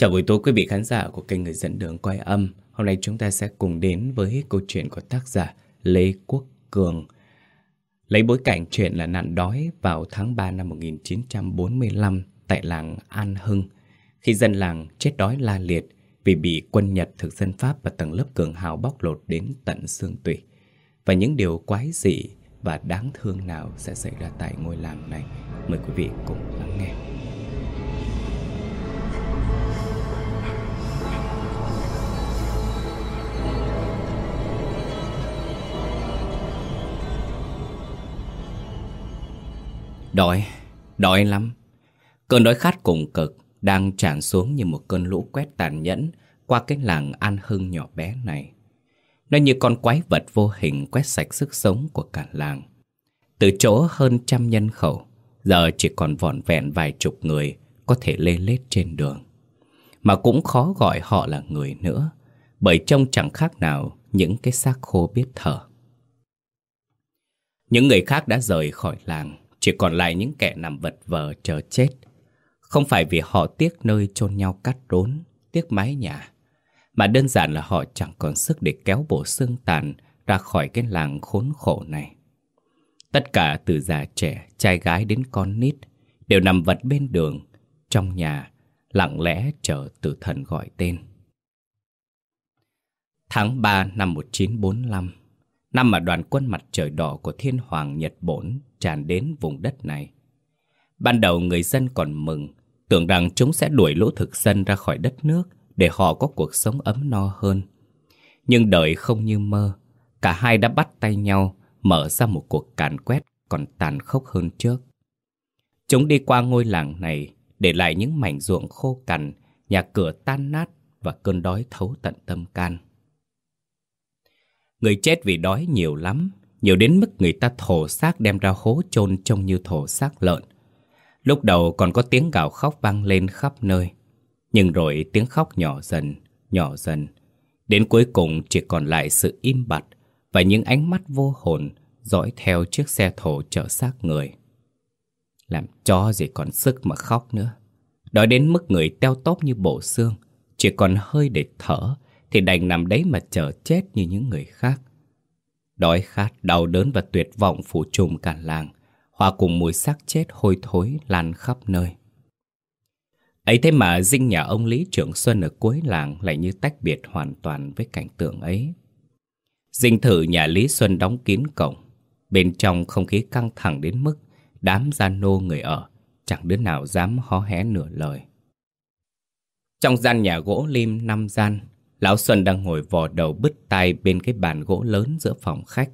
Chào buổi tối quý vị khán giả của kênh Người dẫn đường quay âm. Hôm nay chúng ta sẽ cùng đến với câu chuyện của tác giả Lê Quốc Cường. Lấy bối cảnh chuyện là nạn đói vào tháng 3 năm 1945 tại làng An Hưng. Khi dân làng chết đói la liệt vì bị quân Nhật thực dân Pháp và tầng lớp cường hào bóc lột đến tận xương tủy. Và những điều quái dị và đáng thương nào sẽ xảy ra tại ngôi làng này. Mời quý vị cùng lắng nghe. Đói, đói lắm. Cơn đói khát cùng cực đang tràn xuống như một cơn lũ quét tàn nhẫn qua cái làng an hưng nhỏ bé này. Nó như con quái vật vô hình quét sạch sức sống của cả làng. Từ chỗ hơn trăm nhân khẩu, giờ chỉ còn vỏn vẹn vài chục người có thể lê lết trên đường. Mà cũng khó gọi họ là người nữa, bởi trông chẳng khác nào những cái xác khô biết thở. Những người khác đã rời khỏi làng, chỉ còn lại những kẻ nằm vật vờ chờ chết. Không phải vì họ tiếc nơi chôn nhau cắt rốn, tiếc mái nhà, mà đơn giản là họ chẳng còn sức để kéo bộ xương tàn ra khỏi cái làng khốn khổ này. Tất cả từ già trẻ, trai gái đến con nít đều nằm vật bên đường, trong nhà, lặng lẽ chờ tử thần gọi tên. Tháng 3 năm 1945, năm mà đoàn quân mặt trời đỏ của thiên hoàng Nhật Bổn tràn đến vùng đất này. Ban đầu người dân còn mừng, tưởng rằng chúng sẽ đuổi lũ thực dân ra khỏi đất nước để họ có cuộc sống ấm no hơn. Nhưng đời không như mơ, cả hai đã bắt tay nhau mở ra một cuộc càn quét còn tàn khốc hơn trước. Chúng đi qua ngôi làng này để lại những mảnh ruộng khô cằn, nhà cửa tan nát và cơn đói thấu tận tâm can. Người chết vì đói nhiều lắm, nhiều đến mức người ta thổ xác đem ra hố chôn trông như thổ xác lợn. Lúc đầu còn có tiếng gào khóc vang lên khắp nơi. Nhưng rồi tiếng khóc nhỏ dần, nhỏ dần. Đến cuối cùng chỉ còn lại sự im bặt và những ánh mắt vô hồn dõi theo chiếc xe thổ chở xác người. Làm cho gì còn sức mà khóc nữa. Đói đến mức người teo tóp như bộ xương, chỉ còn hơi để thở thì đành nằm đấy mà chờ chết như những người khác. Đói khát, đau đớn và tuyệt vọng phủ trùm cả làng, hòa cùng mùi xác chết hôi thối lan khắp nơi. Ấy thế mà dinh nhà ông Lý Trưởng Xuân ở cuối làng lại như tách biệt hoàn toàn với cảnh tượng ấy. Dinh thự nhà Lý Xuân đóng kín cổng, bên trong không khí căng thẳng đến mức đám gian nô người ở, chẳng đứa nào dám hó hé nửa lời. Trong gian nhà gỗ lim năm gian, Lão Xuân đang ngồi vò đầu bứt tai bên cái bàn gỗ lớn giữa phòng khách.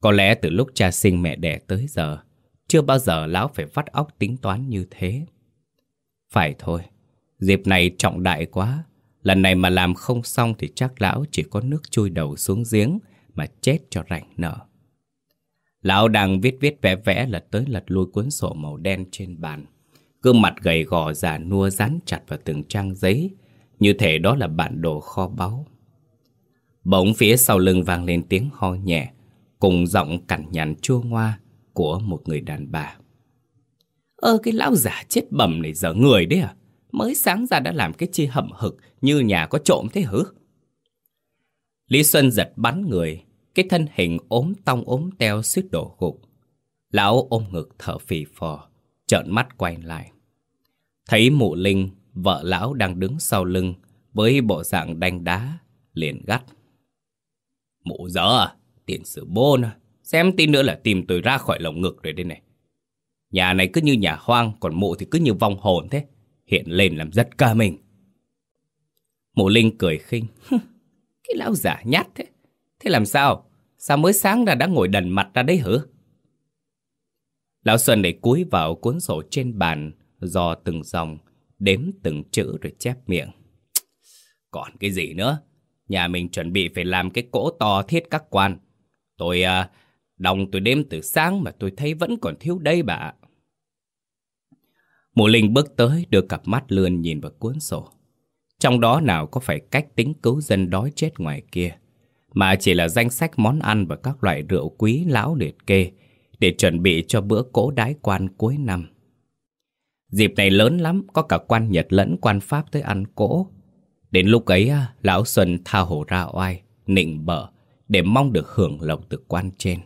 Có lẽ từ lúc cha sinh mẹ đẻ tới giờ, chưa bao giờ lão phải vắt óc tính toán như thế. Phải thôi, dịp này trọng đại quá. Lần này mà làm không xong thì chắc lão chỉ có nước chui đầu xuống giếng mà chết cho rảnh nợ. Lão đang viết viết vẽ vẽ lật tới lật lui cuốn sổ màu đen trên bàn. Gương mặt gầy gò già nua dán chặt vào từng trang giấy, như thể đó là bản đồ kho báu. Bỗng phía sau lưng vang lên tiếng ho nhẹ, cùng giọng cằn nhằn chua ngoa của một người đàn bà. Ơ cái lão già chết bầm này giờ người đấy à? Mới sáng ra đã làm cái chi hậm hực như nhà có trộm thế hứ? Lý Xuân giật bắn người, cái thân hình ốm tong ốm teo suýt đổ gục. Lão ôm ngực thở phì phò, trợn mắt quay lại. Thấy mụ Linh, vợ lão đang đứng sau lưng với bộ dạng đanh đá, liền gắt. Mụ dở à, tiền sử bôn à, xem tin nữa là tìm tôi ra khỏi lồng ngực rồi đây này. Nhà này cứ như nhà hoang, còn mụ thì cứ như vong hồn thế. Hiện lên làm rất ca mình. Mụ Linh cười khinh. Cái lão giả nhát thế. Thế làm sao? Sao mới sáng ra đã ngồi đần mặt ra đấy hử? Lão Xuân để cúi vào cuốn sổ trên bàn, dò từng dòng, đếm từng chữ rồi chép miệng. Còn cái gì nữa? Nhà mình chuẩn bị phải làm cái cỗ to thiết các quan. Tôi à, đồng tôi đếm từ sáng mà tôi thấy vẫn còn thiếu đây bà. Mụ Linh bước tới đưa cặp mắt lươn nhìn vào cuốn sổ. Trong đó nào có phải cách tính cứu dân đói chết ngoài kia, mà chỉ là danh sách món ăn và các loại rượu quý lão liệt kê để chuẩn bị cho bữa cỗ đái quan cuối năm. Dịp này lớn lắm, có cả quan Nhật lẫn quan Pháp tới ăn cỗ. Đến lúc ấy, à, Lão Xuân tha hồ ra oai, nịnh bợ, để mong được hưởng lộc từ quan trên.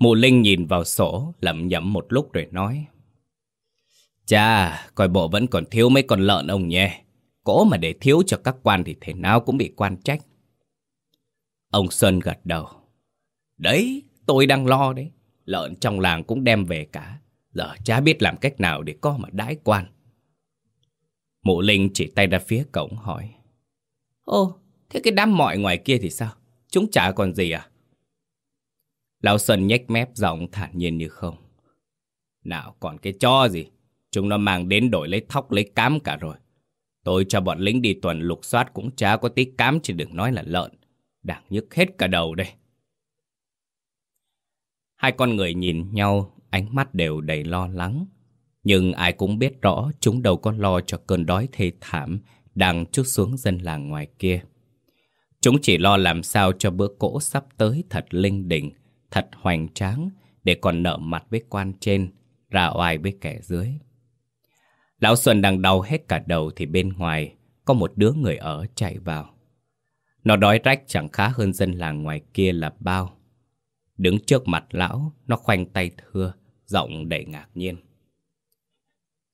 Mụ Linh nhìn vào sổ, lẩm nhẩm một lúc rồi nói. Chà, coi bộ vẫn còn thiếu mấy con lợn ông nhé. Cỗ mà để thiếu cho các quan thì thế nào cũng bị quan trách. Ông Xuân gật đầu. Đấy, tôi đang lo đấy. Lợn trong làng cũng đem về cả. Giờ chả biết làm cách nào để có mà đái quan. Mụ Linh chỉ tay ra phía cổng hỏi. Ô, thế cái đám mọi ngoài kia thì sao? Chúng chả còn gì à? Lão Sơn nhếch mép giọng thản nhiên như không. Nào còn cái cho gì? Chúng nó mang đến đổi lấy thóc lấy cám cả rồi. Tôi cho bọn lính đi tuần lục soát cũng chả có tí cám chứ đừng nói là lợn. Đang nhức hết cả đầu đây. Hai con người nhìn nhau, ánh mắt đều đầy lo lắng. Nhưng ai cũng biết rõ chúng đâu có lo cho cơn đói thê thảm đang chút xuống dân làng ngoài kia. Chúng chỉ lo làm sao cho bữa cỗ sắp tới thật linh đình, thật hoành tráng để còn nợ mặt với quan trên, ra oai với kẻ dưới. Lão Xuân đang đau hết cả đầu thì bên ngoài có một đứa người ở chạy vào. Nó đói rách chẳng khá hơn dân làng ngoài kia là bao. Đứng trước mặt lão, nó khoanh tay thưa, giọng đầy ngạc nhiên.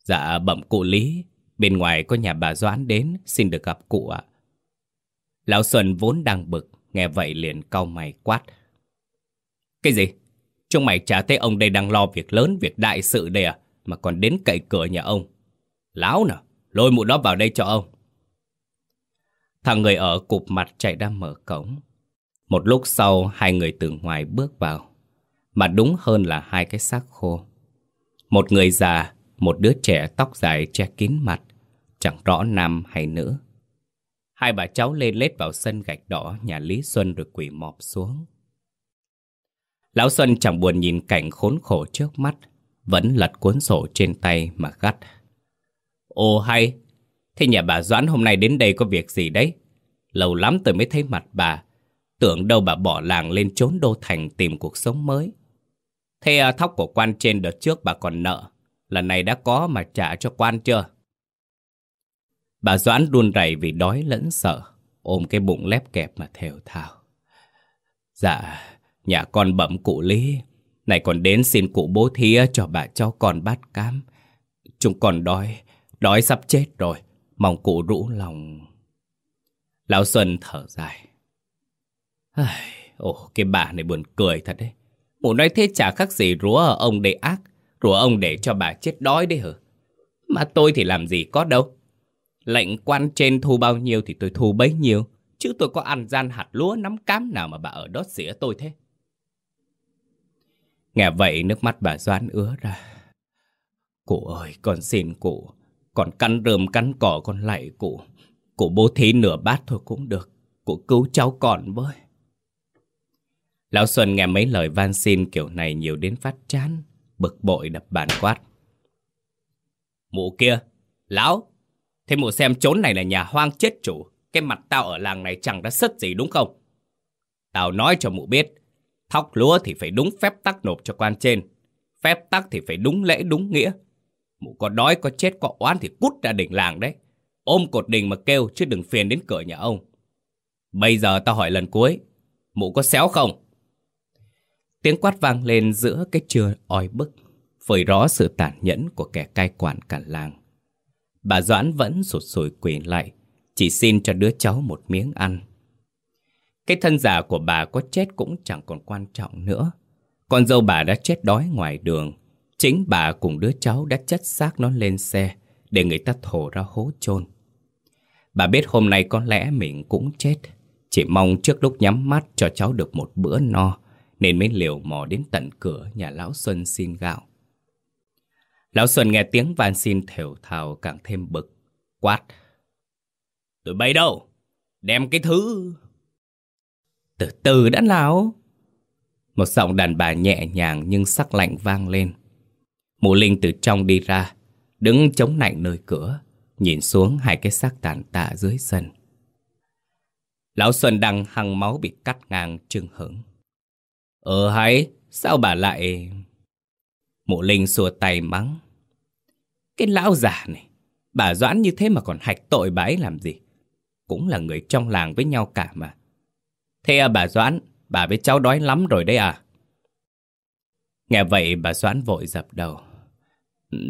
Dạ bẩm cụ Lý, bên ngoài có nhà bà Doãn đến, xin được gặp cụ ạ. Lão Xuân vốn đang bực, nghe vậy liền cau mày quát. Cái gì? Chúng mày chả thấy ông đây đang lo việc lớn, việc đại sự đây à, mà còn đến cậy cửa nhà ông. Láo nào, lôi mụ đó vào đây cho ông. Thằng người ở cụp mặt chạy ra mở cổng. Một lúc sau, hai người từ ngoài bước vào. Mà đúng hơn là hai cái xác khô. Một người già, một đứa trẻ tóc dài che kín mặt, chẳng rõ nam hay nữ. Hai bà cháu lên lết vào sân gạch đỏ nhà Lý Xuân rồi quỳ mọp xuống. Lão Xuân chẳng buồn nhìn cảnh khốn khổ trước mắt, vẫn lật cuốn sổ trên tay mà gắt. Ồ hay, thế nhà bà Doãn hôm nay đến đây có việc gì đấy? Lâu lắm tôi mới thấy mặt bà, tưởng đâu bà bỏ làng lên trốn đô thành tìm cuộc sống mới. Thế à, thóc của quan trên đợt trước bà còn nợ, lần này đã có mà trả cho quan chưa? Bà Doãn đun rẩy vì đói lẫn sợ, ôm cái bụng lép kẹp mà thều thào. Dạ, nhà con bẩm cụ Lý, này còn đến xin cụ bố thí cho bà cho con bát cám. Chúng còn đói, đói sắp chết rồi, mong cụ rũ lòng. Lão Xuân thở dài. Ồ, cái bà này buồn cười thật đấy. Mụ nói thế chả khác gì rúa ở ông để ác, rúa ông để cho bà chết đói đấy hả? Mà tôi thì làm gì có đâu. Lệnh quan trên thu bao nhiêu thì tôi thu bấy nhiêu. Chứ tôi có ăn gian hạt lúa nắm cám nào mà bà ở đó xỉa tôi thế. Nghe vậy nước mắt bà Doan ứa ra. Cụ ơi, con xin cụ. Còn cắn rơm cắn cỏ con lạy cụ. Cụ bố thí nửa bát thôi cũng được. Cụ cứu cháu còn với. Lão Xuân nghe mấy lời van xin kiểu này nhiều đến phát chán. Bực bội đập bàn quát. Mụ kia, lão, thế mụ xem chốn này là nhà hoang chết chủ. Cái mặt tao ở làng này chẳng đã sất gì đúng không? Tao nói cho mụ biết, thóc lúa thì phải đúng phép tắc nộp cho quan trên. Phép tắc thì phải đúng lễ đúng nghĩa. Mụ có đói có chết có oán thì cút ra đỉnh làng đấy. Ôm cột đình mà kêu chứ đừng phiền đến cửa nhà ông. Bây giờ tao hỏi lần cuối, mụ có xéo không? Tiếng quát vang lên giữa cái trưa oi bức, phơi rõ sự tàn nhẫn của kẻ cai quản cả làng. Bà Doãn vẫn sụt sùi quỳ lại, chỉ xin cho đứa cháu một miếng ăn. Cái thân già của bà có chết cũng chẳng còn quan trọng nữa. Con dâu bà đã chết đói ngoài đường. Chính bà cùng đứa cháu đã chất xác nó lên xe để người ta thổ ra hố chôn. Bà biết hôm nay có lẽ mình cũng chết. Chỉ mong trước lúc nhắm mắt cho cháu được một bữa no nên mới liều mò đến tận cửa nhà Lão Xuân xin gạo. Lão Xuân nghe tiếng van xin thều thào càng thêm bực, quát. Tụi bay đâu? Đem cái thứ... Từ từ đã lão. Một giọng đàn bà nhẹ nhàng nhưng sắc lạnh vang lên. Mụ Linh từ trong đi ra, đứng chống nạnh nơi cửa, nhìn xuống hai cái xác tàn tạ dưới sân. Lão Xuân đang hăng máu bị cắt ngang trưng hững. Ờ hay, sao bà lại... Mụ Linh xua tay mắng. Cái lão già này, bà Doãn như thế mà còn hạch tội bà ấy làm gì? Cũng là người trong làng với nhau cả mà. Thế à bà Doãn, bà với cháu đói lắm rồi đấy à? Nghe vậy bà Doãn vội dập đầu.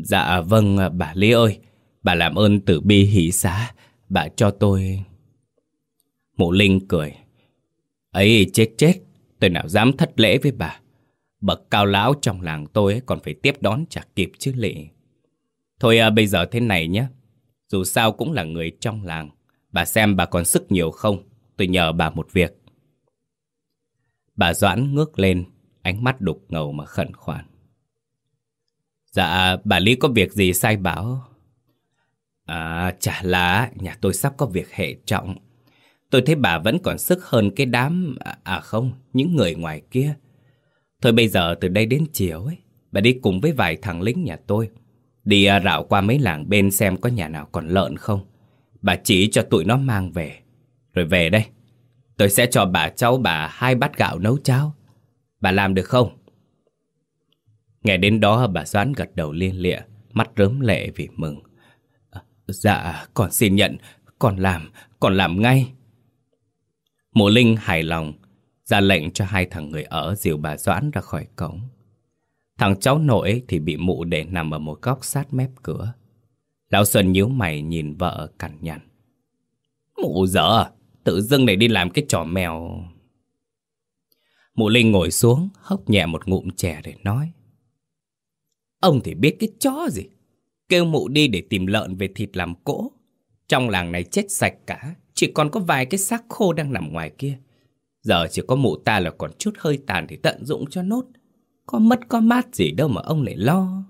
Dạ vâng bà Lý ơi, bà làm ơn tử bi hỷ xá, bà cho tôi... Mụ Linh cười. ấy chết chết, tôi nào dám thất lễ với bà. Bậc cao lão trong làng tôi còn phải tiếp đón chả kịp chứ lị. Thôi à, bây giờ thế này nhé. Dù sao cũng là người trong làng. Bà xem bà còn sức nhiều không? Tôi nhờ bà một việc. Bà Doãn ngước lên, ánh mắt đục ngầu mà khẩn khoản. Dạ, bà Lý có việc gì sai bảo? À, chả là nhà tôi sắp có việc hệ trọng. Tôi thấy bà vẫn còn sức hơn cái đám... À, à không, những người ngoài kia. Thôi bây giờ từ đây đến chiều ấy, bà đi cùng với vài thằng lính nhà tôi. Đi à, rảo qua mấy làng bên xem có nhà nào còn lợn không. Bà chỉ cho tụi nó mang về. Rồi về đây. Tôi sẽ cho bà cháu bà hai bát gạo nấu cháo. Bà làm được không? Nghe đến đó bà Doãn gật đầu liên lịa, mắt rớm lệ vì mừng. À, dạ, con xin nhận, con làm, con làm ngay. Mộ Linh hài lòng, ra lệnh cho hai thằng người ở dìu bà Doãn ra khỏi cổng. Thằng cháu nội thì bị mụ để nằm ở một góc sát mép cửa. Lão Xuân nhíu mày nhìn vợ cằn nhằn. Mụ dở, tự dưng này đi làm cái trò mèo. Mụ Linh ngồi xuống, hốc nhẹ một ngụm chè để nói. Ông thì biết cái chó gì. Kêu mụ đi để tìm lợn về thịt làm cỗ. Trong làng này chết sạch cả, chỉ còn có vài cái xác khô đang nằm ngoài kia. Giờ chỉ có mụ ta là còn chút hơi tàn thì tận dụng cho nốt. Có mất có mát gì đâu mà ông lại lo.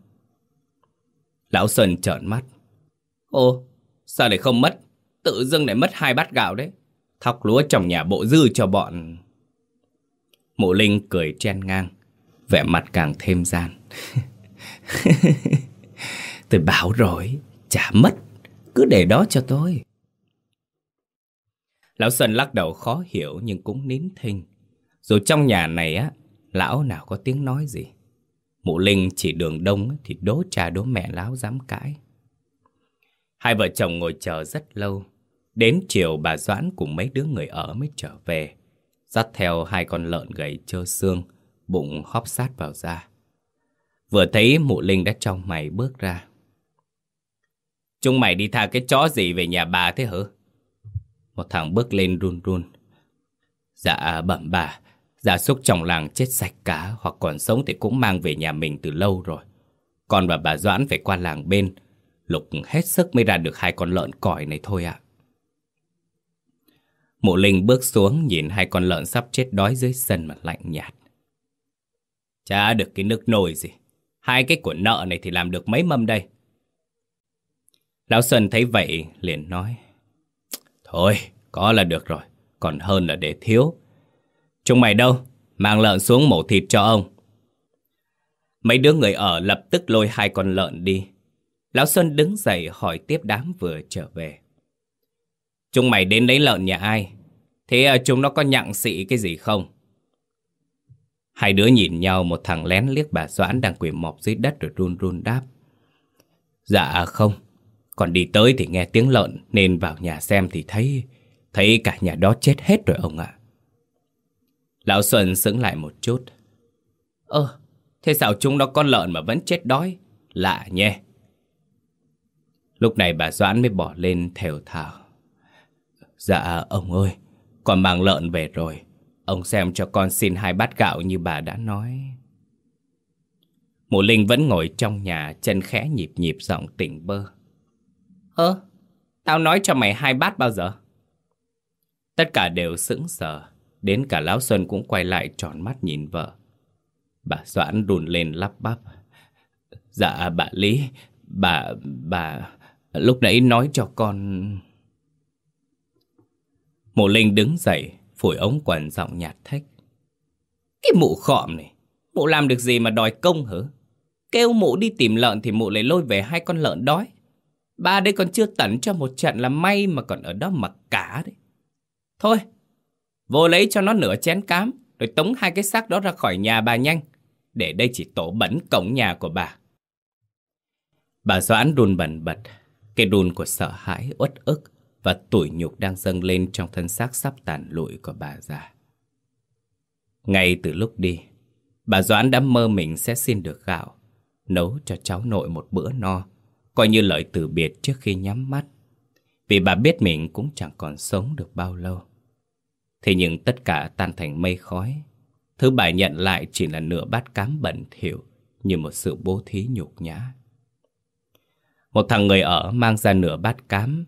Lão Xuân trợn mắt. ô sao lại không mất? Tự dưng lại mất hai bát gạo đấy. Thóc lúa trong nhà bộ dư cho bọn... Mụ Linh cười chen ngang, vẻ mặt càng thêm gian. tôi bảo rồi, chả mất, cứ để đó cho tôi. Lão sơn lắc đầu khó hiểu nhưng cũng nín thinh. Dù trong nhà này á, lão nào có tiếng nói gì. Mụ Linh chỉ đường đông thì đố cha đố mẹ lão dám cãi. Hai vợ chồng ngồi chờ rất lâu. Đến chiều bà Doãn cùng mấy đứa người ở mới trở về. Dắt theo hai con lợn gầy trơ xương, bụng hóp sát vào da. Vừa thấy mụ Linh đã trong mày bước ra. Chúng mày đi tha cái chó gì về nhà bà thế hả? Một thằng bước lên run run. Dạ bẩm bà, gia súc trong làng chết sạch cá hoặc còn sống thì cũng mang về nhà mình từ lâu rồi. Còn bà bà Doãn phải qua làng bên, lục hết sức mới ra được hai con lợn còi này thôi ạ. Mụ Linh bước xuống nhìn hai con lợn sắp chết đói dưới sân mà lạnh nhạt. Chả được cái nước nồi gì. Hai cái của nợ này thì làm được mấy mâm đây. Lão Xuân thấy vậy liền nói. Thôi, có là được rồi, còn hơn là để thiếu. Chúng mày đâu? Mang lợn xuống mổ thịt cho ông. Mấy đứa người ở lập tức lôi hai con lợn đi. Lão Xuân đứng dậy hỏi tiếp đám vừa trở về. Chúng mày đến lấy lợn nhà ai? Thế à, chúng nó có nhặng xị cái gì không? Hai đứa nhìn nhau một thằng lén liếc bà Doãn đang quỳ mọp dưới đất rồi run run đáp. Dạ không, còn đi tới thì nghe tiếng lợn nên vào nhà xem thì thấy thấy cả nhà đó chết hết rồi ông ạ. Lão Xuân sững lại một chút. Ơ, thế sao chúng nó con lợn mà vẫn chết đói? Lạ nhé. Lúc này bà Doãn mới bỏ lên thều thào. Dạ ông ơi, con mang lợn về rồi. Ông xem cho con xin hai bát gạo như bà đã nói. Mụ Linh vẫn ngồi trong nhà, chân khẽ nhịp nhịp giọng tỉnh bơ. Ơ, tao nói cho mày hai bát bao giờ? Tất cả đều sững sờ, đến cả Lão Xuân cũng quay lại tròn mắt nhìn vợ. Bà Doãn đùn lên lắp bắp. Dạ bà Lý, bà, bà, lúc nãy nói cho con... Mộ Linh đứng dậy, phủi ống quần giọng nhạt thách. Cái mụ khọm này, mụ làm được gì mà đòi công hả? Kêu mụ đi tìm lợn thì mụ lại lôi về hai con lợn đói. Ba đây còn chưa tẩn cho một trận là may mà còn ở đó mặc cả đấy. Thôi, vô lấy cho nó nửa chén cám, rồi tống hai cái xác đó ra khỏi nhà bà nhanh. Để đây chỉ tổ bẩn cổng nhà của bà. Bà Doãn đùn bẩn bật, cái đùn của sợ hãi, uất ức và tủi nhục đang dâng lên trong thân xác sắp tàn lụi của bà già. Ngay từ lúc đi, bà Doãn đã mơ mình sẽ xin được gạo, nấu cho cháu nội một bữa no, coi như lời từ biệt trước khi nhắm mắt. Vì bà biết mình cũng chẳng còn sống được bao lâu. Thế nhưng tất cả tan thành mây khói. Thứ bà nhận lại chỉ là nửa bát cám bẩn thỉu như một sự bố thí nhục nhã. Một thằng người ở mang ra nửa bát cám.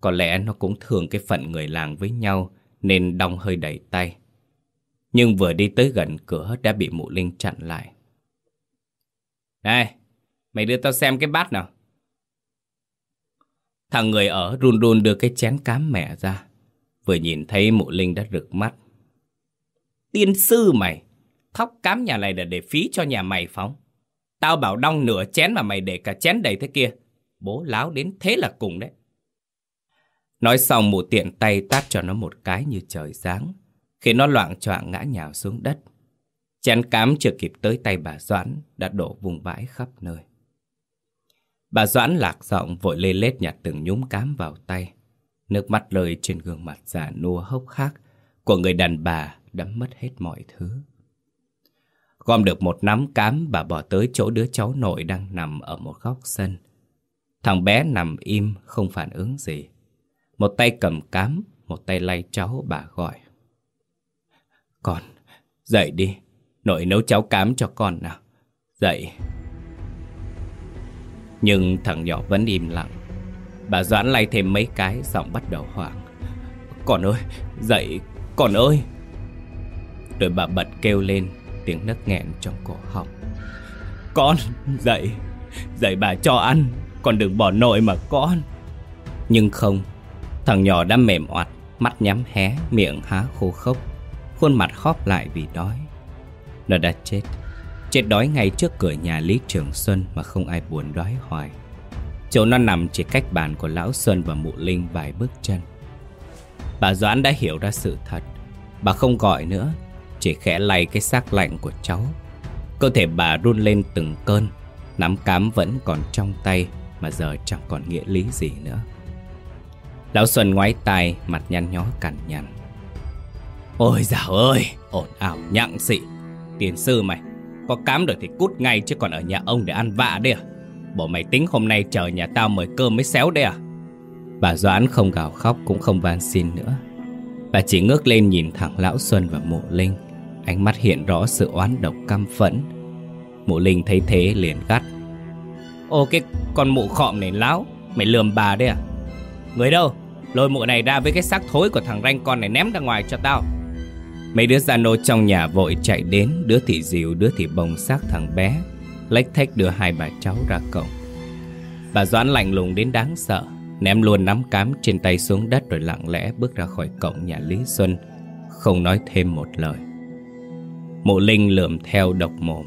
Có lẽ nó cũng thường cái phận người làng với nhau nên đong hơi đầy tay. Nhưng vừa đi tới gần cửa đã bị mụ Linh chặn lại. Này, mày đưa tao xem cái bát nào. Thằng người ở run run đưa cái chén cám mẹ ra. Vừa nhìn thấy mụ Linh đã rực mắt. Tiên sư mày, thóc cám nhà này là để phí cho nhà mày phóng. Tao bảo đong nửa chén mà mày để cả chén đầy thế kia. Bố láo đến thế là cùng đấy. Nói xong mụ tiện tay tát cho nó một cái như trời sáng, khiến nó loạn choạng ngã nhào xuống đất. Chén cám chưa kịp tới tay bà Doãn đã đổ vùng vãi khắp nơi. Bà Doãn lạc giọng vội lê lết nhặt từng nhúm cám vào tay. Nước mắt rơi trên gương mặt già nua hốc hác của người đàn bà đã mất hết mọi thứ. Gom được một nắm cám bà bỏ tới chỗ đứa cháu nội đang nằm ở một góc sân. Thằng bé nằm im không phản ứng gì. Một tay cầm cám, một tay lay cháu bà gọi. Con, dậy đi, nội nấu cháo cám cho con nào. Dậy. Nhưng thằng nhỏ vẫn im lặng. Bà Doãn lay thêm mấy cái, giọng bắt đầu hoảng. Con ơi, dậy, con ơi. Rồi bà bật kêu lên, tiếng nấc nghẹn trong cổ họng. Con, dậy, dậy bà cho ăn, con đừng bỏ nội mà con. Nhưng không, thằng nhỏ đã mềm oặt, mắt nhắm hé, miệng há khô khốc, khuôn mặt khóp lại vì đói. Nó đã chết, chết đói ngay trước cửa nhà Lý Trường Xuân mà không ai buồn đói hoài. Chỗ nó nằm chỉ cách bàn của Lão Xuân và Mụ Linh vài bước chân. Bà Doãn đã hiểu ra sự thật. Bà không gọi nữa, chỉ khẽ lay cái xác lạnh của cháu. Cơ thể bà run lên từng cơn, nắm cám vẫn còn trong tay mà giờ chẳng còn nghĩa lý gì nữa. Lão Xuân ngoái tai, mặt nhăn nhó cằn nhằn. Ôi dào ơi, ồn ảo nhặng xị. Tiền sư mày, có cám được thì cút ngay chứ còn ở nhà ông để ăn vạ đấy à? Bộ mày tính hôm nay chờ nhà tao mời cơm mới xéo đấy à? Bà Doãn không gào khóc cũng không van xin nữa. Bà chỉ ngước lên nhìn thẳng Lão Xuân và Mộ Linh. Ánh mắt hiện rõ sự oán độc căm phẫn. Mộ Linh thấy thế liền gắt. Ô cái con mụ khọm này lão, mày lườm bà đấy à? Người đâu? Lôi mụ này ra với cái xác thối của thằng ranh con này ném ra ngoài cho tao. Mấy đứa gia nô trong nhà vội chạy đến, đứa thì dìu, đứa thì bồng xác thằng bé lách thách đưa hai bà cháu ra cổng. Bà Doãn lạnh lùng đến đáng sợ, ném luôn nắm cám trên tay xuống đất rồi lặng lẽ bước ra khỏi cổng nhà Lý Xuân, không nói thêm một lời. Mộ Linh lượm theo độc mồm.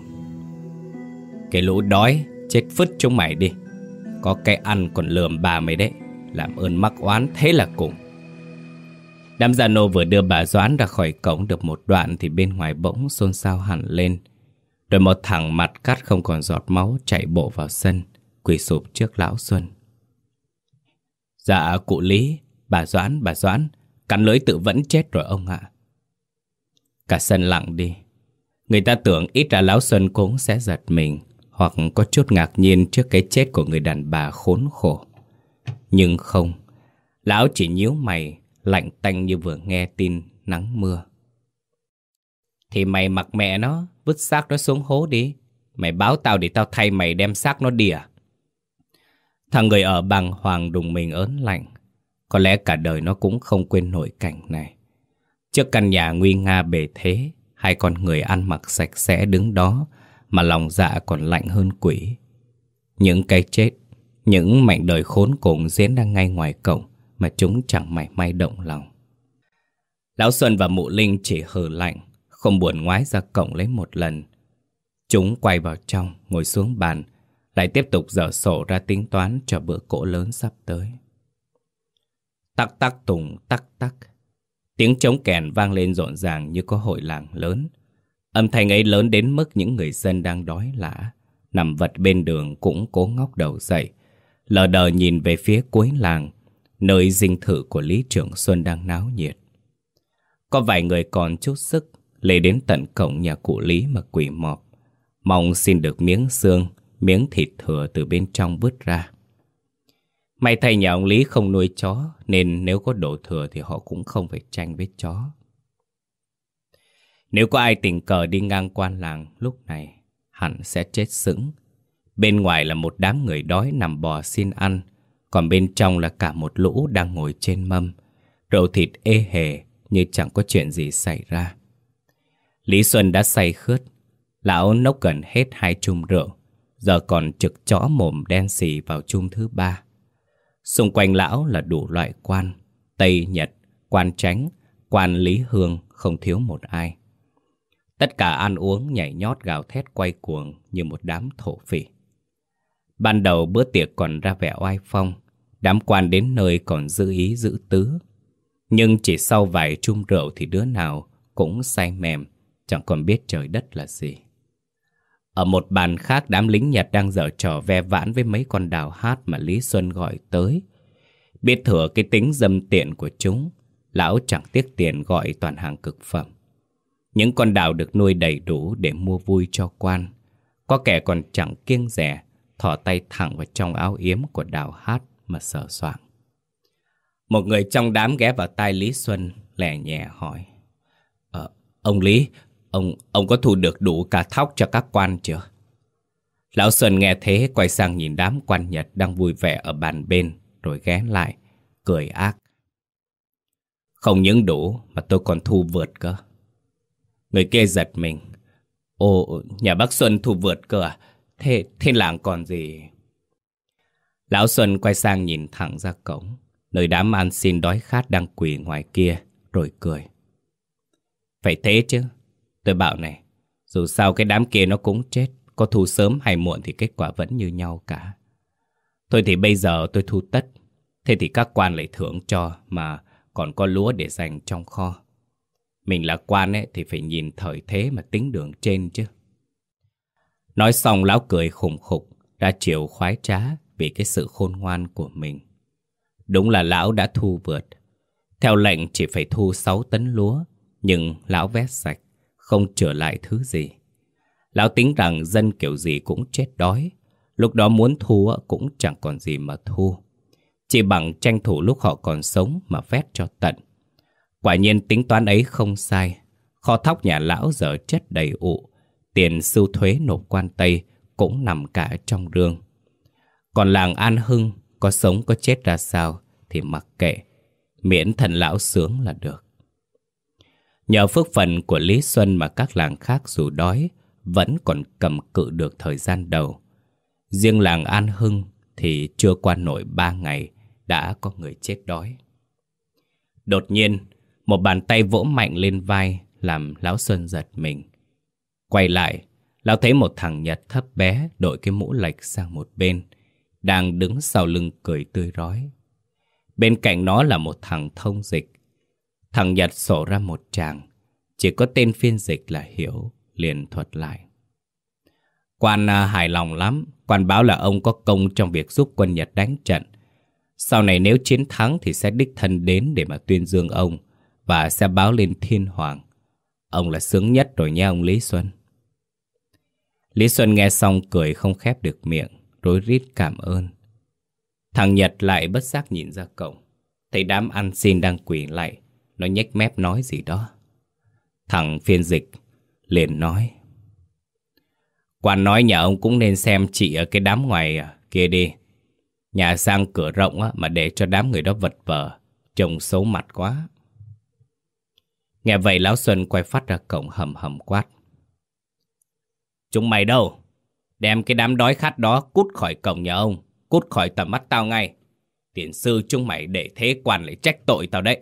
Cái lũ đói, chết phứt chúng mày đi. Có cái ăn còn lườm bà mày đấy, làm ơn mắc oán thế là cùng. Đám gia nô vừa đưa bà Doãn ra khỏi cổng được một đoạn thì bên ngoài bỗng xôn xao hẳn lên. Rồi một thằng mặt cắt không còn giọt máu chạy bộ vào sân, quỳ sụp trước lão Xuân. Dạ cụ Lý, bà Doãn, bà Doãn, cắn lưỡi tự vẫn chết rồi ông ạ. Cả sân lặng đi. Người ta tưởng ít ra lão Xuân cũng sẽ giật mình hoặc có chút ngạc nhiên trước cái chết của người đàn bà khốn khổ. Nhưng không, lão chỉ nhíu mày, lạnh tanh như vừa nghe tin nắng mưa. Thì mày mặc mẹ nó, vứt xác nó xuống hố đi. Mày báo tao để tao thay mày đem xác nó đi à? Thằng người ở bằng hoàng đùng mình ớn lạnh. Có lẽ cả đời nó cũng không quên nổi cảnh này. Trước căn nhà nguy nga bề thế, hai con người ăn mặc sạch sẽ đứng đó, mà lòng dạ còn lạnh hơn quỷ. Những cái chết, những mảnh đời khốn cùng diễn đang ngay ngoài cổng, mà chúng chẳng mảy may động lòng. Lão Xuân và Mụ Linh chỉ hờ lạnh, không buồn ngoái ra cổng lấy một lần. Chúng quay vào trong, ngồi xuống bàn, lại tiếp tục dở sổ ra tính toán cho bữa cỗ lớn sắp tới. Tắc tắc tùng tắc tắc. Tiếng trống kèn vang lên rộn ràng như có hội làng lớn. Âm thanh ấy lớn đến mức những người dân đang đói lã, nằm vật bên đường cũng cố ngóc đầu dậy, lờ đờ nhìn về phía cuối làng, nơi dinh thự của Lý Trưởng Xuân đang náo nhiệt. Có vài người còn chút sức, lê đến tận cổng nhà cụ Lý mà quỷ mọp, mong xin được miếng xương, miếng thịt thừa từ bên trong vứt ra. May thay nhà ông Lý không nuôi chó, nên nếu có đổ thừa thì họ cũng không phải tranh với chó. Nếu có ai tình cờ đi ngang quan làng lúc này, hẳn sẽ chết sững. Bên ngoài là một đám người đói nằm bò xin ăn, còn bên trong là cả một lũ đang ngồi trên mâm. Rượu thịt ê hề như chẳng có chuyện gì xảy ra. Lý Xuân đã say khướt, lão nốc gần hết hai chung rượu, giờ còn trực chõ mồm đen xì vào chung thứ ba. Xung quanh lão là đủ loại quan, Tây Nhật, quan tránh, quan Lý Hương không thiếu một ai. Tất cả ăn uống nhảy nhót gào thét quay cuồng như một đám thổ phỉ. Ban đầu bữa tiệc còn ra vẻ oai phong, đám quan đến nơi còn giữ ý giữ tứ. Nhưng chỉ sau vài chung rượu thì đứa nào cũng say mềm, chẳng còn biết trời đất là gì. Ở một bàn khác đám lính Nhật đang dở trò ve vãn với mấy con đào hát mà Lý Xuân gọi tới. Biết thừa cái tính dâm tiện của chúng, lão chẳng tiếc tiền gọi toàn hàng cực phẩm. Những con đào được nuôi đầy đủ để mua vui cho quan. Có kẻ còn chẳng kiêng rẻ, thỏ tay thẳng vào trong áo yếm của đào hát mà sờ soạng. Một người trong đám ghé vào tai Lý Xuân, lẻ nhẹ hỏi. Ờ, ông Lý, ông ông có thu được đủ cả thóc cho các quan chưa? Lão Xuân nghe thế quay sang nhìn đám quan Nhật đang vui vẻ ở bàn bên, rồi ghé lại, cười ác. Không những đủ mà tôi còn thu vượt cơ. Người kia giật mình. Ồ, nhà bác Xuân thu vượt cơ à? Thế, thế làng còn gì? Lão Xuân quay sang nhìn thẳng ra cổng, nơi đám ăn xin đói khát đang quỳ ngoài kia, rồi cười. Phải thế chứ. Tôi bảo này, dù sao cái đám kia nó cũng chết, có thu sớm hay muộn thì kết quả vẫn như nhau cả. Thôi thì bây giờ tôi thu tất, thế thì các quan lại thưởng cho mà còn có lúa để dành trong kho. Mình là quan ấy thì phải nhìn thời thế mà tính đường trên chứ. Nói xong lão cười khủng khục, ra chiều khoái trá vì cái sự khôn ngoan của mình. Đúng là lão đã thu vượt. Theo lệnh chỉ phải thu 6 tấn lúa, nhưng lão vét sạch, không trở lại thứ gì. Lão tính rằng dân kiểu gì cũng chết đói, lúc đó muốn thu cũng chẳng còn gì mà thu. Chỉ bằng tranh thủ lúc họ còn sống mà vét cho tận. Quả nhiên tính toán ấy không sai. Kho thóc nhà lão giờ chất đầy ụ. Tiền sưu thuế nộp quan Tây cũng nằm cả trong rương. Còn làng An Hưng có sống có chết ra sao thì mặc kệ. Miễn thần lão sướng là được. Nhờ phước phần của Lý Xuân mà các làng khác dù đói vẫn còn cầm cự được thời gian đầu. Riêng làng An Hưng thì chưa qua nổi ba ngày đã có người chết đói. Đột nhiên, một bàn tay vỗ mạnh lên vai làm Lão Xuân giật mình. Quay lại, Lão thấy một thằng Nhật thấp bé đội cái mũ lệch sang một bên, đang đứng sau lưng cười tươi rói. Bên cạnh nó là một thằng thông dịch. Thằng Nhật sổ ra một tràng, chỉ có tên phiên dịch là Hiểu, liền thuật lại. Quan à, hài lòng lắm, quan báo là ông có công trong việc giúp quân Nhật đánh trận. Sau này nếu chiến thắng thì sẽ đích thân đến để mà tuyên dương ông và sẽ báo lên thiên hoàng. Ông là sướng nhất rồi nha ông Lý Xuân. Lý Xuân nghe xong cười không khép được miệng, rối rít cảm ơn. Thằng Nhật lại bất giác nhìn ra cổng, thấy đám ăn xin đang quỳ lại, nó nhếch mép nói gì đó. Thằng phiên dịch liền nói. Quan nói nhà ông cũng nên xem chị ở cái đám ngoài kia đi. Nhà sang cửa rộng mà để cho đám người đó vật vờ, trông xấu mặt quá. Nghe vậy Lão Xuân quay phát ra cổng hầm hầm quát. Chúng mày đâu? Đem cái đám đói khát đó cút khỏi cổng nhà ông, cút khỏi tầm mắt tao ngay. Tiền sư chúng mày để thế quan lại trách tội tao đấy.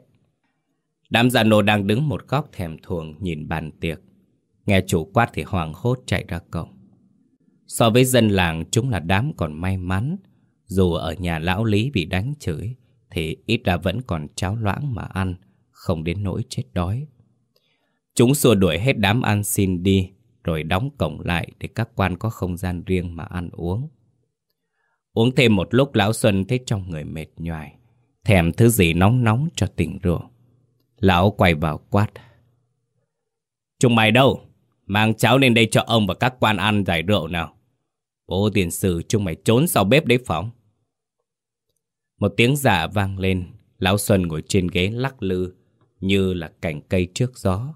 Đám già nô đang đứng một góc thèm thuồng nhìn bàn tiệc. Nghe chủ quát thì hoàng hốt chạy ra cổng. So với dân làng chúng là đám còn may mắn. Dù ở nhà lão Lý bị đánh chửi, thì ít ra vẫn còn cháo loãng mà ăn, không đến nỗi chết đói. Chúng xua đuổi hết đám ăn xin đi, rồi đóng cổng lại để các quan có không gian riêng mà ăn uống. Uống thêm một lúc Lão Xuân thấy trong người mệt nhoài, thèm thứ gì nóng nóng cho tỉnh rượu. Lão quay vào quát. Chúng mày đâu? Mang cháo lên đây cho ông và các quan ăn giải rượu nào. Bố tiền sử chúng mày trốn sau bếp đấy phóng. Một tiếng giả vang lên, Lão Xuân ngồi trên ghế lắc lư như là cành cây trước gió.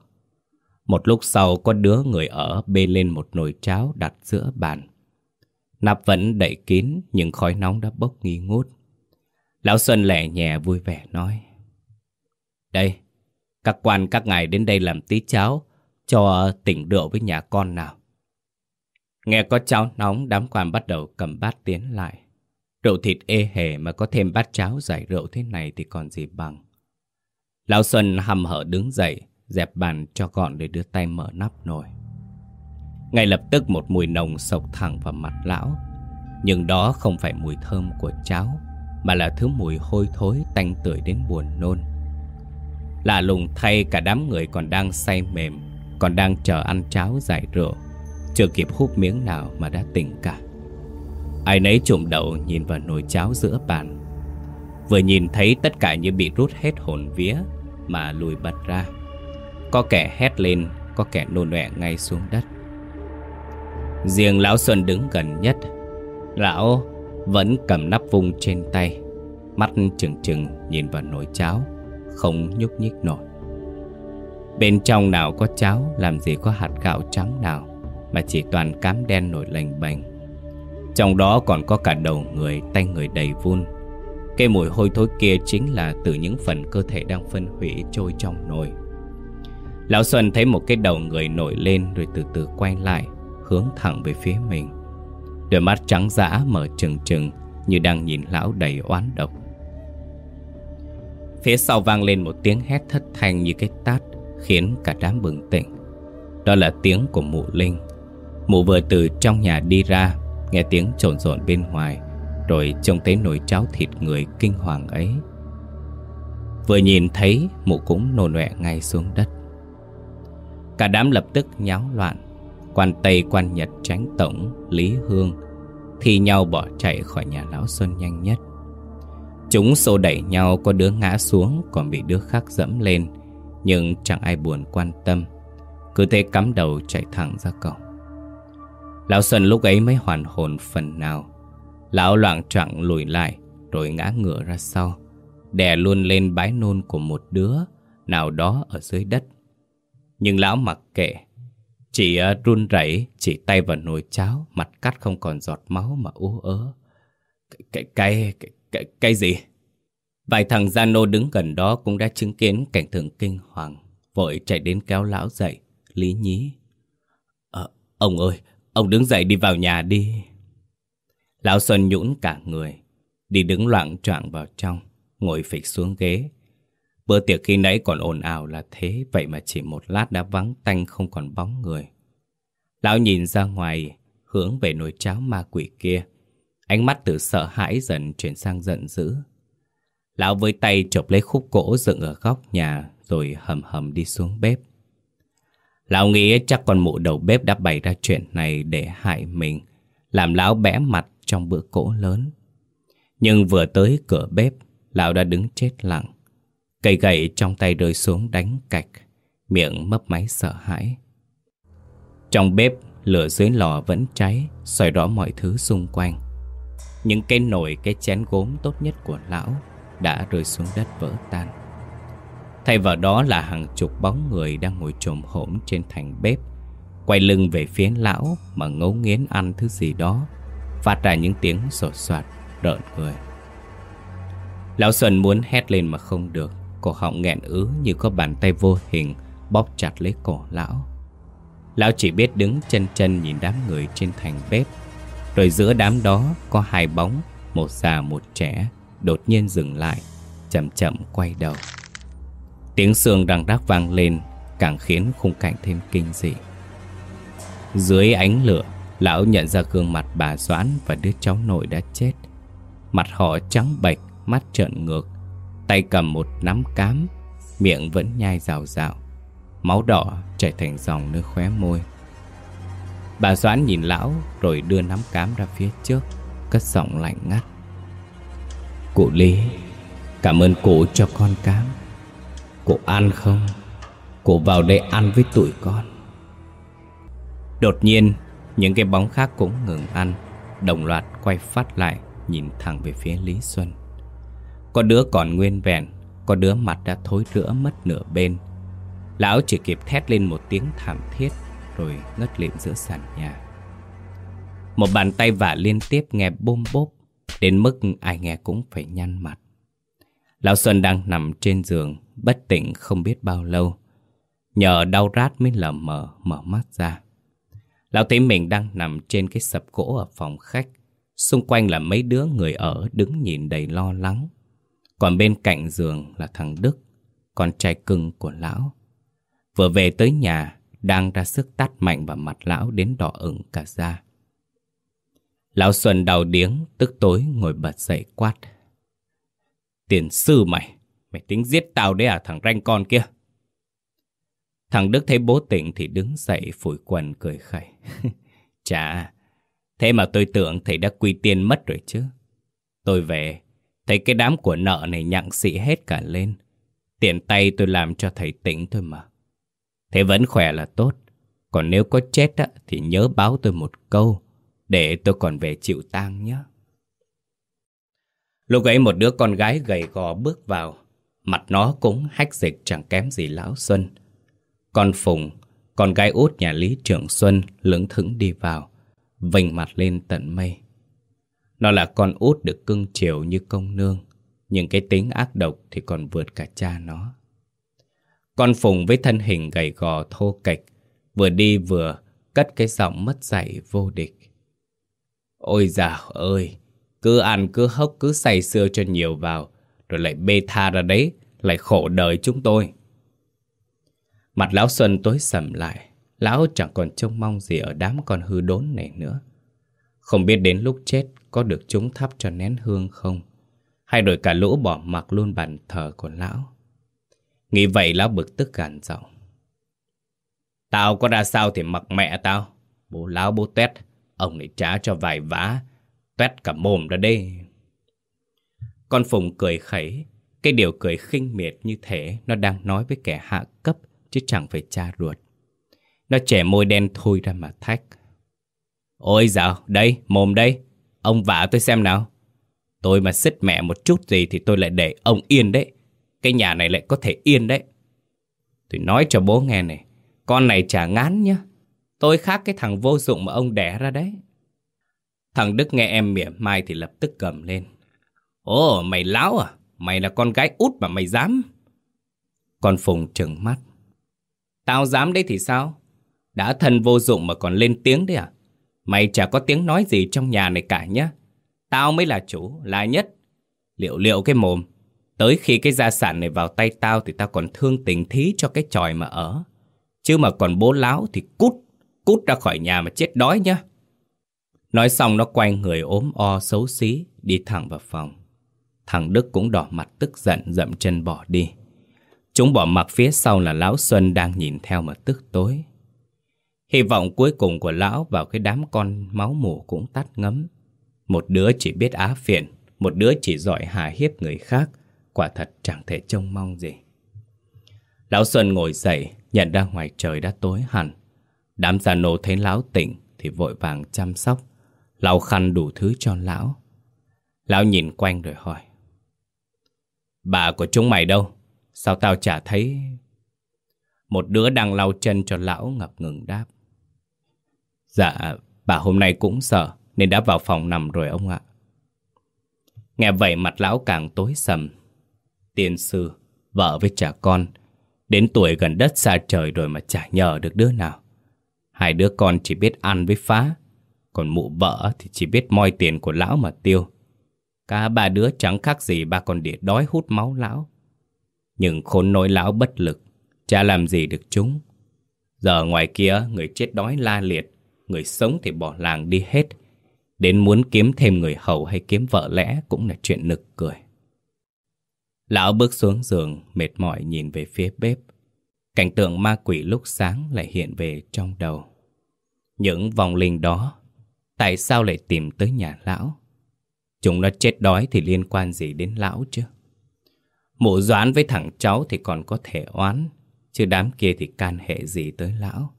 Một lúc sau có đứa người ở bê lên một nồi cháo đặt giữa bàn. Nắp vẫn đậy kín nhưng khói nóng đã bốc nghi ngút. Lão Xuân lẻ nhẹ vui vẻ nói. Đây, các quan các ngài đến đây làm tí cháo cho tỉnh rượu với nhà con nào. Nghe có cháo nóng đám quan bắt đầu cầm bát tiến lại. Rượu thịt ê hề mà có thêm bát cháo giải rượu thế này thì còn gì bằng. Lão Xuân hầm hở đứng dậy, dẹp bàn cho gọn để đưa tay mở nắp nồi. Ngay lập tức một mùi nồng sộc thẳng vào mặt lão. Nhưng đó không phải mùi thơm của cháo, mà là thứ mùi hôi thối tanh tưởi đến buồn nôn. Lạ lùng thay cả đám người còn đang say mềm, còn đang chờ ăn cháo giải rượu. Chưa kịp hút miếng nào mà đã tỉnh cả. Ai nấy trộm đậu nhìn vào nồi cháo giữa bàn. Vừa nhìn thấy tất cả như bị rút hết hồn vía mà lùi bật ra. Có kẻ hét lên, có kẻ nôn nọe ngay xuống đất. Riêng Lão Xuân đứng gần nhất. Lão vẫn cầm nắp vung trên tay Mắt trừng trừng nhìn vào nồi cháo Không nhúc nhích nổi. Bên trong nào có cháo Làm gì có hạt gạo trắng nào Mà chỉ toàn cám đen nổi lành bềnh. Trong đó còn có cả đầu người Tay người đầy vun. Cái mùi hôi thối kia chính là Từ những phần cơ thể đang phân hủy trôi trong nồi. Lão Xuân thấy một cái đầu người nổi lên Rồi từ từ quay lại hướng thẳng về phía mình. Đôi mắt trắng dã mở trừng trừng như đang nhìn lão đầy oán độc. Phía sau vang lên một tiếng hét thất thanh như cái tát khiến cả đám bừng tỉnh. Đó là tiếng của mụ Linh. Mụ vừa từ trong nhà đi ra, nghe tiếng trộn rộn bên ngoài, rồi trông thấy nồi cháo thịt người kinh hoàng ấy. Vừa nhìn thấy, mụ cũng nôn nọe ngay xuống đất. Cả đám lập tức nháo loạn. Quan Tây, quan Nhật, tránh tổng, Lý Hương Thi nhau bỏ chạy khỏi nhà Lão Xuân nhanh nhất. Chúng xô đẩy nhau Có đứa ngã xuống, Còn bị đứa khác dẫm lên. Nhưng chẳng ai buồn quan tâm. Cứ thế cắm đầu chạy thẳng ra cổng. Lão Xuân lúc ấy mới hoàn hồn phần nào. Lão loạn trọng lùi lại, Rồi ngã ngửa ra sau, Đè luôn lên bãi nôn của một đứa Nào đó ở dưới đất. Nhưng lão mặc kệ chỉ ờ, run rẩy chỉ tay vào nồi cháo, mặt cắt không còn giọt máu mà ú ớ. Cái, cái, cái, cái, cái gì? Vài thằng Giano đứng gần đó cũng đã chứng kiến cảnh tượng kinh hoàng, vội chạy đến kéo lão dậy, lý nhí. À, ông ơi, ông đứng dậy đi vào nhà đi. Lão Xuân nhũn cả người, đi đứng loạn choạng vào trong, ngồi phịch xuống ghế, Bữa tiệc khi nãy còn ồn ào là thế, Vậy mà chỉ một lát đã vắng tanh không còn bóng người. Lão nhìn ra ngoài, Hướng về nồi cháo ma quỷ kia. Ánh mắt từ sợ hãi dần chuyển sang giận dữ. Lão với tay chộp lấy khúc gỗ dựng ở góc nhà, Rồi hầm hầm đi xuống bếp. Lão nghĩ chắc con mụ đầu bếp đã bày ra chuyện này để hại mình, Làm lão bẽ mặt trong bữa cỗ lớn. Nhưng vừa tới cửa bếp, Lão đã đứng chết lặng. Cây gậy trong tay rơi xuống đánh cạch, Miệng mấp máy sợ hãi. Trong bếp, Lửa dưới lò vẫn cháy soi rõ mọi thứ xung quanh. Những cái nồi, cái chén gốm tốt nhất của lão Đã rơi xuống đất vỡ tan. Thay vào đó là hàng chục bóng người Đang ngồi trồm hổm trên thành bếp, Quay lưng về phía lão Mà ngấu nghiến ăn thứ gì đó, Phát ra những tiếng sột soạt, Rợn người. Lão Xuân muốn hét lên mà không được. Cổ họng nghẹn ứ như có bàn tay vô hình, Bóp chặt lấy cổ lão. Lão chỉ biết đứng chân chân nhìn đám người trên thành bếp. Rồi giữa đám đó có hai bóng, Một già, một trẻ, Đột nhiên dừng lại, Chậm chậm quay đầu. Tiếng xương răng rác vang lên, Càng khiến khung cảnh thêm kinh dị. Dưới ánh lửa, Lão nhận ra gương mặt bà Doãn Và đứa cháu nội đã chết. Mặt họ trắng bệch, Mắt trợn ngược Tay cầm một nắm cám, Miệng vẫn nhai rào rào Máu đỏ chảy thành dòng nơi khóe môi. Bà Doãn nhìn lão rồi đưa nắm cám ra phía trước, Cất giọng lạnh ngắt. Cụ Lý, Cảm ơn cụ cho con cám. Cụ ăn không? Cụ vào đây ăn với tụi con. Đột nhiên, Những cái bóng khác cũng ngừng ăn. Đồng loạt quay phát lại, Nhìn thẳng về phía Lý Xuân. Có đứa còn nguyên vẹn, Có đứa mặt đã thối rữa mất nửa bên. Lão chỉ kịp thét lên một tiếng thảm thiết, Rồi ngất lịm giữa sàn nhà. Một bàn tay vả liên tiếp nghe bôm bốp, Đến mức ai nghe cũng phải nhăn mặt. Lão Xuân đang nằm trên giường, Bất tỉnh không biết bao lâu. Nhờ đau rát mới lờ mờ, mở mắt ra. Lão thấy mình đang nằm trên cái sập gỗ ở phòng khách. Xung quanh là mấy đứa người ở đứng nhìn đầy lo lắng. Còn bên cạnh giường là thằng Đức, Con trai cưng của lão. Vừa về tới nhà, Đang ra sức tát mạnh vào mặt lão đến đỏ ửng cả da. Lão Xuân đau điếng, Tức tối ngồi bật dậy quát. Tiền sư mày Mày tính giết tao đấy à thằng ranh con kia? Thằng Đức thấy bố tỉnh thì đứng dậy phủi quần cười khẩy. Chà, Thế mà tôi tưởng thầy đã quy tiên mất rồi chứ. Tôi về Thấy cái đám của nợ này nhặng xị hết cả lên. Tiện tay tôi làm cho thầy tỉnh thôi mà. Thế vẫn khỏe là tốt. Còn nếu có chết á, thì nhớ báo tôi một câu Để tôi còn về chịu tang nhé Lúc ấy một đứa con gái gầy gò bước vào. Mặt nó cũng hách dịch chẳng kém gì lão Xuân. Con Phùng Con gái út nhà Lý Trưởng Xuân Lưỡng thững đi vào vành mặt lên tận mây. Nó là con út được cưng chiều như công nương Nhưng cái tính ác độc Thì còn vượt cả cha nó con Phùng với thân hình gầy gò thô kệch, vừa đi vừa cất cái giọng mất dạy vô địch. Ôi dào ơi, cứ ăn cứ hốc cứ say sưa cho nhiều vào, rồi lại bê tha ra đấy, lại khổ đời chúng tôi. Mặt lão Xuân tối sầm lại, lão chẳng còn trông mong gì ở đám con hư đốn này nữa. Không biết đến lúc chết có được chúng thắp cho nén hương không, hay đổi cả lũ bỏ mặc luôn bàn thờ của lão. Nghĩ vậy lão bực tức gàn giọng. Tao có ra sao thì mặc mẹ tao. Bố lão bố tét, ông lại trả cho vài vá. Tuét cả mồm ra đây. Con Phùng cười khẩy. Cái điều cười khinh miệt như thế nó đang nói với kẻ hạ cấp chứ chẳng phải cha ruột. Nó trẻ môi đen thui ra mà thách. Ôi dạo, đây, mồm đây. Ông vả tôi xem nào. Tôi mà xích mẹ một chút gì thì tôi lại để ông yên đấy. Cái nhà này lại có thể yên đấy. Tôi nói cho bố nghe này, Con này chả ngán nhá. Tôi khác cái thằng vô dụng mà ông đẻ ra đấy. Thằng Đức nghe em mỉa mai thì lập tức cầm lên. Ồ, mày láo à? Mày là con gái út mà mày dám. Con Phùng trừng mắt. Tao dám đấy thì sao? Đã thân vô dụng mà còn lên tiếng đấy à? Mày chả có tiếng nói gì trong nhà này cả nhá Tao mới là chủ, là nhất Liệu liệu cái mồm Tới khi cái gia sản này vào tay tao thì tao còn thương tình thí cho cái tròi mà ở. Chứ mà còn bố láo thì cút, cút ra khỏi nhà mà chết đói nhá. Nói xong nó quay người ốm o xấu xí, đi thẳng vào phòng. Thằng Đức cũng đỏ mặt tức giận dậm chân bỏ đi. Chúng bỏ mặc phía sau là Lão Xuân đang nhìn theo mà tức tối. Hy vọng cuối cùng của Lão vào cái đám con máu mủ cũng tắt ngấm. Một đứa chỉ biết á phiền, một đứa chỉ giỏi hà hiếp người khác, Quả thật chẳng thể trông mong gì. Lão Xuân ngồi dậy Nhận ra ngoài trời đã tối hẳn. Đám già nô thấy lão tỉnh Thì vội vàng chăm sóc. Lau khăn đủ thứ cho lão. Lão nhìn quanh rồi hỏi. Bà của chúng mày đâu? Sao tao chả thấy... Một đứa đang lau chân cho lão ngập ngừng đáp. Dạ, bà hôm nay cũng sợ Nên đã vào phòng nằm rồi ông ạ. Nghe vậy mặt lão càng tối sầm. Tiên sư, vợ với trẻ con Đến tuổi gần đất xa trời rồi mà chả nhờ được đứa nào. Hai đứa con chỉ biết ăn với phá Còn mụ vợ thì chỉ biết moi tiền của lão mà tiêu. Cả ba đứa chẳng khác gì ba con đĩa đói hút máu lão. Nhưng khốn nỗi lão bất lực Chả làm gì được chúng. Giờ ngoài kia người chết đói la liệt Người sống thì bỏ làng đi hết. Đến muốn kiếm thêm người hầu hay kiếm vợ lẽ cũng là chuyện nực cười. Lão bước xuống giường, mệt mỏi nhìn về phía bếp. Cảnh tượng ma quỷ lúc sáng lại hiện về trong đầu. Những vòng linh đó Tại sao lại tìm tới nhà lão? Chúng nó chết đói thì liên quan gì đến lão chứ? Mụ doán với thằng cháu thì còn có thể oán Chứ đám kia thì can hệ gì tới lão?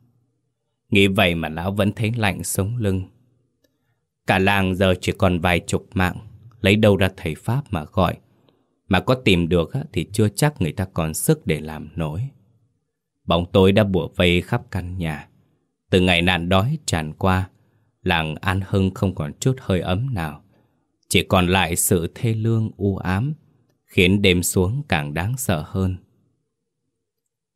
Nghĩ vậy mà lão vẫn thấy lạnh sống lưng. Cả làng giờ chỉ còn vài chục mạng, Lấy đâu ra thầy Pháp mà gọi. Mà có tìm được thì chưa chắc người ta còn sức để làm nổi. Bóng tối đã bủa vây khắp căn nhà. Từ ngày nạn đói tràn qua, Làng An Hưng không còn chút hơi ấm nào. Chỉ còn lại sự thê lương u ám, Khiến đêm xuống càng đáng sợ hơn.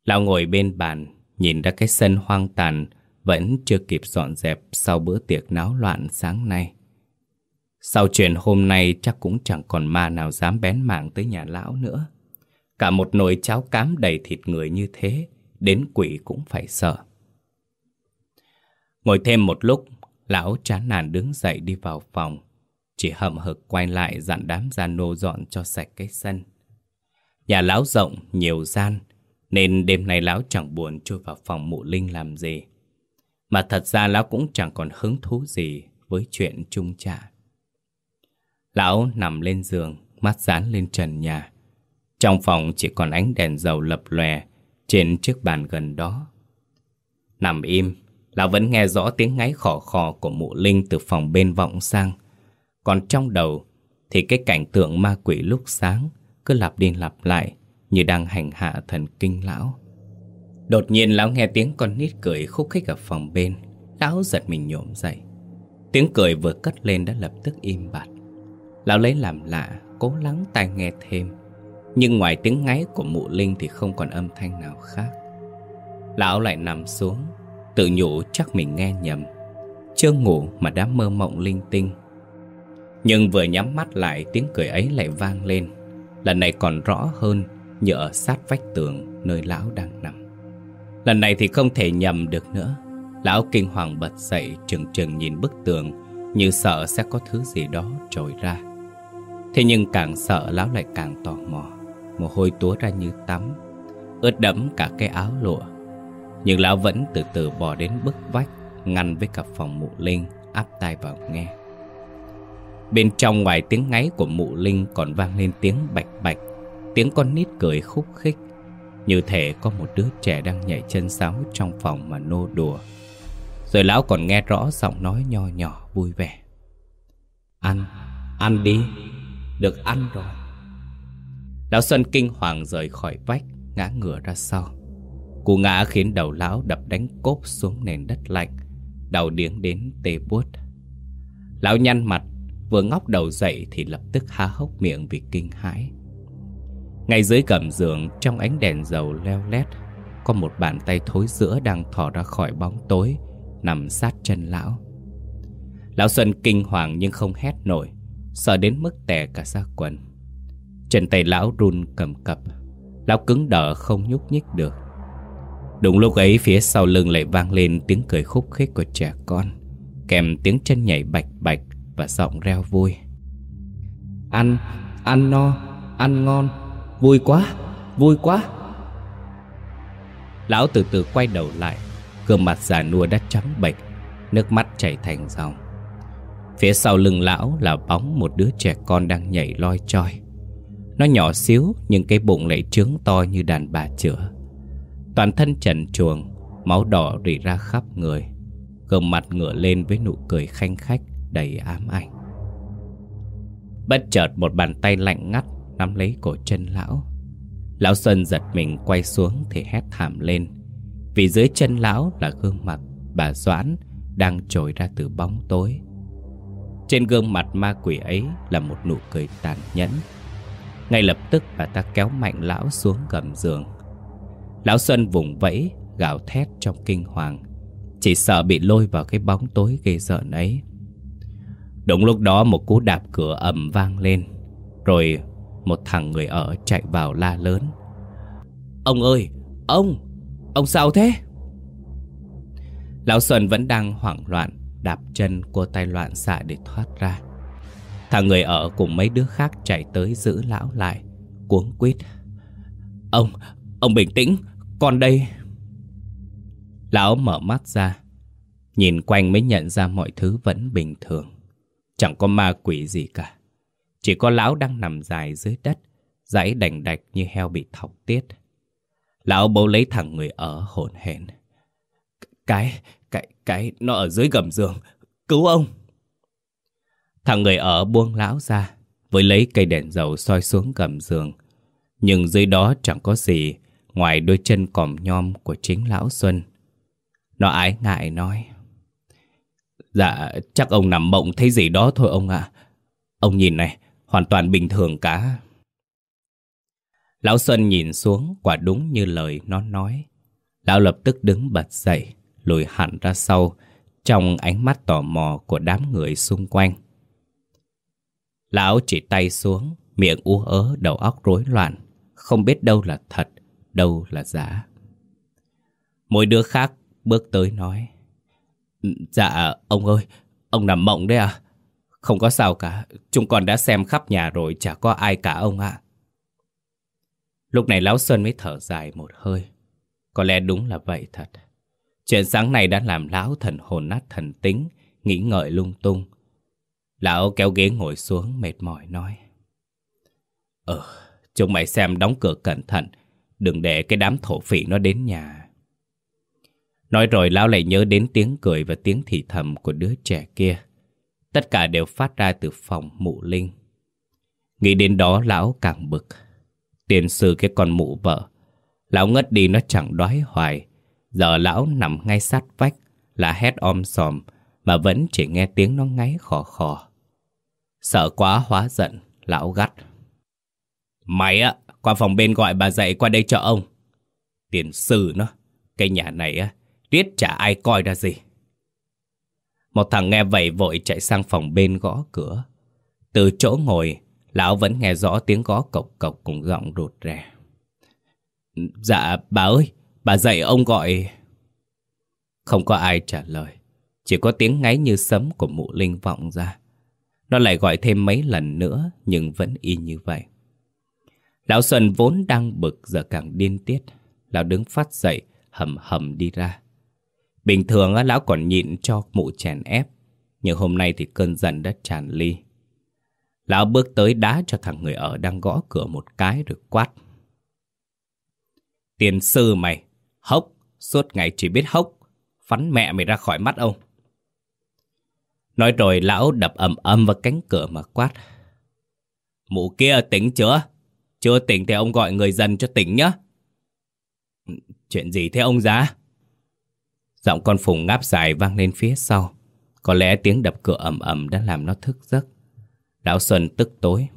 Lão ngồi bên bàn, Nhìn ra cái sân hoang tàn vẫn chưa kịp dọn dẹp Sau bữa tiệc náo loạn sáng nay. Sau chuyện hôm nay Chắc cũng chẳng còn ma nào dám bén mảng Tới nhà lão nữa. Cả một nồi cháo cám đầy thịt người như thế Đến quỷ cũng phải sợ. Ngồi thêm một lúc Lão chán nản đứng dậy đi vào phòng. Chỉ hậm hực quay lại dặn đám gia nô dọn cho sạch cái sân. Nhà lão rộng, nhiều gian Nên đêm nay lão chẳng buồn chui vào phòng mụ linh làm gì. Mà thật ra lão cũng chẳng còn hứng thú gì với chuyện chung trả Lão nằm lên giường, mắt dán lên trần nhà Trong phòng chỉ còn ánh đèn dầu lập lòe trên chiếc bàn gần đó. Nằm im, Lão vẫn nghe rõ tiếng ngáy khò khò của mụ Linh từ phòng bên vọng sang. Còn trong đầu thì cái cảnh tượng ma quỷ lúc sáng cứ lặp đi lặp lại như đang hành hạ thần kinh lão. Đột nhiên lão nghe tiếng con nít cười khúc khích ở phòng bên. Lão giật mình nhổm dậy. Tiếng cười vừa cất lên đã lập tức im bặt. Lão lấy làm lạ, cố lắng tai nghe thêm. Nhưng ngoài tiếng ngáy của mụ Linh thì không còn âm thanh nào khác Lão lại nằm xuống Tự nhủ chắc mình nghe nhầm Chưa ngủ mà đã mơ mộng linh tinh Nhưng vừa nhắm mắt lại tiếng cười ấy lại vang lên Lần này còn rõ hơn Như ở sát vách tường nơi lão đang nằm Lần này thì không thể nhầm được nữa. Lão kinh hoàng bật dậy, trừng trừng nhìn bức tường, Như sợ sẽ có thứ gì đó trồi ra. Thế nhưng càng sợ, lão lại càng tò mò. Mồ hôi túa ra như tắm, Ướt đẫm cả cái áo lụa. Nhưng lão vẫn từ từ bỏ đến bức vách, Ngăn với cả phòng mụ linh, Áp tai vào nghe. Bên trong ngoài tiếng ngáy của mụ linh Còn vang lên tiếng bạch bạch, Tiếng con nít cười khúc khích. Như thể có một đứa trẻ đang nhảy chân sáo Trong phòng mà nô đùa. Rồi lão còn nghe rõ giọng nói nho nhỏ vui vẻ. Ăn, ăn đi Được ăn rồi. Lão Xuân kinh hoàng rời khỏi vách Ngã ngửa ra sau. Cú ngã khiến đầu lão đập đánh cốp xuống nền đất lạnh Đầu điếng đến tê buốt. Lão nhăn mặt Vừa ngóc đầu dậy thì lập tức há hốc miệng vì kinh hãi. Ngay dưới gầm giường Trong ánh đèn dầu leo lét Có một bàn tay thối giữa đang thò ra khỏi bóng tối Nằm sát chân lão. Lão Xuân kinh hoàng nhưng không hét nổi Sợ đến mức tè cả ra quần. Chân tay lão run cầm cập Lão cứng đờ không nhúc nhích được. Đúng lúc ấy phía sau lưng lại vang lên tiếng cười khúc khích của trẻ con Kèm tiếng chân nhảy bạch bạch và giọng reo vui. Ăn, ăn no, ăn ngon, vui quá, vui quá. Lão từ từ quay đầu lại Gương mặt già nua đã trắng bệch Nước mắt chảy thành dòng. Phía sau lưng lão là bóng một đứa trẻ con đang nhảy loi choi. Nó nhỏ xíu nhưng cái bụng lại trướng to như đàn bà chữa. Toàn thân trần chuồng Máu đỏ rỉ ra khắp người. Gương mặt ngửa lên với nụ cười khanh khách đầy ám ảnh. Bất chợt một bàn tay lạnh ngắt Nắm lấy cổ chân lão. Lão Xuân giật mình quay xuống Thì hét thảm lên. Vì dưới chân lão là gương mặt Bà Doãn đang trồi ra từ bóng tối. Trên gương mặt ma quỷ ấy Là một nụ cười tàn nhẫn. Ngay lập tức bà ta kéo mạnh lão xuống gầm giường. Lão Xuân vùng vẫy, Gào thét trong kinh hoàng. Chỉ sợ bị lôi vào cái bóng tối ghê rợn ấy. Đúng lúc đó một cú đạp cửa ầm vang lên. Rồi một thằng người ở chạy vào la lớn Ông ơi, ông, ông sao thế? Lão Xuân vẫn đang hoảng loạn Đạp chân cô tay loạn xạ để thoát ra Thằng người ở cùng mấy đứa khác chạy tới giữ lão lại Cuống quýt Ông, ông bình tĩnh, con đây Lão mở mắt ra Nhìn quanh mới nhận ra mọi thứ vẫn bình thường. Chẳng có ma quỷ gì cả. Chỉ có lão đang nằm dài dưới đất, dãy đành đạch như heo bị thọc tiết. Lão bố lấy thẳng người ở hồn hển. Cái, cái, cái, nó ở dưới gầm giường. Cứu ông! Thằng người ở buông lão ra, với lấy cây đèn dầu soi xuống gầm giường. Nhưng dưới đó chẳng có gì ngoài đôi chân còm nhom của chính lão Xuân. Nó ái ngại nói. Dạ, chắc ông nằm mộng thấy gì đó thôi ông ạ. Ông nhìn này, hoàn toàn bình thường cả. Lão Xuân nhìn xuống quả đúng như lời nó nói. Lão lập tức đứng bật dậy, lùi hẳn ra sau, trong ánh mắt tò mò của đám người xung quanh. Lão chỉ tay xuống, miệng ú ớ, đầu óc rối loạn, không biết đâu là thật, đâu là giả. Mỗi đứa khác bước tới nói. Ừ, dạ, ông ơi, ông nằm mộng đấy à? Không có sao cả, chúng con đã xem khắp nhà rồi, chả có ai cả ông ạ. Lúc này Lão Xuân mới thở dài một hơi. Có lẽ đúng là vậy thật. Chuyện sáng nay đã làm Lão thần hồn nát thần tính, nghĩ ngợi lung tung. Lão kéo ghế ngồi xuống mệt mỏi nói. Ờ, chúng mày xem đóng cửa cẩn thận, đừng để cái đám thổ phỉ nó đến nhà. Nói rồi Lão lại nhớ đến tiếng cười và tiếng thì thầm của đứa trẻ kia. Tất cả đều phát ra từ phòng mụ linh. Nghĩ đến đó Lão càng bực. Tiền sư cái con mụ vợ. Lão ngất đi nó chẳng đói hoài. Giờ lão nằm ngay sát vách, là hét om sòm, mà vẫn chỉ nghe tiếng nó ngáy khò khò. Sợ quá hóa giận, lão gắt. Mày á, qua phòng bên gọi bà dậy qua đây cho ông. Tiền sư nó, cái nhà này á, tiết chả ai coi ra gì. Một thằng nghe vậy vội chạy sang phòng bên gõ cửa. Từ chỗ ngồi, lão vẫn nghe rõ tiếng gõ cộc cộc cùng giọng rụt rè. Dạ, bà ơi, bà dậy ông gọi... Không có ai trả lời, chỉ có tiếng ngáy như sấm của mụ linh vọng ra. Nó lại gọi thêm mấy lần nữa nhưng vẫn y như vậy. Lão Xuân vốn đang bực giờ càng điên tiết. Lão đứng phát dậy, hầm hầm đi ra. Bình thường lão còn nhịn cho mụ chèn ép. Nhưng hôm nay thì cơn giận đã tràn ly. Lão bước tới đá cho thằng người ở đang gõ cửa một cái rồi quát. Tiền sư mày, hốc, suốt ngày chỉ biết hốc, phắn mẹ mày ra khỏi mắt ông. Nói rồi lão đập ầm ầm vào cánh cửa mà quát. Mụ kia tỉnh chưa? Chưa tỉnh thì ông gọi người dân cho tỉnh nhá. Chuyện gì thế ông già? Giọng con Phùng ngáp dài vang lên phía sau. Có lẽ tiếng đập cửa ầm ầm đã làm nó thức giấc. Lão Xuân tức tối.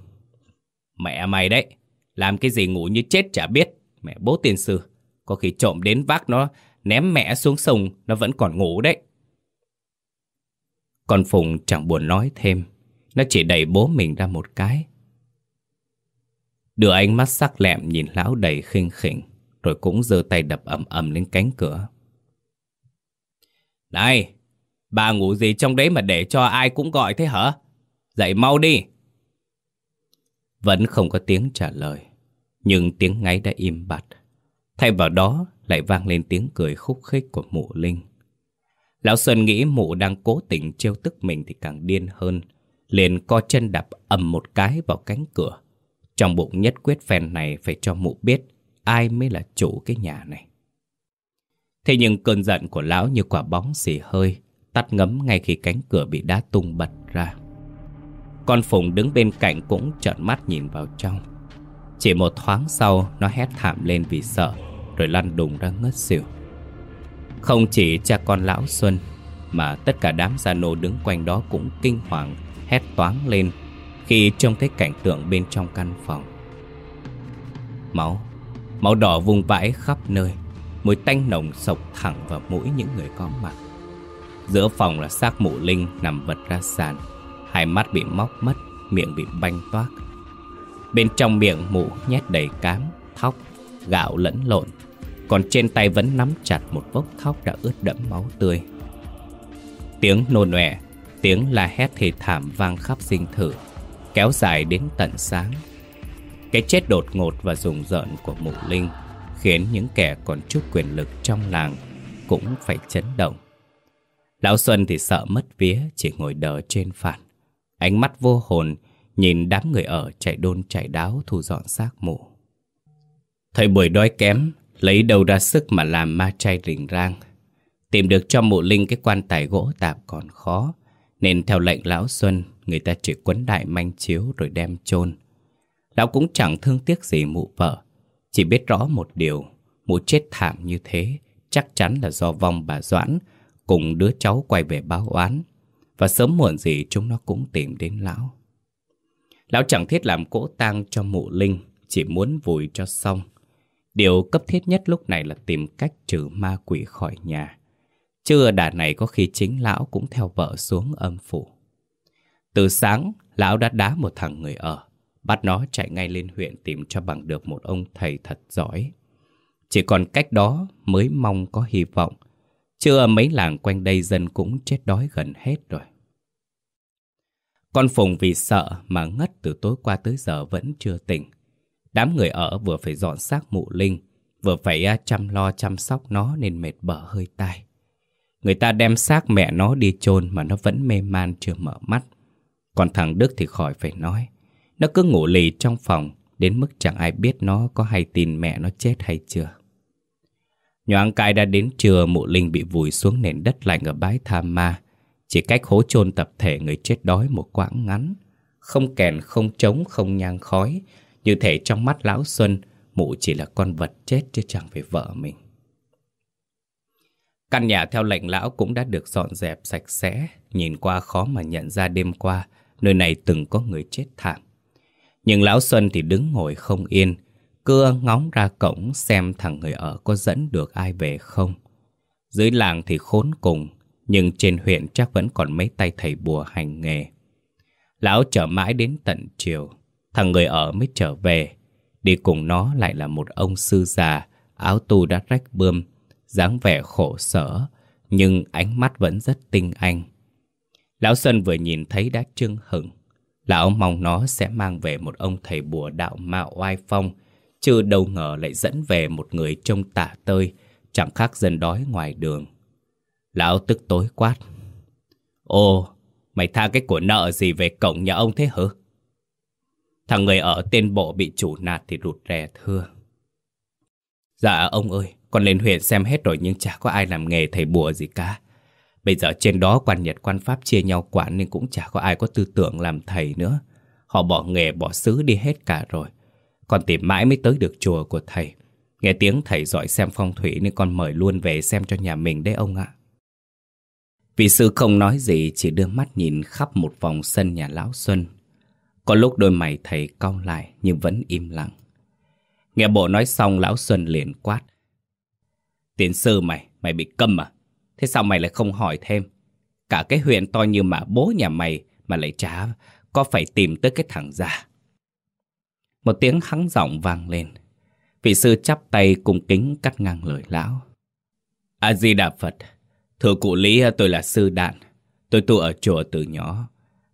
Mẹ mày đấy, làm cái gì ngủ như chết chả biết. Mẹ bố tiên sư, có khi trộm đến vác nó, ném mẹ xuống sông, nó vẫn còn ngủ đấy. Con Phùng chẳng buồn nói thêm Nó chỉ đẩy bố mình ra một cái Đưa ánh mắt sắc lẹm nhìn lão đầy khinh khỉnh Rồi cũng giơ tay đập ầm ầm lên cánh cửa này, Bà ngủ gì trong đấy mà để cho ai cũng gọi thế hả Dậy mau đi Vẫn không có tiếng trả lời, Nhưng tiếng ngáy đã im bặt Thay vào đó lại vang lên tiếng cười khúc khích của mụ Linh Lão sơn nghĩ mụ đang cố tình trêu tức mình thì càng điên hơn. Liền co chân đạp ầm một cái vào cánh cửa. Trong bụng nhất quyết phèn này phải cho mụ biết ai mới là chủ cái nhà này. Thế nhưng cơn giận của lão như quả bóng xì hơi, tắt ngấm ngay khi cánh cửa bị đá tung bật ra. Con Phùng đứng bên cạnh cũng trợn mắt nhìn vào trong. Chỉ một thoáng sau nó hét thảm lên vì sợ, rồi lăn đùng ra ngất xỉu. Không chỉ cha con lão Xuân Mà tất cả đám gia nô đứng quanh đó cũng kinh hoàng Hét toáng lên Khi trông thấy cảnh tượng bên trong căn phòng Máu Máu đỏ vung vãi khắp nơi Mùi tanh nồng sộc thẳng vào mũi những người có mặt. Giữa phòng là xác mụ linh nằm vật ra sàn. Hai mắt bị móc mất Miệng bị banh toác. Bên trong miệng mụ nhét đầy cám Thóc, gạo lẫn lộn. Còn trên tay vẫn nắm chặt một vốc thóc đã ướt đẫm máu tươi. Tiếng nôn nòe Tiếng la hét thì thảm vang khắp dinh thự Kéo dài đến tận sáng. Cái chết đột ngột và rùng rợn của mụ linh Khiến những kẻ còn chút quyền lực trong làng Cũng phải chấn động. Lão Xuân thì sợ mất vía, Chỉ ngồi đờ trên phản. Ánh mắt vô hồn Nhìn đám người ở chạy đôn chạy đáo Thu dọn xác mộ Thời buổi đói kém, Lấy đầu ra sức mà làm ma chay rình rang. Tìm được cho mụ linh cái quan tài gỗ tạp còn khó, Nên theo lệnh lão Xuân, Người ta chỉ quấn đại manh chiếu rồi đem chôn. Lão cũng chẳng thương tiếc gì mụ vợ chỉ biết rõ một điều Mụ chết thảm như thế Chắc chắn là do vong bà Doãn Cùng đứa cháu quay về báo oán. Và sớm muộn gì chúng nó cũng tìm đến lão. Lão chẳng thiết làm cỗ tang cho mụ linh Chỉ muốn vùi cho xong. Điều cấp thiết nhất lúc này là tìm cách trừ ma quỷ khỏi nhà. Chưa đà này có khi chính lão cũng theo vợ xuống âm phủ. Từ sáng, lão đã đá một thằng người ở. Bắt nó chạy ngay lên huyện tìm cho bằng được một ông thầy thật giỏi. Chỉ còn cách đó mới mong có hy vọng. Chưa mấy làng quanh đây dân cũng chết đói gần hết rồi. Con Phùng vì sợ mà ngất từ tối qua tới giờ vẫn chưa tỉnh. Đám người ở vừa phải dọn xác mụ linh, Vừa phải à, chăm lo chăm sóc nó nên mệt bở hơi tai. Người ta đem xác mẹ nó đi chôn mà nó vẫn mê man chưa mở mắt. Còn thằng Đức thì khỏi phải nói. Nó cứ ngủ lì trong phòng Đến mức chẳng ai biết nó có hay tin mẹ nó chết hay chưa. Nhoáng cai đã đến trưa mụ linh bị vùi xuống nền đất lạnh ở bãi tham ma. Chỉ cách hố chôn tập thể người chết đói một quãng ngắn. Không kèn, không trống, không nhang khói. Như thể trong mắt lão Xuân Mụ chỉ là con vật chết chứ chẳng phải vợ mình. Căn nhà theo lệnh lão cũng đã được dọn dẹp sạch sẽ. Nhìn qua khó mà nhận ra đêm qua Nơi này từng có người chết thảm. Nhưng lão Xuân thì đứng ngồi không yên. Cưa ngóng ra cổng xem thằng người ở có dẫn được ai về không. Dưới làng thì khốn cùng, Nhưng trên huyện chắc vẫn còn mấy tay thầy bùa hành nghề. Lão chờ mãi đến tận chiều, Thằng người ở mới trở về. Đi cùng nó lại là một ông sư già, Áo tu đã rách bươm, dáng vẻ khổ sở, Nhưng ánh mắt vẫn rất tinh anh. Lão Xuân vừa nhìn thấy đã trưng hửng. Lão mong nó sẽ mang về một ông thầy bùa đạo mạo oai phong Chứ đâu ngờ lại dẫn về một người trông tả tơi Chẳng khác dân đói ngoài đường Lão tức tối quát "Ô, mày tha cái của nợ gì về cổng nhà ông thế hả? Thằng người ở tên bộ bị chủ nạt thì rụt rè thưa. Dạ ông ơi, con lên huyện xem hết rồi nhưng chả có ai làm nghề thầy bùa gì cả. Bây giờ trên đó quan nhật quan pháp chia nhau quản nên cũng chả có ai có tư tưởng làm thầy nữa. Họ bỏ nghề bỏ xứ đi hết cả rồi. còn tìm mãi mới tới được chùa của thầy. Nghe tiếng thầy giỏi xem phong thủy nên con mời luôn về xem cho nhà mình đấy ông ạ. Vị sư không nói gì chỉ đưa mắt nhìn khắp một vòng sân nhà Lão Xuân có lúc đôi mày thầy cau lại nhưng vẫn im lặng. Nghe bộ nói xong lão Xuân liền quát. Tiến sư mày, mày bị câm à? Thế sao mày lại không hỏi thêm? Cả cái huyện to như mà bố nhà mày mà lại chả có phải tìm tới cái thằng già. Một tiếng hắng giọng vang lên. Vị sư chắp tay cung kính cắt ngang lời lão. A-di-đà Phật, thưa cụ Lý tôi là sư đạn. Tôi tu ở chùa từ nhỏ.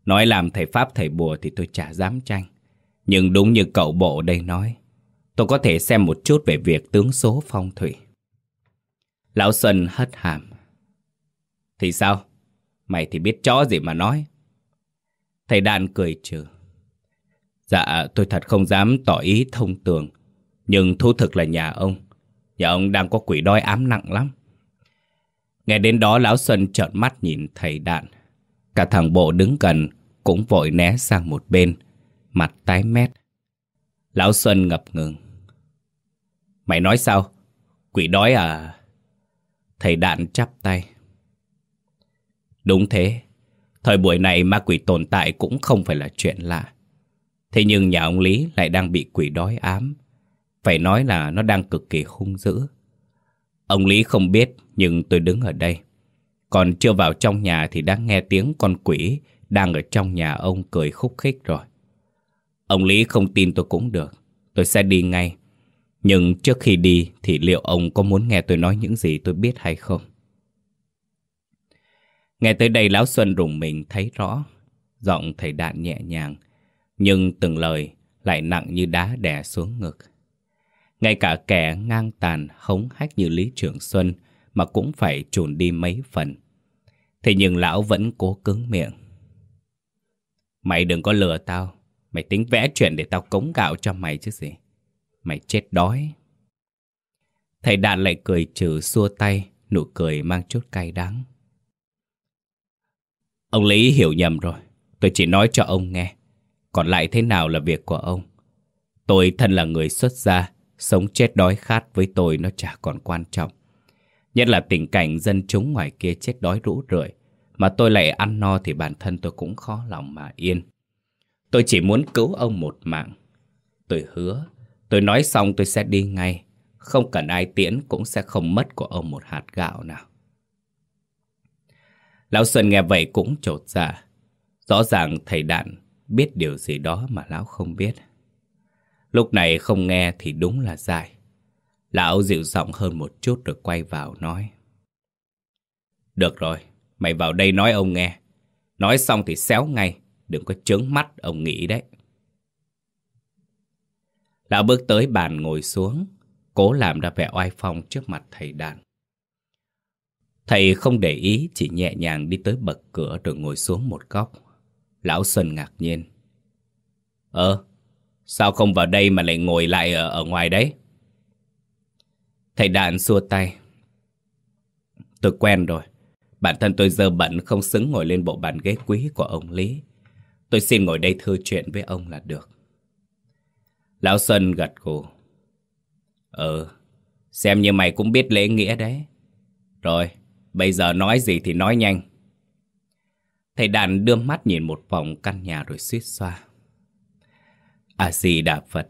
Nói làm thầy Pháp thầy bùa thì tôi chả dám tranh. Nhưng đúng như cậu bộ đây nói, tôi có thể xem một chút về việc tướng số phong thủy. Lão Xuân hất hàm. Thì sao? Mày thì biết chó gì mà nói. Thầy Đan cười trừ. Dạ, tôi thật không dám tỏ ý thông tường. Nhưng thú thực là nhà ông. Nhà ông đang có quỷ đói ám nặng lắm. Nghe đến đó Lão Xuân trợn mắt nhìn thầy Đạn. Cả thằng bộ đứng gần cũng vội né sang một bên, mặt tái mét. Lão Xuân ngập ngừng. Mày nói sao? Quỷ đói à? Thầy đạn chắp tay. Đúng thế, thời buổi này ma quỷ tồn tại cũng không phải là chuyện lạ. Thế nhưng nhà ông Lý lại đang bị quỷ đói ám. Phải nói là nó đang cực kỳ hung dữ. Ông Lý không biết, nhưng tôi đứng ở đây. Còn chưa vào trong nhà thì đang nghe tiếng con quỷ đang ở trong nhà ông cười khúc khích rồi. Ông Lý không tin tôi cũng được, tôi sẽ đi ngay. Nhưng trước khi đi thì liệu ông có muốn nghe tôi nói những gì tôi biết hay không? Nghe tới đây Lão Xuân rùng mình thấy rõ, giọng thầy đạn nhẹ nhàng, nhưng từng lời lại nặng như đá đè xuống ngực. Ngay cả kẻ ngang tàn hống hách như Lý Trường Xuân mà cũng phải trùn đi mấy phần. Thế nhưng lão vẫn cố cứng miệng. Mày đừng có lừa tao. Mày tính vẽ chuyện để tao cống gạo cho mày chứ gì. Mày chết đói. Thầy Đạn lại cười trừ xua tay, nụ cười mang chút cay đắng. Ông Lý hiểu nhầm rồi. Tôi chỉ nói cho ông nghe. Còn lại thế nào là việc của ông. Tôi thân là người xuất gia, sống chết đói khát với tôi nó chả còn quan trọng. Nhất là tình cảnh dân chúng ngoài kia chết đói rũ rượi, mà tôi lại ăn no thì bản thân tôi cũng khó lòng mà yên. Tôi chỉ muốn cứu ông một mạng. Tôi hứa, tôi nói xong tôi sẽ đi ngay. Không cần ai tiễn cũng sẽ không mất của ông một hạt gạo nào. Lão Xuân nghe vậy cũng trột dạ. Rõ ràng thầy Đạn biết điều gì đó mà lão không biết. Lúc này không nghe thì đúng là dài. Lão dịu giọng hơn một chút rồi quay vào nói. Được rồi, mày vào đây nói ông nghe. Nói xong thì xéo ngay, đừng có trướng mắt ông nghĩ đấy. Lão bước tới bàn ngồi xuống, cố làm ra vẻ oai phong trước mặt thầy đàn. Thầy không để ý, chỉ nhẹ nhàng đi tới bậc cửa rồi ngồi xuống một góc. Lão Xuân ngạc nhiên. Ờ, sao không vào đây mà lại ngồi lại ở, ở ngoài đấy? Thầy đàn xua tay. Tôi quen rồi. Bản thân tôi giờ bẩn không xứng ngồi lên bộ bàn ghế quý của ông Lý. Tôi xin ngồi đây thư chuyện với ông là được. Lão Xuân gật gù. Ừ, xem như mày cũng biết lễ nghĩa đấy. Rồi, bây giờ nói gì thì nói nhanh. Thầy đàn đưa mắt nhìn một vòng căn nhà rồi suýt xoa. À gì đà Phật,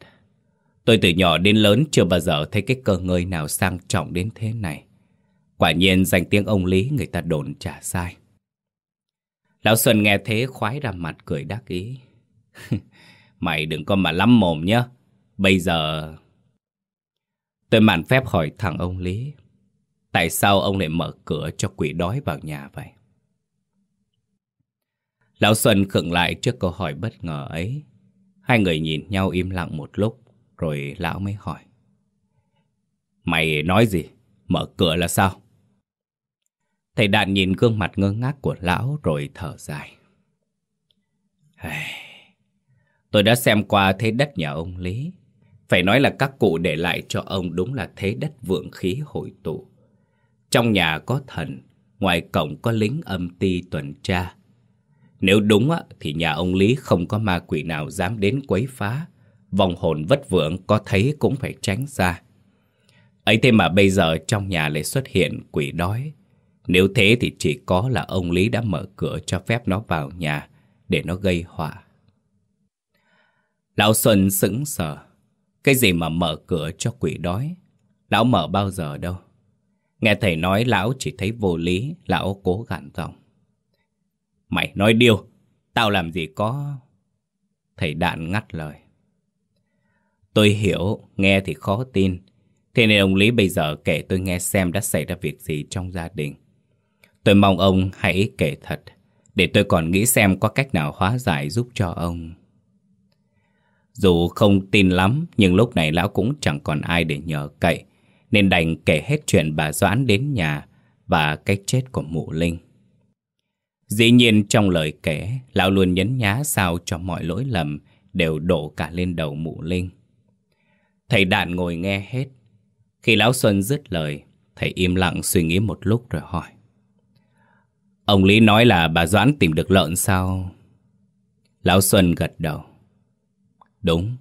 tôi từ nhỏ đến lớn chưa bao giờ thấy cái cơ ngơi nào sang trọng đến thế này. Quả nhiên danh tiếng ông Lý người ta đồn trả sai. Lão Xuân nghe thế khoái ra mặt cười đắc ý. Mày đừng có mà lắm mồm nhá. Bây giờ... Tôi mạn phép hỏi thằng ông Lý. Tại sao ông lại mở cửa cho quỷ đói vào nhà vậy? Lão Xuân khựng lại trước câu hỏi bất ngờ ấy. Hai người nhìn nhau im lặng một lúc, rồi lão mới hỏi. Mày nói gì? Mở cửa là sao? Thầy Đạn nhìn gương mặt ngơ ngác của lão rồi thở dài. Tôi đã xem qua thế đất nhà ông Lý. Phải nói là các cụ để lại cho ông đúng là thế đất vượng khí hội tụ. Trong nhà có thần, ngoài cổng có lính âm ti tuần tra. Nếu đúng á, thì nhà ông Lý không có ma quỷ nào dám đến quấy phá. Vòng hồn vất vưởng có thấy cũng phải tránh ra. ấy thế mà bây giờ trong nhà lại xuất hiện quỷ đói. Nếu thế thì chỉ có là ông Lý đã mở cửa cho phép nó vào nhà để nó gây họa. Lão Xuân sững sờ. Cái gì mà mở cửa cho quỷ đói? Lão mở bao giờ đâu? Nghe thầy nói lão chỉ thấy vô lý, lão cố gạn giọng. Mày nói điêu, tao làm gì có... Thầy đạn ngắt lời. Tôi hiểu, nghe thì khó tin. Thế nên ông Lý bây giờ kể tôi nghe xem đã xảy ra việc gì trong gia đình. Tôi mong ông hãy kể thật, để tôi còn nghĩ xem có cách nào hóa giải giúp cho ông. Dù không tin lắm, nhưng lúc này lão cũng chẳng còn ai để nhờ cậy, nên đành kể hết chuyện bà Doãn đến nhà và cái chết của mụ Linh. Dĩ nhiên trong lời kể, lão luôn nhấn nhá sao cho mọi lỗi lầm đều đổ cả lên đầu mụ Linh. Thầy Đạn ngồi nghe hết. Khi lão Xuân dứt lời, thầy im lặng suy nghĩ một lúc rồi hỏi. Ông Lý nói là bà Doãn tìm được lợn sao? Lão Xuân gật đầu. Đúng,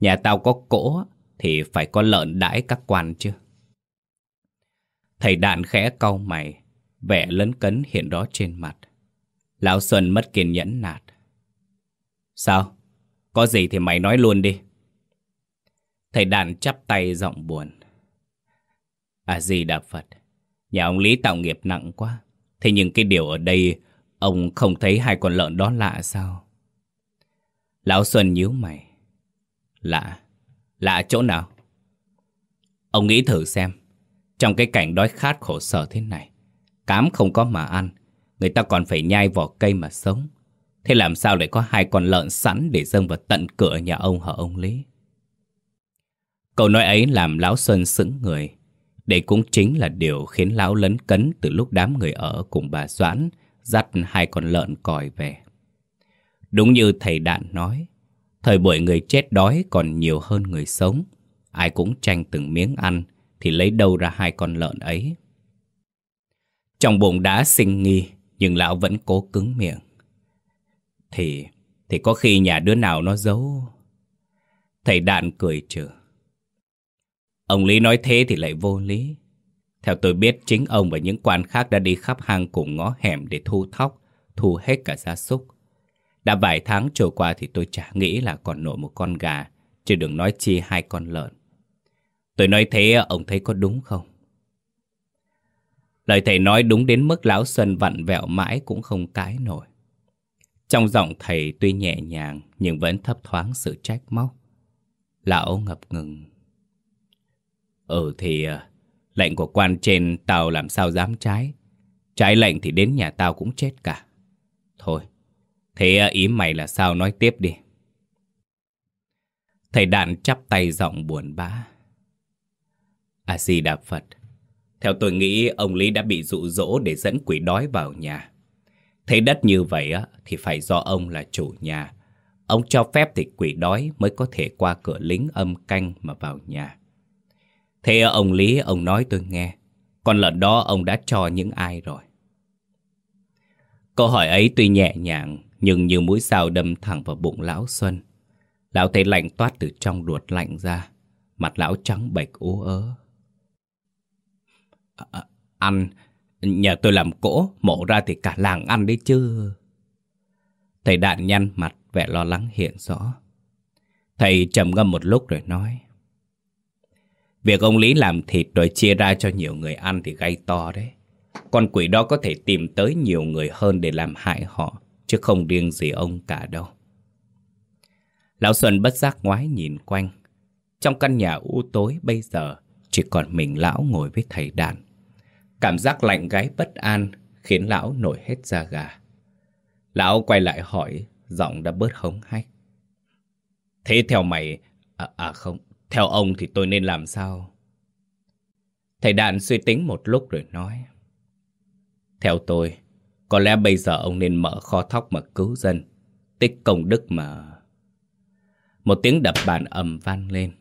nhà tao có cỗ thì phải có lợn đãi các quan chứ. Thầy đạn khẽ cau mày, vẻ lấn cấn hiện đó trên mặt. Lão Xuân mất kiên nhẫn nạt. Sao? Có gì thì mày nói luôn đi. Thầy đàn chắp tay giọng buồn. À gì đà Phật, nhà ông Lý tạo nghiệp nặng quá. Thế nhưng cái điều ở đây, ông không thấy hai con lợn đó lạ sao? Lão Xuân nhíu mày. Lạ? Lạ chỗ nào? Ông nghĩ thử xem, trong cái cảnh đói khát khổ sở thế này, cám không có mà ăn, người ta còn phải nhai vỏ cây mà sống. Thế làm sao lại có hai con lợn sẵn để dâng vào tận cửa nhà ông hả ông Lý? Câu nói ấy làm Lão Xuân sững người. Đây cũng chính là điều khiến Lão lấn cấn từ lúc đám người ở cùng bà Doãn Dắt hai con lợn còi về Đúng như thầy Đạn nói Thời buổi người chết đói còn nhiều hơn người sống. Ai cũng tranh từng miếng ăn Thì lấy đâu ra hai con lợn ấy. Trong bụng đã sinh nghi, Nhưng lão vẫn cố cứng miệng. Thì Thì có khi nhà đứa nào nó giấu? Thầy Đạn cười trừ. Ông Lý nói thế thì lại vô lý. Theo tôi biết, chính ông và những quan khác đã đi khắp hang cùng ngõ hẻm để thu thóc, Thu hết cả gia súc đã vài tháng trôi qua thì tôi chả nghĩ là còn nổi một con gà, chứ đừng nói chi hai con lợn. Tôi nói thế ông thấy có đúng không? Lời thầy nói đúng đến mức lão Xuân vặn vẹo mãi cũng không cãi nổi. Trong giọng thầy tuy nhẹ nhàng nhưng vẫn thấp thoáng sự trách móc. Lão ngập ngừng. Ừ thì ờ, lệnh của quan trên tao làm sao dám trái. Trái lệnh thì đến nhà tao cũng chết cả. Thôi, Thế à, ý mày là sao nói tiếp đi. Thầy Đạn chắp tay giọng buồn bã. A-di-đà Phật. Theo tôi nghĩ ông Lý đã bị dụ dỗ để dẫn quỷ đói vào nhà. Thấy đất như vậy á, thì phải do ông là chủ nhà. Ông cho phép thì quỷ đói mới có thể qua cửa lính âm canh mà vào nhà. Thế à, ông Lý, ông nói tôi nghe. Còn lợn đó ông đã cho những ai rồi? Câu hỏi ấy tuy nhẹ nhàng nhưng như mũi dao đâm thẳng vào bụng lão Xuân. Lão thấy lạnh toát từ trong ruột lạnh ra, mặt lão trắng bệch ú ớ. À, à, ăn, nhờ tôi làm cỗ, mổ ra thì cả làng ăn đấy chứ. Thầy đạn nhăn mặt, vẻ lo lắng hiện rõ. Thầy trầm ngâm một lúc rồi nói. Việc ông Lý làm thịt rồi chia ra cho nhiều người ăn thì gây to đấy. Con quỷ đó có thể tìm tới nhiều người hơn để làm hại họ chứ không riêng gì ông cả đâu. Lão Xuân bất giác ngoái nhìn quanh. Trong căn nhà u tối bây giờ chỉ còn mình lão ngồi với thầy đàn. Cảm giác lạnh gáy bất an khiến lão nổi hết da gà. Lão quay lại hỏi, giọng đã bớt hống hách. Thế theo mày, à, à không, theo ông thì tôi nên làm sao? Thầy đàn suy tính một lúc rồi nói. Theo tôi, có lẽ bây giờ ông nên mở kho thóc mà cứu dân. Tích công đức mà. Một tiếng đập bàn ầm vang lên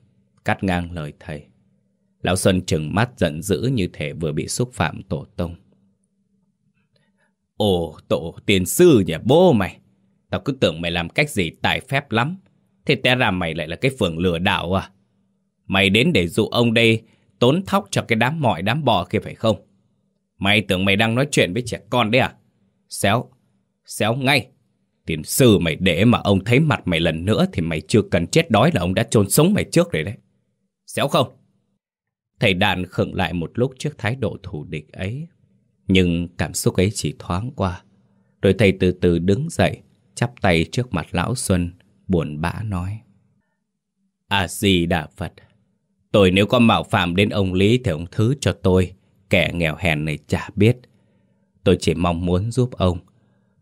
Cắt ngang lời thầy. Lão Xuân trừng mắt giận dữ như thể vừa bị xúc phạm tổ tông. Ồ, tổ tiền sư nhà bố mày. Tao cứ tưởng mày làm cách gì tài phép lắm. Thế té ra mày lại là cái phường lừa đảo à? Mày đến để dụ ông đây Tốn thóc cho cái đám mọi đám bò kia phải không? Mày tưởng mày đang nói chuyện với trẻ con đấy à? Xéo, xéo ngay. Tiền sư mày để mà ông thấy mặt mày lần nữa thì mày chưa cần chết đói là ông đã chôn sống mày trước rồi đấy. Xéo không? Thầy đàn khựng lại một lúc trước thái độ thù địch ấy. Nhưng cảm xúc ấy chỉ thoáng qua. Rồi thầy từ từ đứng dậy, chắp tay trước mặt lão Xuân, buồn bã nói. À gì đà Phật, tôi nếu có mạo phạm đến ông Lý thì ông thứ cho tôi, kẻ nghèo hèn này chả biết. Tôi chỉ mong muốn giúp ông.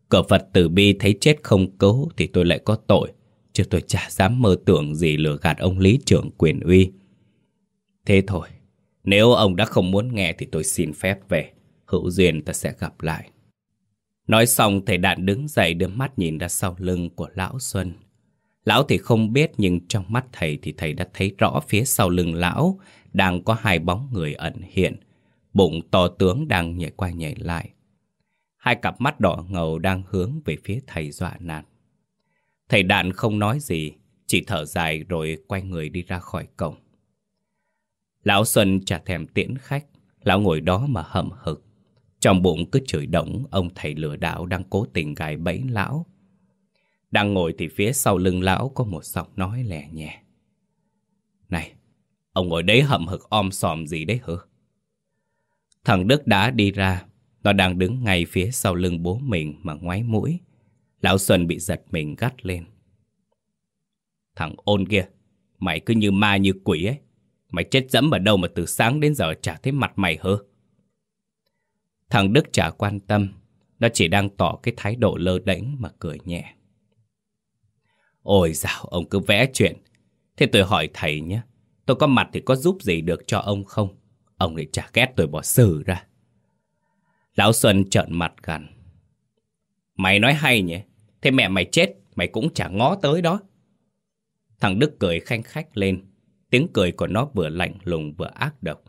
Cờ Phật tử bi thấy chết không cứu Thì tôi lại có tội, Chứ tôi chả dám mơ tưởng gì lừa gạt ông lý trưởng quyền uy. Thế thôi, Nếu ông đã không muốn nghe Thì tôi xin phép về. Hữu duyên ta sẽ gặp lại. Nói xong, thầy Đạn đứng dậy đưa mắt nhìn ra sau lưng của Lão Xuân. Lão thì không biết, nhưng trong mắt thầy thì thầy đã thấy rõ phía sau lưng lão đang có hai bóng người ẩn hiện. Bụng to tướng đang nhảy qua nhảy lại. Hai cặp mắt đỏ ngầu đang hướng về phía thầy dọa nạt. Thầy đạn không nói gì, chỉ thở dài rồi quay người đi ra khỏi cổng. Lão Xuân chả thèm tiễn khách, lão ngồi đó mà hậm hực. Trong bụng cứ chửi động ông thầy lừa đảo đang cố tình gài bẫy lão. Đang ngồi thì phía sau lưng lão có một giọng nói lẻ nhẹ. Này, ông ngồi đấy hậm hực om sòm gì đấy hả? Thằng Đức đã đi ra, nó đang đứng ngay phía sau lưng bố mình mà ngoái mũi. Lão Xuân bị giật mình gắt lên. Thằng ôn kia, mày cứ như ma như quỷ ấy. Mày chết dẫm ở đâu mà từ sáng đến giờ chả thấy mặt mày hơ. Thằng Đức chả quan tâm, nó chỉ đang tỏ cái thái độ lơ đễnh mà cười nhẹ. Ôi dạo, ông cứ vẽ chuyện. Thế tôi hỏi thầy nhé, tôi có mặt thì có giúp gì được cho ông không? Ông lại chả ghét tôi bỏ xử ra. Lão Xuân trợn mặt gằn. Mày nói hay nhỉ? Thế mẹ mày chết, mày cũng chả ngó tới đó. Thằng Đức cười khanh khách lên. Tiếng cười của nó vừa lạnh lùng vừa ác độc.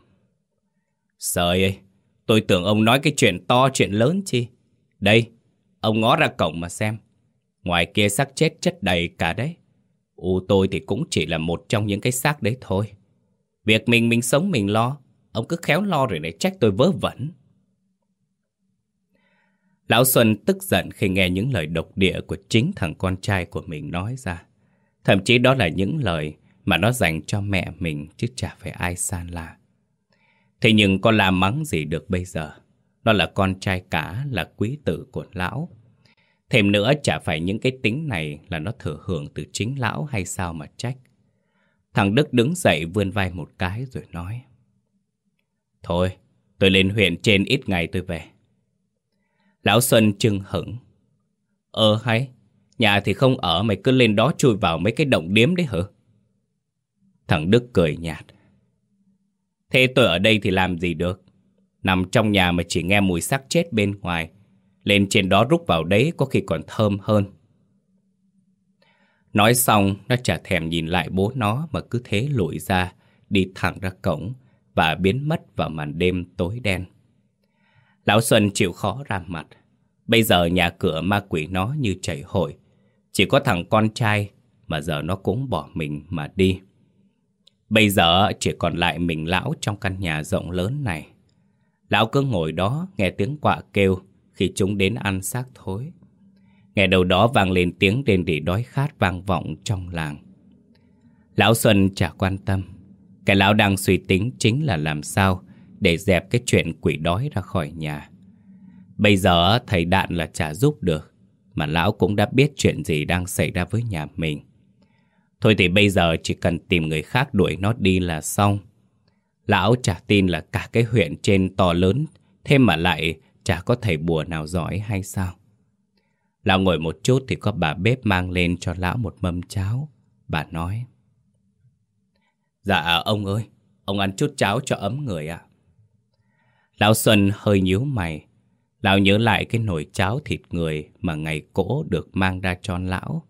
Trời ơi, tôi tưởng ông nói cái chuyện to chuyện lớn chi. Đây, ông ngó ra cổng mà xem. Ngoài kia xác chết chất đầy cả đấy. U tôi thì cũng chỉ là một trong những cái xác đấy thôi. Việc mình mình sống mình lo, ông cứ khéo lo rồi để trách tôi vớ vẩn. Lão Xuân tức giận khi nghe những lời độc địa của chính thằng con trai của mình nói ra. Thậm chí đó là những lời mà nó dành cho mẹ mình chứ chả phải ai san là. Thế nhưng con làm mắng gì được bây giờ? Nó là con trai cả, là quý tử của lão. Thêm nữa chả phải những cái tính này là nó thừa hưởng từ chính lão hay sao mà trách. Thằng Đức đứng dậy vươn vai một cái rồi nói. Thôi, tôi lên huyện trên ít ngày tôi về. Lão Xuân chưng hững. Ờ hay, nhà thì không ở mày cứ lên đó chui vào mấy cái động điếm đấy hả? Thằng Đức cười nhạt. Thế tôi ở đây thì làm gì được? Nằm trong nhà mà chỉ nghe mùi xác chết bên ngoài. Lên trên đó rút vào đấy có khi còn thơm hơn. Nói xong, nó chả thèm nhìn lại bố nó mà cứ thế lội ra, đi thẳng ra cổng và biến mất vào màn đêm tối đen. Lão Xuân chịu khó ra mặt. Bây giờ nhà cửa ma quỷ nó như chảy hội. Chỉ có thằng con trai mà giờ nó cũng bỏ mình mà đi. Bây giờ chỉ còn lại mình lão trong căn nhà rộng lớn này. Lão cứ ngồi đó nghe tiếng quạ kêu khi chúng đến ăn xác thối. Nghe đầu đó vang lên tiếng đền đỉ đói khát vang vọng trong làng. Lão Xuân chả quan tâm. Cái lão đang suy tính chính là làm sao để dẹp cái chuyện quỷ đói ra khỏi nhà. Bây giờ thầy Đạn là chả giúp được, mà lão cũng đã biết chuyện gì đang xảy ra với nhà mình. Thôi thì bây giờ chỉ cần tìm người khác đuổi nó đi là xong. Lão chả tin là cả cái huyện trên to lớn, thêm mà lại chả có thầy bùa nào giỏi hay sao. Lão ngồi một chút thì có bà bếp mang lên cho lão một mâm cháo. Bà nói. Dạ ông ơi, ông ăn chút cháo cho ấm người ạ. Lão Xuân hơi nhíu mày. Lão nhớ lại cái nồi cháo thịt người mà ngày cỗ được mang ra cho lão.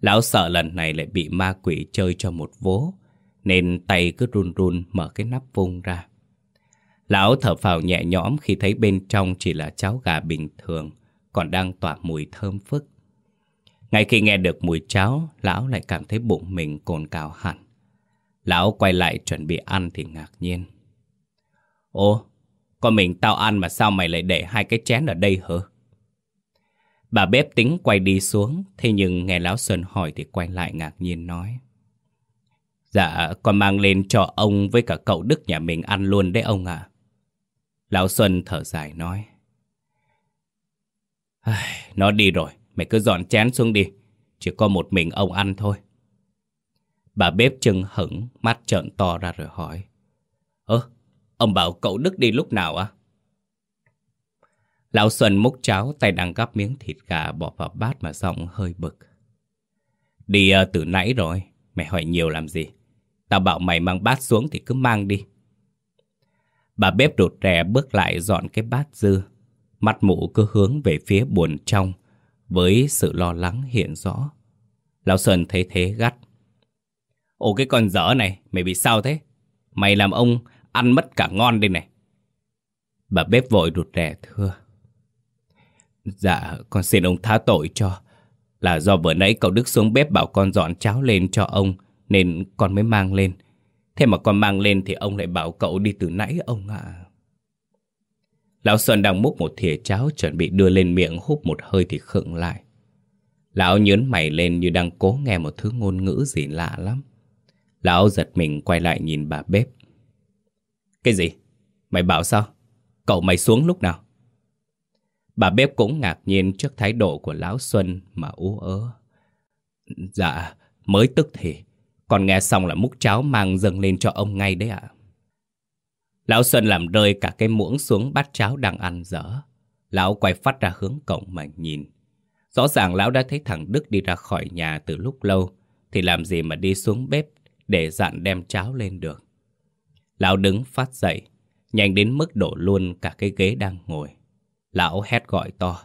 Lão sợ lần này lại bị ma quỷ chơi cho một vố, nên tay cứ run run mở cái nắp vung ra. Lão thở phào nhẹ nhõm khi thấy bên trong chỉ là cháo gà bình thường, còn đang tỏa mùi thơm phức. Ngay khi nghe được mùi cháo, lão lại cảm thấy bụng mình cồn cào hẳn. Lão quay lại chuẩn bị ăn thì ngạc nhiên. Ô, con mình tao ăn mà sao mày lại để hai cái chén ở đây hả? Bà bếp tính quay đi xuống, thế nhưng nghe Lão Xuân hỏi thì quay lại ngạc nhiên nói. Dạ, con mang lên cho ông với cả cậu Đức nhà mình ăn luôn đấy ông ạ. Lão Xuân thở dài nói. Nó đi rồi, mày cứ dọn chén xuống đi. Chỉ có một mình ông ăn thôi. Bà bếp chừng hững, mắt trợn to ra rồi hỏi. Ơ, ông bảo cậu Đức đi lúc nào à? Lão Xuân múc cháo tay đang gắp miếng thịt gà bỏ vào bát mà giọng hơi bực. Đi uh, từ nãy rồi, mày hỏi nhiều làm gì? Tao bảo mày mang bát xuống thì cứ mang đi. Bà bếp đột rè bước lại dọn cái bát dư. Mắt mụ cứ hướng về phía buồn trong với sự lo lắng hiện rõ. Lão Xuân thấy thế gắt. Ồ cái con dở này, mày bị sao thế? Mày làm ông ăn mất cả ngon đây này. Bà bếp vội rụt rè thưa. Dạ, con xin ông tha tội cho. Là do vừa nãy cậu Đức xuống bếp bảo con dọn cháo lên cho ông, nên con mới mang lên. Thế mà con mang lên thì ông lại bảo cậu đi từ nãy ông ạ. Lão Xuân đang múc một thìa cháo chuẩn bị đưa lên miệng hút một hơi thì khựng lại. Lão nhớn mày lên như đang cố nghe một thứ ngôn ngữ gì lạ lắm. Lão giật mình quay lại nhìn bà bếp. Cái gì? Mày bảo sao? Cậu mày xuống lúc nào? Bà bếp cũng ngạc nhiên trước thái độ của Lão Xuân mà ú ớ. Dạ, mới tức thì. Còn nghe xong là múc cháo mang dâng lên cho ông ngay đấy ạ. Lão Xuân làm rơi cả cái muỗng xuống bát cháo đang ăn dở. Lão quay phát ra hướng cổng mà nhìn. Rõ ràng lão đã thấy thằng Đức đi ra khỏi nhà từ lúc lâu, thì làm gì mà đi xuống bếp để dặn đem cháo lên được. Lão đứng phát dậy, nhanh đến mức đổ luôn cả cái ghế đang ngồi. Lão hét gọi to.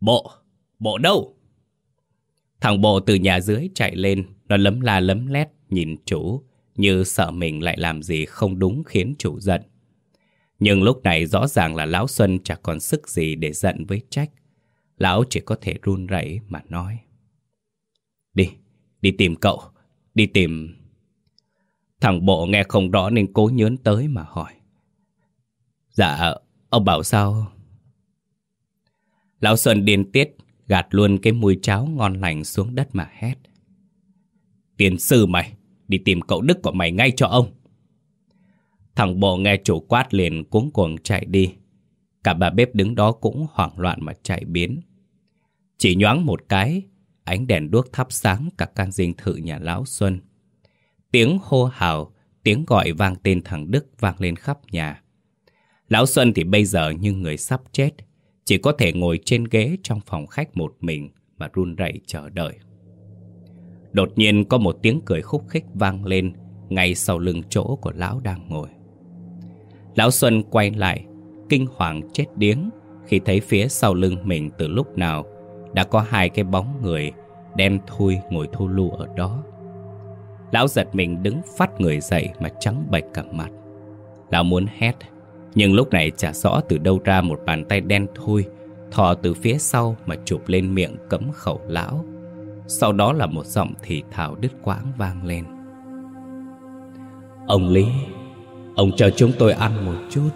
Bộ, bộ đâu? Thằng bộ từ nhà dưới chạy lên, nó lấm la lấm lét nhìn chủ, như sợ mình lại làm gì không đúng khiến chủ giận. Nhưng lúc này rõ ràng là Lão Xuân chẳng còn sức gì để giận với trách. Lão chỉ có thể run rẩy mà nói. Đi, đi tìm cậu, đi tìm... Thằng bộ nghe không rõ nên cố nhớn tới mà hỏi. Dạ, ông bảo sao? Lão Xuân điên tiết, gạt luôn cái mùi cháo ngon lành xuống đất mà hét. Tiền sư mày, đi tìm cậu Đức của mày ngay cho ông. Thằng bộ nghe chủ quát liền cuống cuồng chạy đi. Cả bà bếp đứng đó cũng hoảng loạn mà chạy biến. Chỉ nhoáng một cái, ánh đèn đuốc thắp sáng cả căn dinh thự nhà Lão Xuân. Tiếng hô hào, tiếng gọi vang tên thằng Đức vang lên khắp nhà. Lão Xuân thì bây giờ như người sắp chết, chỉ có thể ngồi trên ghế trong phòng khách một mình mà run rẩy chờ đợi. Đột nhiên có một tiếng cười khúc khích vang lên ngay sau lưng chỗ của lão đang ngồi. Lão Xuân quay lại, kinh hoàng chết điếng khi thấy phía sau lưng mình từ lúc nào đã có hai cái bóng người đen thui ngồi thu lu ở đó. Lão giật mình đứng phát người dậy mà trắng bệch cả mặt. Lão muốn hét, nhưng lúc này chả rõ từ đâu ra một bàn tay đen thui thò từ phía sau mà chụp lên miệng cấm khẩu lão. Sau đó là một giọng thì thào đứt quãng vang lên. Ông Lý, ông chờ chúng tôi ăn một chút.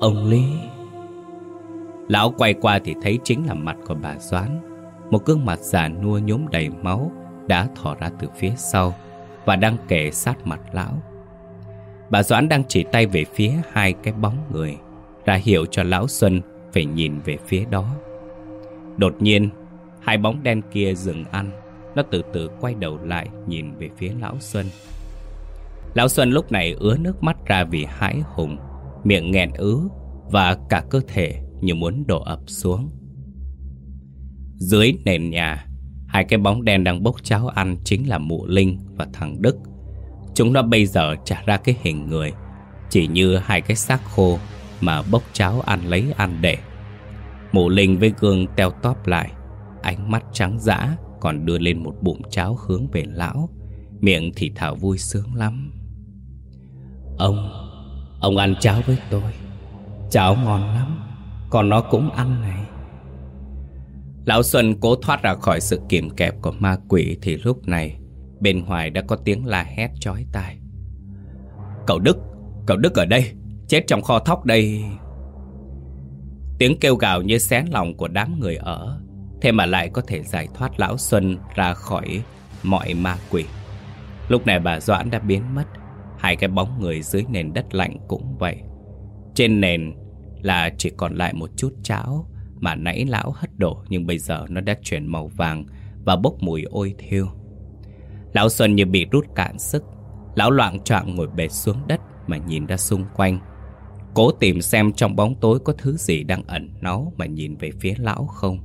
Ông Lý... Lão quay qua thì thấy chính là mặt của bà Doãn Một gương mặt già nua nhốm đầy máu Đã thò ra từ phía sau và đang kề sát mặt lão. Bà Doãn đang chỉ tay về phía hai cái bóng người Ra hiệu cho lão Xuân phải nhìn về phía đó. Đột nhiên Hai bóng đen kia dừng ăn Nó từ từ quay đầu lại nhìn về phía lão Xuân. Lão Xuân lúc này ứa nước mắt ra vì hãi hùng Miệng nghẹn ứ Và cả cơ thể như muốn đổ ập xuống. Dưới nền nhà, hai cái bóng đen đang bốc cháo ăn chính là mụ Linh và thằng Đức. Chúng nó bây giờ trả ra cái hình người, chỉ như hai cái xác khô mà bốc cháo ăn lấy ăn để. Mụ Linh với gương teo tóp lại, ánh mắt trắng dã còn đưa lên một bụng cháo hướng về lão, miệng thì thảo vui sướng lắm. Ông, ông ăn cháo với tôi, cháo ngon lắm. Còn nó cũng ăn này Lão Xuân cố thoát ra khỏi sự kiềm kẹp của ma quỷ Thì lúc này, Bên ngoài đã có tiếng la hét chói tai. Cậu Đức Cậu Đức ở đây, Chết trong kho thóc đây. Tiếng kêu gào như xé lòng của đám người ở, Thế mà lại có thể giải thoát Lão Xuân ra khỏi mọi ma quỷ. Lúc này bà Doãn đã biến mất, Hai cái bóng người dưới nền đất lạnh cũng vậy. Trên nền là chỉ còn lại một chút cháo mà nãy lão hất đổ nhưng bây giờ nó đã chuyển màu vàng và bốc mùi ôi thiêu. Lão Xuân như bị rút cạn sức, lão loạn choạng ngồi bệt xuống đất mà nhìn ra xung quanh. Cố tìm xem trong bóng tối có thứ gì đang ẩn náu mà nhìn về phía lão không.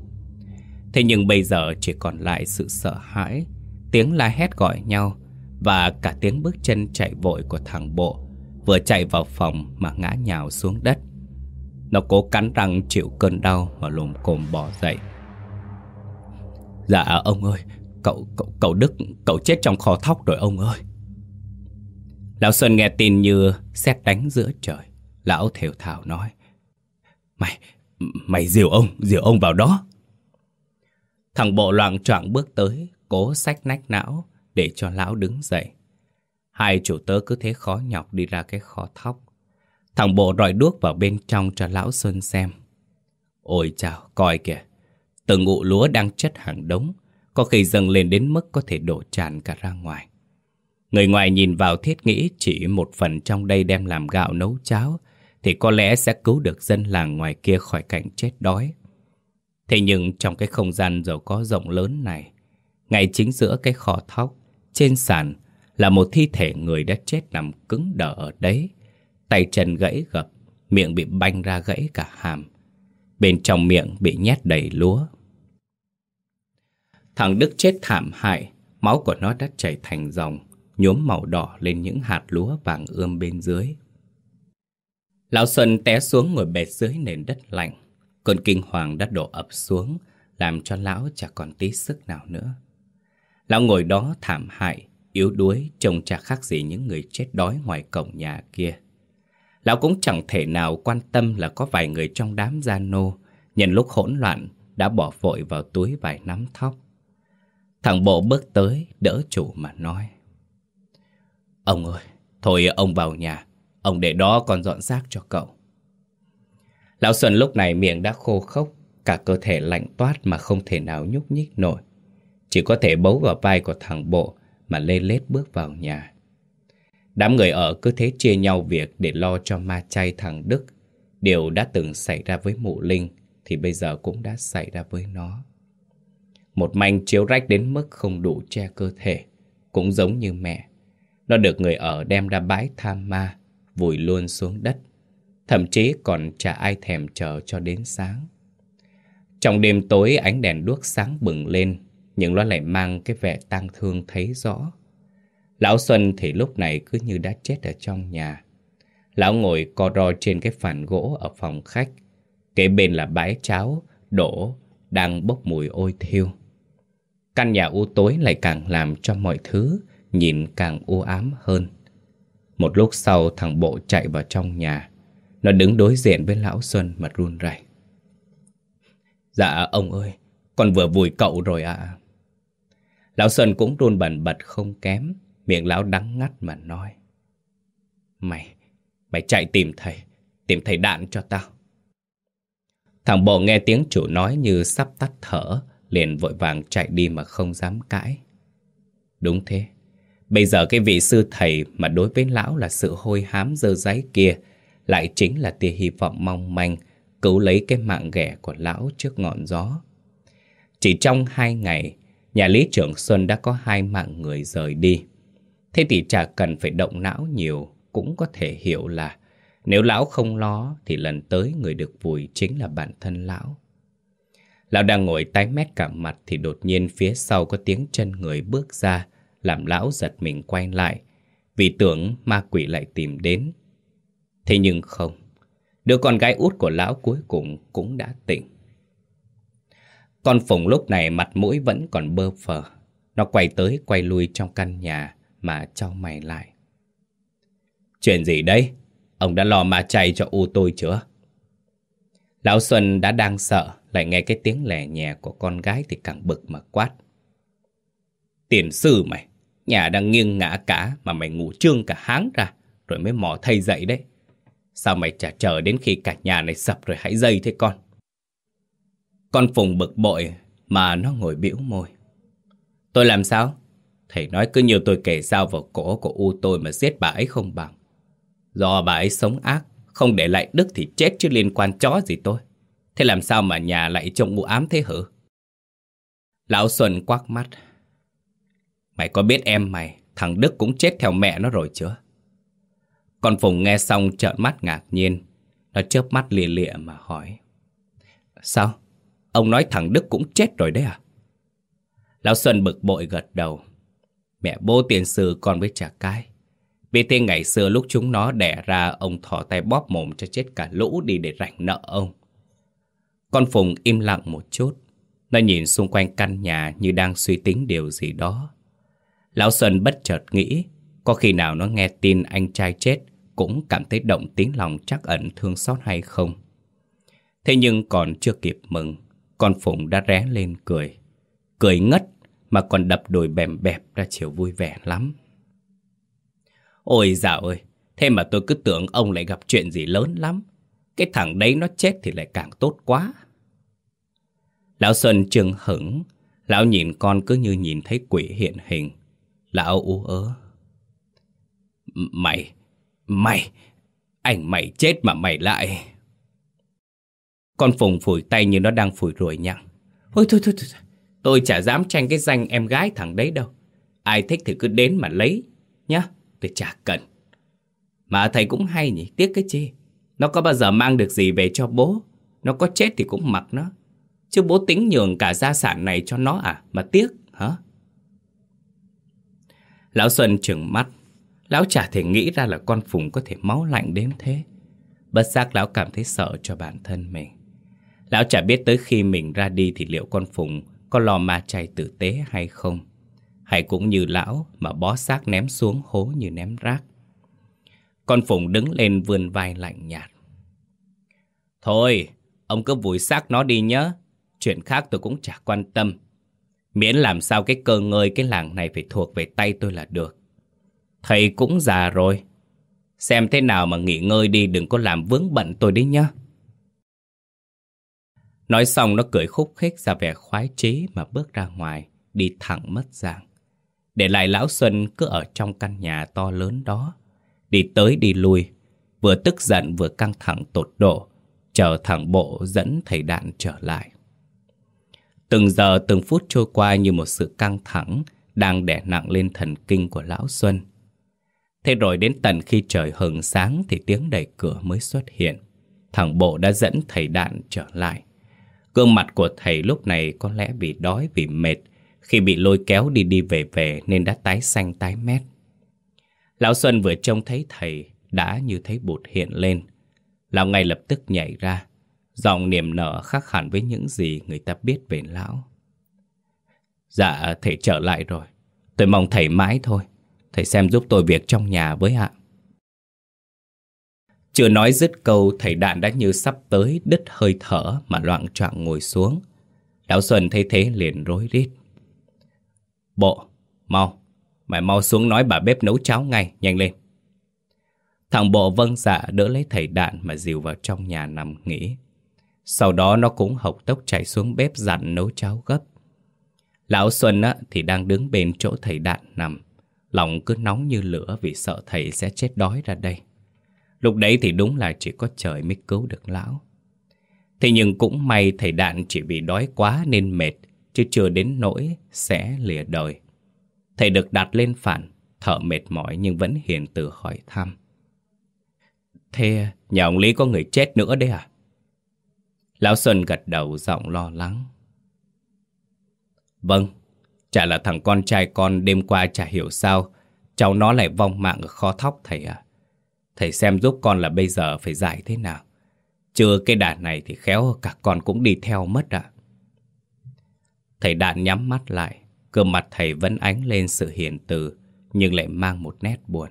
Thế nhưng bây giờ chỉ còn lại sự sợ hãi, tiếng la hét gọi nhau và cả tiếng bước chân chạy vội của thằng bộ vừa chạy vào phòng mà ngã nhào xuống đất. Nó cố cắn răng chịu cơn đau mà lồm cồm bỏ dậy. Dạ ông ơi, cậu, cậu, cậu Đức, cậu chết trong kho thóc rồi ông ơi. Lão Xuân nghe tin như xét đánh giữa trời. Lão thều thào nói. Mày, mày diều ông, diều ông vào đó. Thằng bộ loạn choạng bước tới, cố sách nách não để cho lão đứng dậy. Hai chủ tớ cứ thế khó nhọc đi ra cái kho thóc. Thằng bộ rọi đuốc vào bên trong cho lão Xuân xem. Ôi chào, coi kìa. Từng ngụ lúa đang chất hàng đống, có khi dâng lên đến mức có thể đổ tràn cả ra ngoài. Người ngoài nhìn vào thiết nghĩ chỉ một phần trong đây đem làm gạo nấu cháo, thì có lẽ sẽ cứu được dân làng ngoài kia khỏi cảnh chết đói. Thế nhưng trong cái không gian giàu có rộng lớn này, ngay chính giữa cái kho thóc, trên sàn là một thi thể người đã chết nằm cứng đờ ở đấy, Tay chân gãy gập, miệng bị banh ra gãy cả hàm. Bên trong miệng bị nhét đầy lúa. Thằng Đức chết thảm hại, máu của nó đã chảy thành dòng, nhuốm màu đỏ lên những hạt lúa vàng ươm bên dưới. Lão Xuân té xuống ngồi bệt dưới nền đất lạnh. Cơn kinh hoàng đã đổ ập xuống, làm cho lão chả còn tí sức nào nữa. Lão ngồi đó thảm hại, yếu đuối, trông chả khác gì những người chết đói ngoài cổng nhà kia. Lão cũng chẳng thể nào quan tâm là có vài người trong đám gia nô, nhân lúc hỗn loạn, đã bỏ vội vào túi vài nắm thóc. Thằng bộ bước tới, đỡ chủ mà nói. Ông ơi, thôi ông vào nhà, ông để đó còn dọn xác cho cậu. Lão Xuân lúc này miệng đã khô khốc, cả cơ thể lạnh toát mà không thể nào nhúc nhích nổi. Chỉ có thể bấu vào vai của thằng bộ mà lê lết bước vào nhà. Đám người ở cứ thế chia nhau việc để lo cho ma chay thằng Đức. Điều đã từng xảy ra với mụ Linh thì bây giờ cũng đã xảy ra với nó. Một manh chiếu rách đến mức không đủ che cơ thể, cũng giống như mẹ. Nó được người ở đem ra bãi tham ma, vùi luôn xuống đất. Thậm chí còn chả ai thèm chờ cho đến sáng. Trong đêm tối ánh đèn đuốc sáng bừng lên, nhưng nó lại mang cái vẻ tang thương thấy rõ. Lão Xuân thì lúc này cứ như đã chết ở trong nhà. Lão ngồi co ro trên cái phản gỗ ở phòng khách. Kế bên là bãi cháo, đổ, đang bốc mùi ôi thiêu. Căn nhà u tối lại càng làm cho mọi thứ nhìn càng u ám hơn. Một lúc sau thằng Bộ chạy vào trong nhà. Nó đứng đối diện với Lão Xuân mà run rẩy. Dạ ông ơi, con vừa vùi cậu rồi ạ. Lão Xuân cũng run bẩn bật không kém, miệng lão đắng ngắt mà nói. Mày, mày chạy tìm thầy, tìm thầy đạn cho tao. Thằng Bộ nghe tiếng chủ nói như sắp tắt thở, liền vội vàng chạy đi mà không dám cãi. Đúng thế, bây giờ cái vị sư thầy mà đối với lão là sự hôi hám dơ giấy kia, lại chính là tia hy vọng mong manh cứu lấy cái mạng ghẻ của lão trước ngọn gió. Chỉ trong hai ngày, nhà lý trưởng Xuân đã có hai mạng người rời đi. Thế thì chả cần phải động não nhiều, cũng có thể hiểu là nếu lão không lo thì lần tới người được vùi chính là bản thân lão. Lão đang ngồi tái mét cả mặt thì đột nhiên phía sau có tiếng chân người bước ra, làm lão giật mình quay lại, vì tưởng ma quỷ lại tìm đến. Thế nhưng không, đứa con gái út của lão cuối cùng cũng đã tỉnh. Con Phùng lúc này mặt mũi vẫn còn bơ phờ. Nó quay tới quay lui trong căn nhà mà trao mày lại. Chuyện gì đấy? Ông đã lo ma chay cho u tôi chưa? Lão Xuân đã đang sợ, lại nghe cái tiếng lẻ nhẹ của con gái thì càng bực mà quát. Tiền sư mày, nhà đang nghiêng ngã cả mà mày ngủ trương cả háng ra, rồi mới mò thay dậy đấy. Sao mày chả chờ đến khi cả nhà này sập rồi hãy dây thế con? Con Phùng bực bội mà nó ngồi biểu môi. Tôi làm sao? Thầy nói cứ như tôi kể sao vào cổ của U tôi mà giết bà ấy không bằng. Do bà ấy sống ác, không để lại đức thì chết chứ liên quan chó gì tôi. Thế làm sao mà nhà lại trông u ám thế hử? Lão Xuân quắc mắt. Mày có biết em mày, thằng Đức cũng chết theo mẹ nó rồi chưa? Con Phùng nghe xong trợn mắt ngạc nhiên. Nó chớp mắt lìa lịa mà hỏi. Sao? Ông nói thằng Đức cũng chết rồi đấy à? Lão Xuân bực bội gật đầu. Mẹ bố tiền sư con với trả cái. Vì thế ngày xưa lúc chúng nó đẻ ra ông thỏ tay bóp mồm cho chết cả lũ đi để rảnh nợ ông. Con Phùng im lặng một chút. Nó nhìn xung quanh căn nhà như đang suy tính điều gì đó. Lão Xuân bất chợt nghĩ, có khi nào nó nghe tin anh trai chết cũng cảm thấy động tiếng lòng chắc ẩn thương xót hay không. Thế nhưng còn chưa kịp mừng, con Phùng đã ré lên cười. Cười ngất mà còn đập đồi bèm bẹp ra chiều vui vẻ lắm. Ôi dạo ơi, thế mà tôi cứ tưởng ông lại gặp chuyện gì lớn lắm. Cái thằng đấy nó chết thì lại càng tốt quá. Lão Xuân trừng hững, lão nhìn con cứ như nhìn thấy quỷ hiện hình. Lão ú ớ. Mày, mày, anh mày chết mà mày lại. Con Phùng phủi tay như nó đang phủi ruồi nhặng. Ôi thôi thôi thôi, tôi chả dám tranh cái danh em gái thằng đấy đâu. Ai thích thì cứ đến mà lấy, nhá, tôi chả cần. Mà thầy cũng hay nhỉ, tiếc cái chi. Nó có bao giờ mang được gì về cho bố, nó có chết thì cũng mặc nó. Chứ bố tính nhường cả gia sản này cho nó à, mà tiếc, hả? Lão Xuân trừng mắt, lão chả thể nghĩ ra là con Phùng có thể máu lạnh đến thế. Bất giác lão cảm thấy sợ cho bản thân mình. Lão chả biết tới khi mình ra đi thì liệu con Phùng có lo ma chay tử tế hay không. Hay cũng như lão mà bó xác ném xuống hố như ném rác. Con phụng đứng lên vươn vai lạnh nhạt. Thôi, ông cứ vùi xác nó đi nhé. Chuyện khác tôi cũng chả quan tâm. Miễn làm sao cái cơ ngơi cái làng này phải thuộc về tay tôi là được. Thầy cũng già rồi. Xem thế nào mà nghỉ ngơi đi đừng có làm vướng bận tôi đi nhá. Nói xong nó cười khúc khích ra vẻ khoái chí mà bước ra ngoài, đi thẳng mất dạng. Để lại Lão Xuân cứ ở trong căn nhà to lớn đó, đi tới đi lui, vừa tức giận vừa căng thẳng tột độ, chờ thẳng bộ dẫn thầy đạn trở lại. Từng giờ từng phút trôi qua như một sự căng thẳng đang đè nặng lên thần kinh của Lão Xuân. Thế rồi đến tận khi trời hừng sáng thì tiếng đẩy cửa mới xuất hiện. Thằng bộ đã dẫn thầy đạn trở lại. Gương mặt của thầy lúc này có lẽ vì đói vì mệt khi bị lôi kéo đi đi về về nên đã tái xanh tái mét. Lão Xuân vừa trông thấy thầy đã như thấy bụt hiện lên. Lão ngay lập tức nhảy ra, giọng niềm nở khác hẳn với những gì người ta biết về lão. Dạ, thầy trở lại rồi. Tôi mong thầy mãi thôi. Thầy xem giúp tôi việc trong nhà với ạ. Chưa nói dứt câu, thầy đạn đã như sắp tới đứt hơi thở mà loạn trọng ngồi xuống. Lão Xuân thấy thế liền rối rít. Bộ, mau, mày mau xuống nói bà bếp nấu cháo ngay, nhanh lên. Thằng bộ vâng dạ đỡ lấy thầy đạn mà dìu vào trong nhà nằm nghỉ. Sau đó nó cũng hộc tốc chạy xuống bếp dặn nấu cháo gấp. Lão Xuân á, thì đang đứng bên chỗ thầy đạn nằm. Lòng cứ nóng như lửa vì sợ thầy sẽ chết đói ra đây. Lúc đấy thì đúng là chỉ có trời mới cứu được lão. Thế nhưng cũng may thầy đạn chỉ bị đói quá nên mệt, chứ chưa đến nỗi sẽ lìa đời. Thầy được đặt lên phản, thở mệt mỏi nhưng vẫn hiền từ hỏi thăm. Thế nhà ông Lý có người chết nữa đấy à? Lão Xuân gật đầu giọng lo lắng. Vâng, chả là thằng con trai con đêm qua chả hiểu sao cháu nó lại vong mạng ở kho thóc thầy à. Thầy xem giúp con là bây giờ phải giải thế nào. Chưa cái đàn này thì khéo cả con cũng đi theo mất ạ. Thầy đàn nhắm mắt lại, cơ mặt thầy vẫn ánh lên sự hiền từ, nhưng lại mang một nét buồn.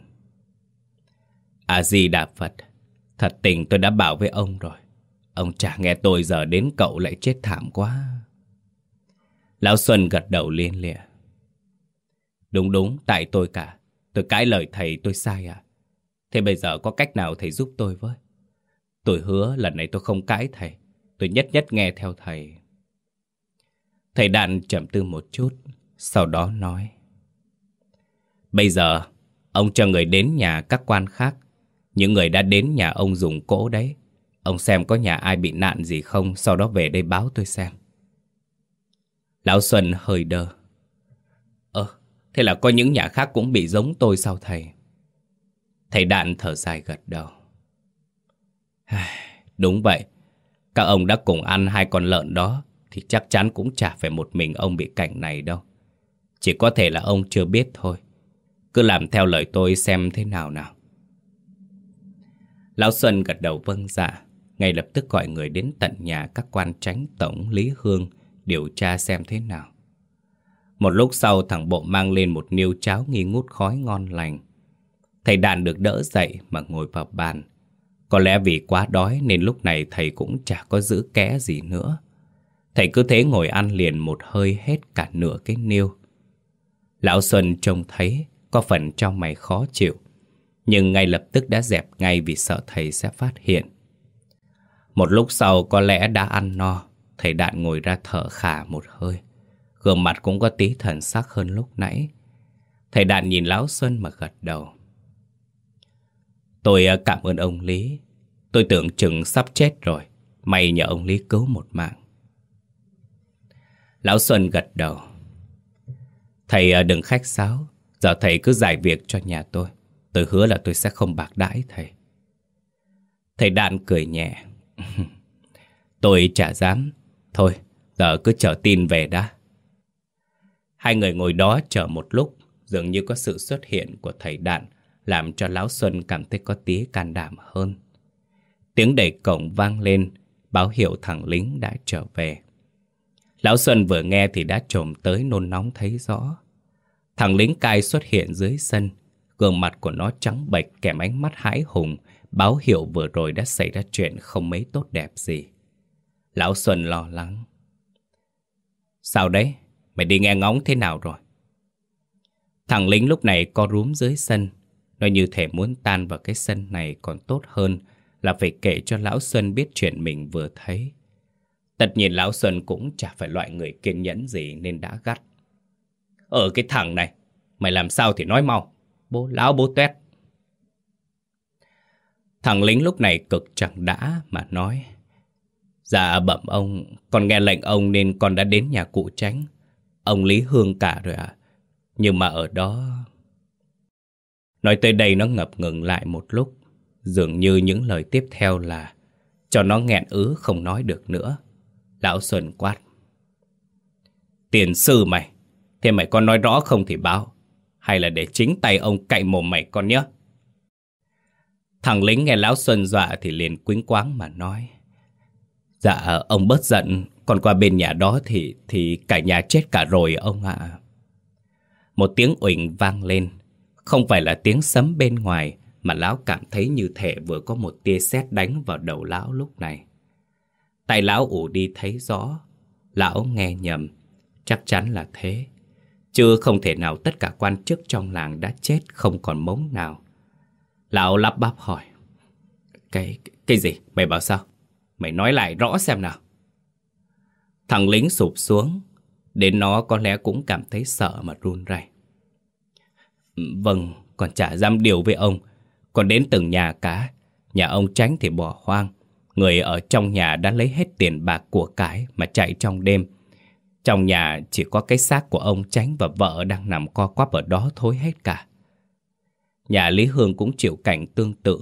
À gì Đà Phật, thật tình tôi đã bảo với ông rồi. Ông chả nghe tôi giờ đến cậu lại chết thảm quá. Lão Xuân gật đầu liên lịa. Đúng đúng, tại tôi cả. Tôi cãi lời thầy tôi sai à? Thế bây giờ có cách nào thầy giúp tôi với? Tôi hứa lần này tôi không cãi thầy. Tôi nhất nhất nghe theo thầy. Thầy đạn chậm tư một chút, sau đó nói. Bây giờ, ông cho người đến nhà các quan khác. Những người đã đến nhà ông dùng cỗ đấy. Ông xem có nhà ai bị nạn gì không, sau đó về đây báo tôi xem. Lão Xuân hơi đơ. Ơ, thế là có những nhà khác cũng bị giống tôi sao thầy? Thầy Đạn thở dài gật đầu. Đúng vậy, các ông đã cùng ăn hai con lợn đó thì chắc chắn cũng chả phải một mình ông bị cảnh này đâu. Chỉ có thể là ông chưa biết thôi. Cứ làm theo lời tôi xem thế nào nào. Lão Xuân gật đầu vâng dạ, ngay lập tức gọi người đến tận nhà các quan tránh tổng Lý Hương điều tra xem thế nào. Một lúc sau thằng Bộ mang lên một niêu cháo nghi ngút khói ngon lành. Thầy Đàn được đỡ dậy mà ngồi vào bàn. Có lẽ vì quá đói nên lúc này thầy cũng chả có giữ kẽ gì nữa. Thầy cứ thế ngồi ăn liền một hơi hết cả nửa cái niêu. Lão Xuân trông thấy có phần trong mày khó chịu. Nhưng ngay lập tức đã dẹp ngay vì sợ thầy sẽ phát hiện. Một lúc sau có lẽ đã ăn no, thầy Đạn ngồi ra thở khả một hơi. Gương mặt cũng có tí thần sắc hơn lúc nãy. Thầy Đạn nhìn Lão Xuân mà gật đầu. Tôi à, cảm ơn ông Lý. Tôi tưởng chừng sắp chết rồi. May nhờ ông Lý cứu một mạng. Lão Xuân gật đầu. Thầy à, đừng khách sáo. Giờ thầy cứ giải việc cho nhà tôi. Tôi hứa là tôi sẽ không bạc đãi thầy. Thầy Đạn cười nhẹ. tôi chả dám. Thôi, giờ cứ chờ tin về đã. Hai người ngồi đó chờ một lúc, dường như có sự xuất hiện của thầy Đạn làm cho Lão Xuân cảm thấy có tí can đảm hơn. Tiếng đẩy cổng vang lên, báo hiệu thằng lính đã trở về. Lão Xuân vừa nghe thì đã trồm tới nôn nóng thấy rõ. Thằng lính cai xuất hiện dưới sân, gương mặt của nó trắng bệch kèm ánh mắt hãi hùng, báo hiệu vừa rồi đã xảy ra chuyện không mấy tốt đẹp gì. Lão Xuân lo lắng. Sao đấy? Mày đi nghe ngóng thế nào rồi? Thằng lính lúc này co rúm dưới sân, nó như thể muốn tan vào cái sân này còn tốt hơn là phải kể cho Lão Xuân biết chuyện mình vừa thấy. Tất nhiên Lão Xuân cũng chả phải loại người kiên nhẫn gì nên đã gắt. Ở cái thằng này, mày làm sao thì nói mau. Bố lão bố tuét. Thằng lính lúc này cực chẳng đã mà nói. Dạ bẩm ông, con nghe lệnh ông nên con đã đến nhà cụ tránh. Ông Lý Hương cả rồi à. Nhưng mà ở đó... Nói tới đây nó ngập ngừng lại một lúc. Dường như những lời tiếp theo là cho nó nghẹn ứ không nói được nữa. Lão Xuân quát. Tiền sư mày, thế mày con nói rõ không thì báo. Hay là để chính tay ông cậy mồm mày con nhé. Thằng lính nghe Lão Xuân dọa thì liền quýnh quáng mà nói. Dạ, ông bớt giận, còn qua bên nhà đó thì thì cả nhà chết cả rồi ông ạ. Một tiếng uỳnh vang lên, không phải là tiếng sấm bên ngoài, mà lão cảm thấy như thể vừa có một tia sét đánh vào đầu lão lúc này. Tại lão ủ đi thấy rõ, lão nghe nhầm, chắc chắn là thế. Chứ không thể nào tất cả quan chức trong làng đã chết không còn mống nào. Lão lắp bắp hỏi. Cái, cái gì? Mày bảo sao? Mày nói lại rõ xem nào. Thằng lính sụp xuống. Đến nó có lẽ cũng cảm thấy sợ mà run rẩy. Vâng, còn chả dám điều với ông. Còn đến từng nhà cả. Nhà ông tránh thì bỏ hoang. Người ở trong nhà đã lấy hết tiền bạc của cái mà chạy trong đêm. Trong nhà chỉ có cái xác của ông tránh và vợ đang nằm co quắp ở đó thối hết cả. Nhà Lý Hương cũng chịu cảnh tương tự.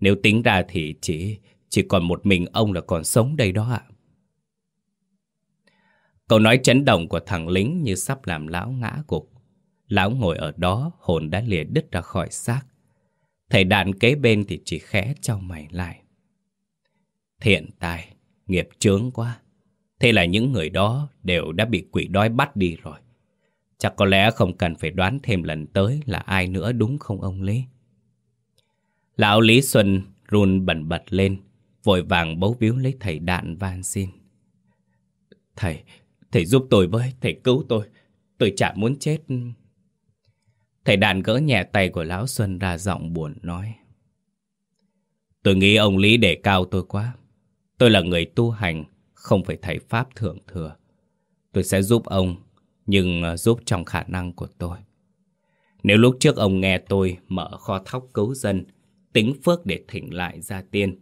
Nếu tính ra thì chỉ chỉ còn một mình ông là còn sống đây đó ạ. Câu nói chấn động của thằng lính như sắp làm lão ngã gục. Lão ngồi ở đó, hồn đã lìa đứt ra khỏi xác. Thầy đàn kế bên thì chỉ khẽ cho mày lại. Thiện tài, nghiệp chướng quá. Thế là những người đó đều đã bị quỷ đói bắt đi rồi. Chắc có lẽ không cần phải đoán thêm lần tới là ai nữa đúng không ông Lý? Lão Lý Xuân run bẩn bật lên, vội vàng bấu víu lấy thầy đạn van xin. Thầy, thầy giúp tôi với, thầy cứu tôi, tôi chả muốn chết. Thầy đàn gỡ nhẹ tay của Lão Xuân ra giọng buồn nói. Tôi nghĩ ông Lý đề cao tôi quá. Tôi là người tu hành, không phải thầy Pháp thượng thừa. Tôi sẽ giúp ông, nhưng ờ, giúp trong khả năng của tôi. Nếu lúc trước ông nghe tôi mở kho thóc cứu dân, tính phước để thỉnh lại gia tiên,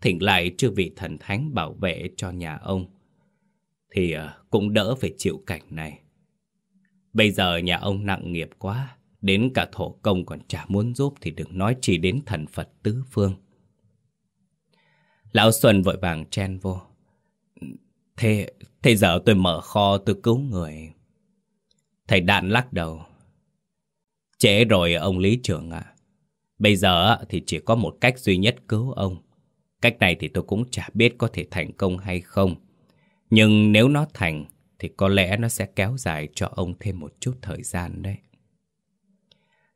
thỉnh lại chư vị thần thánh bảo vệ cho nhà ông, thì ờ, cũng đỡ phải chịu cảnh này. Bây giờ nhà ông nặng nghiệp quá, đến cả thổ công còn chả muốn giúp thì đừng nói chỉ đến thần Phật tứ phương. Lão Xuân vội vàng chen vô. Thế, thế giờ tôi mở kho tôi cứu người. Thầy Đạn lắc đầu. Trễ rồi ông Lý trưởng ạ. Bây giờ thì chỉ có một cách duy nhất cứu ông. Cách này thì tôi cũng chả biết có thể thành công hay không. Nhưng nếu nó thành thì có lẽ nó sẽ kéo dài cho ông thêm một chút thời gian đấy.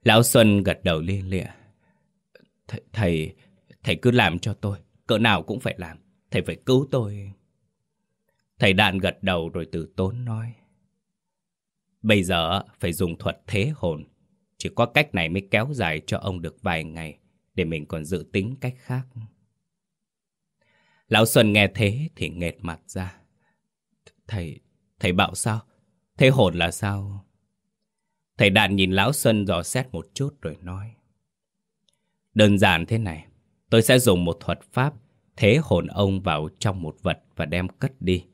Lão Xuân gật đầu liên lịa. Th thầy, thầy cứ làm cho tôi, cỡ nào cũng phải làm. Thầy phải cứu tôi. Thầy Đạn gật đầu rồi từ tốn nói. Bây giờ phải dùng thuật thế hồn. Chỉ có cách này mới kéo dài cho ông được vài ngày để mình còn dự tính cách khác. Lão Xuân nghe thế thì nghệt mặt ra. Thầy, thầy bảo sao? Thế hồn là sao? Thầy Đạn nhìn Lão Xuân dò xét một chút rồi nói. Đơn giản thế này, tôi sẽ dùng một thuật pháp thế hồn ông vào trong một vật và đem cất đi.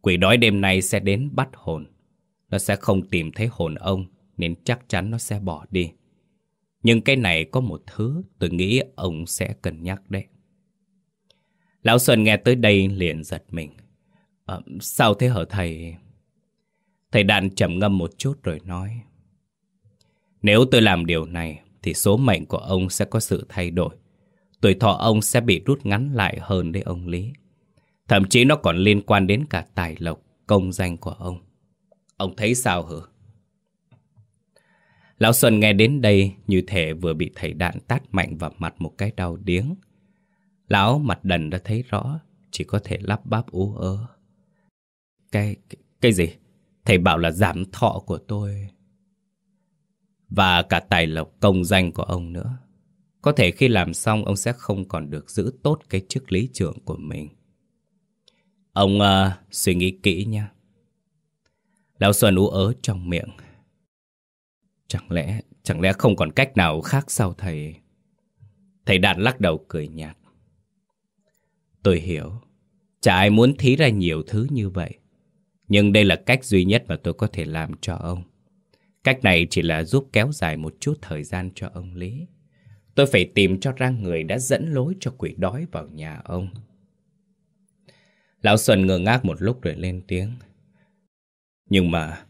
Quỷ đói đêm nay sẽ đến bắt hồn. Nó sẽ không tìm thấy hồn ông nên chắc chắn nó sẽ bỏ đi. Nhưng cái này có một thứ tôi nghĩ ông sẽ cân nhắc đấy. Lão Xuân nghe tới đây liền giật mình. À, sao thế hở thầy? Thầy đàn trầm ngâm một chút rồi nói. Nếu tôi làm điều này thì số mệnh của ông sẽ có sự thay đổi. Tuổi thọ ông sẽ bị rút ngắn lại hơn đấy ông Lý. Thậm chí nó còn liên quan đến cả tài lộc, công danh của ông. Ông thấy sao hử? Lão Xuân nghe đến đây như thể vừa bị thầy đạn tát mạnh vào mặt một cái đau điếng. Lão mặt đần đã thấy rõ, chỉ có thể lắp bắp ú ớ. Cái, cái, cái gì? Thầy bảo là giảm thọ của tôi. Và cả tài lộc công danh của ông nữa. Có thể khi làm xong ông sẽ không còn được giữ tốt cái chức lý trưởng của mình. Ông uh, suy nghĩ kỹ nha. Lão Xuân ú ớ trong miệng. Chẳng lẽ, chẳng lẽ không còn cách nào khác sao thầy? Thầy Đạt lắc đầu cười nhạt. Tôi hiểu, chả ai muốn thí ra nhiều thứ như vậy. Nhưng đây là cách duy nhất mà tôi có thể làm cho ông. Cách này chỉ là giúp kéo dài một chút thời gian cho ông Lý. Tôi phải tìm cho ra người đã dẫn lối cho quỷ đói vào nhà ông. Lão Xuân ngơ ngác một lúc rồi lên tiếng. Nhưng mà,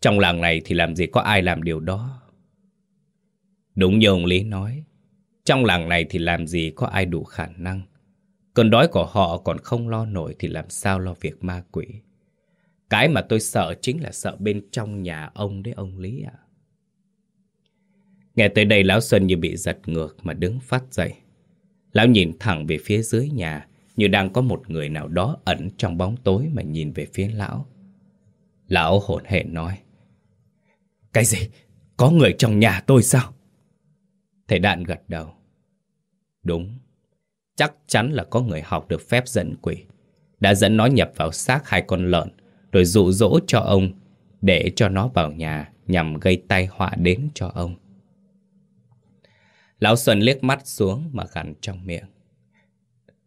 trong làng này thì làm gì có ai làm điều đó Đúng như ông Lý nói, Trong làng này thì làm gì có ai đủ khả năng Cơn đói của họ còn không lo nổi Thì làm sao lo việc ma quỷ cái mà tôi sợ chính là sợ bên trong nhà ông đấy, ông Lý ạ Nghe tới đây, Lão Xuân như bị giật ngược mà đứng phát dậy Lão nhìn thẳng về phía dưới nhà, Như đang có một người nào đó ẩn trong bóng tối mà nhìn về phía lão Lão hổn hển nói, cái gì? Có người trong nhà tôi sao? Thầy Đạn gật đầu. Đúng. Chắc chắn là có người học được phép dẫn quỷ. Đã dẫn nó nhập vào xác hai con lợn rồi dụ dỗ cho ông để cho nó vào nhà nhằm gây tai họa đến cho ông. Lão Xuân liếc mắt xuống mà gằn trong miệng.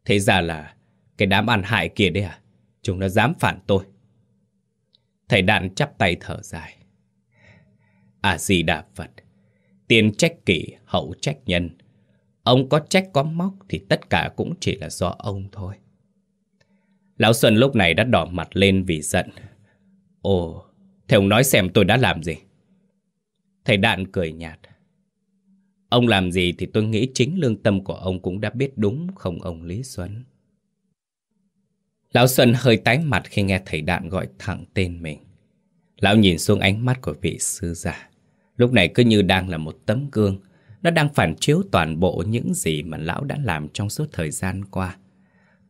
Thế ra là cái đám ăn hại kia đấy à? Chúng nó dám phản tôi. Thầy Đạn chắp tay thở dài. À gì đà Phật. Tiền trách kỷ, hậu trách nhân. Ông có trách có móc thì tất cả cũng chỉ là do ông thôi. Lão Xuân lúc này đã đỏ mặt lên vì giận. Ồ, thầy ông nói xem tôi đã làm gì? Thầy Đạn cười nhạt. Ông làm gì thì tôi nghĩ chính lương tâm của ông cũng đã biết đúng không ông Lý Xuân. Lão Xuân hơi tái mặt khi nghe thầy Đạn gọi thẳng tên mình. Lão nhìn xuống ánh mắt của vị sư giả. Lúc này cứ như đang là một tấm gương Nó đang phản chiếu toàn bộ những gì mà lão đã làm trong suốt thời gian qua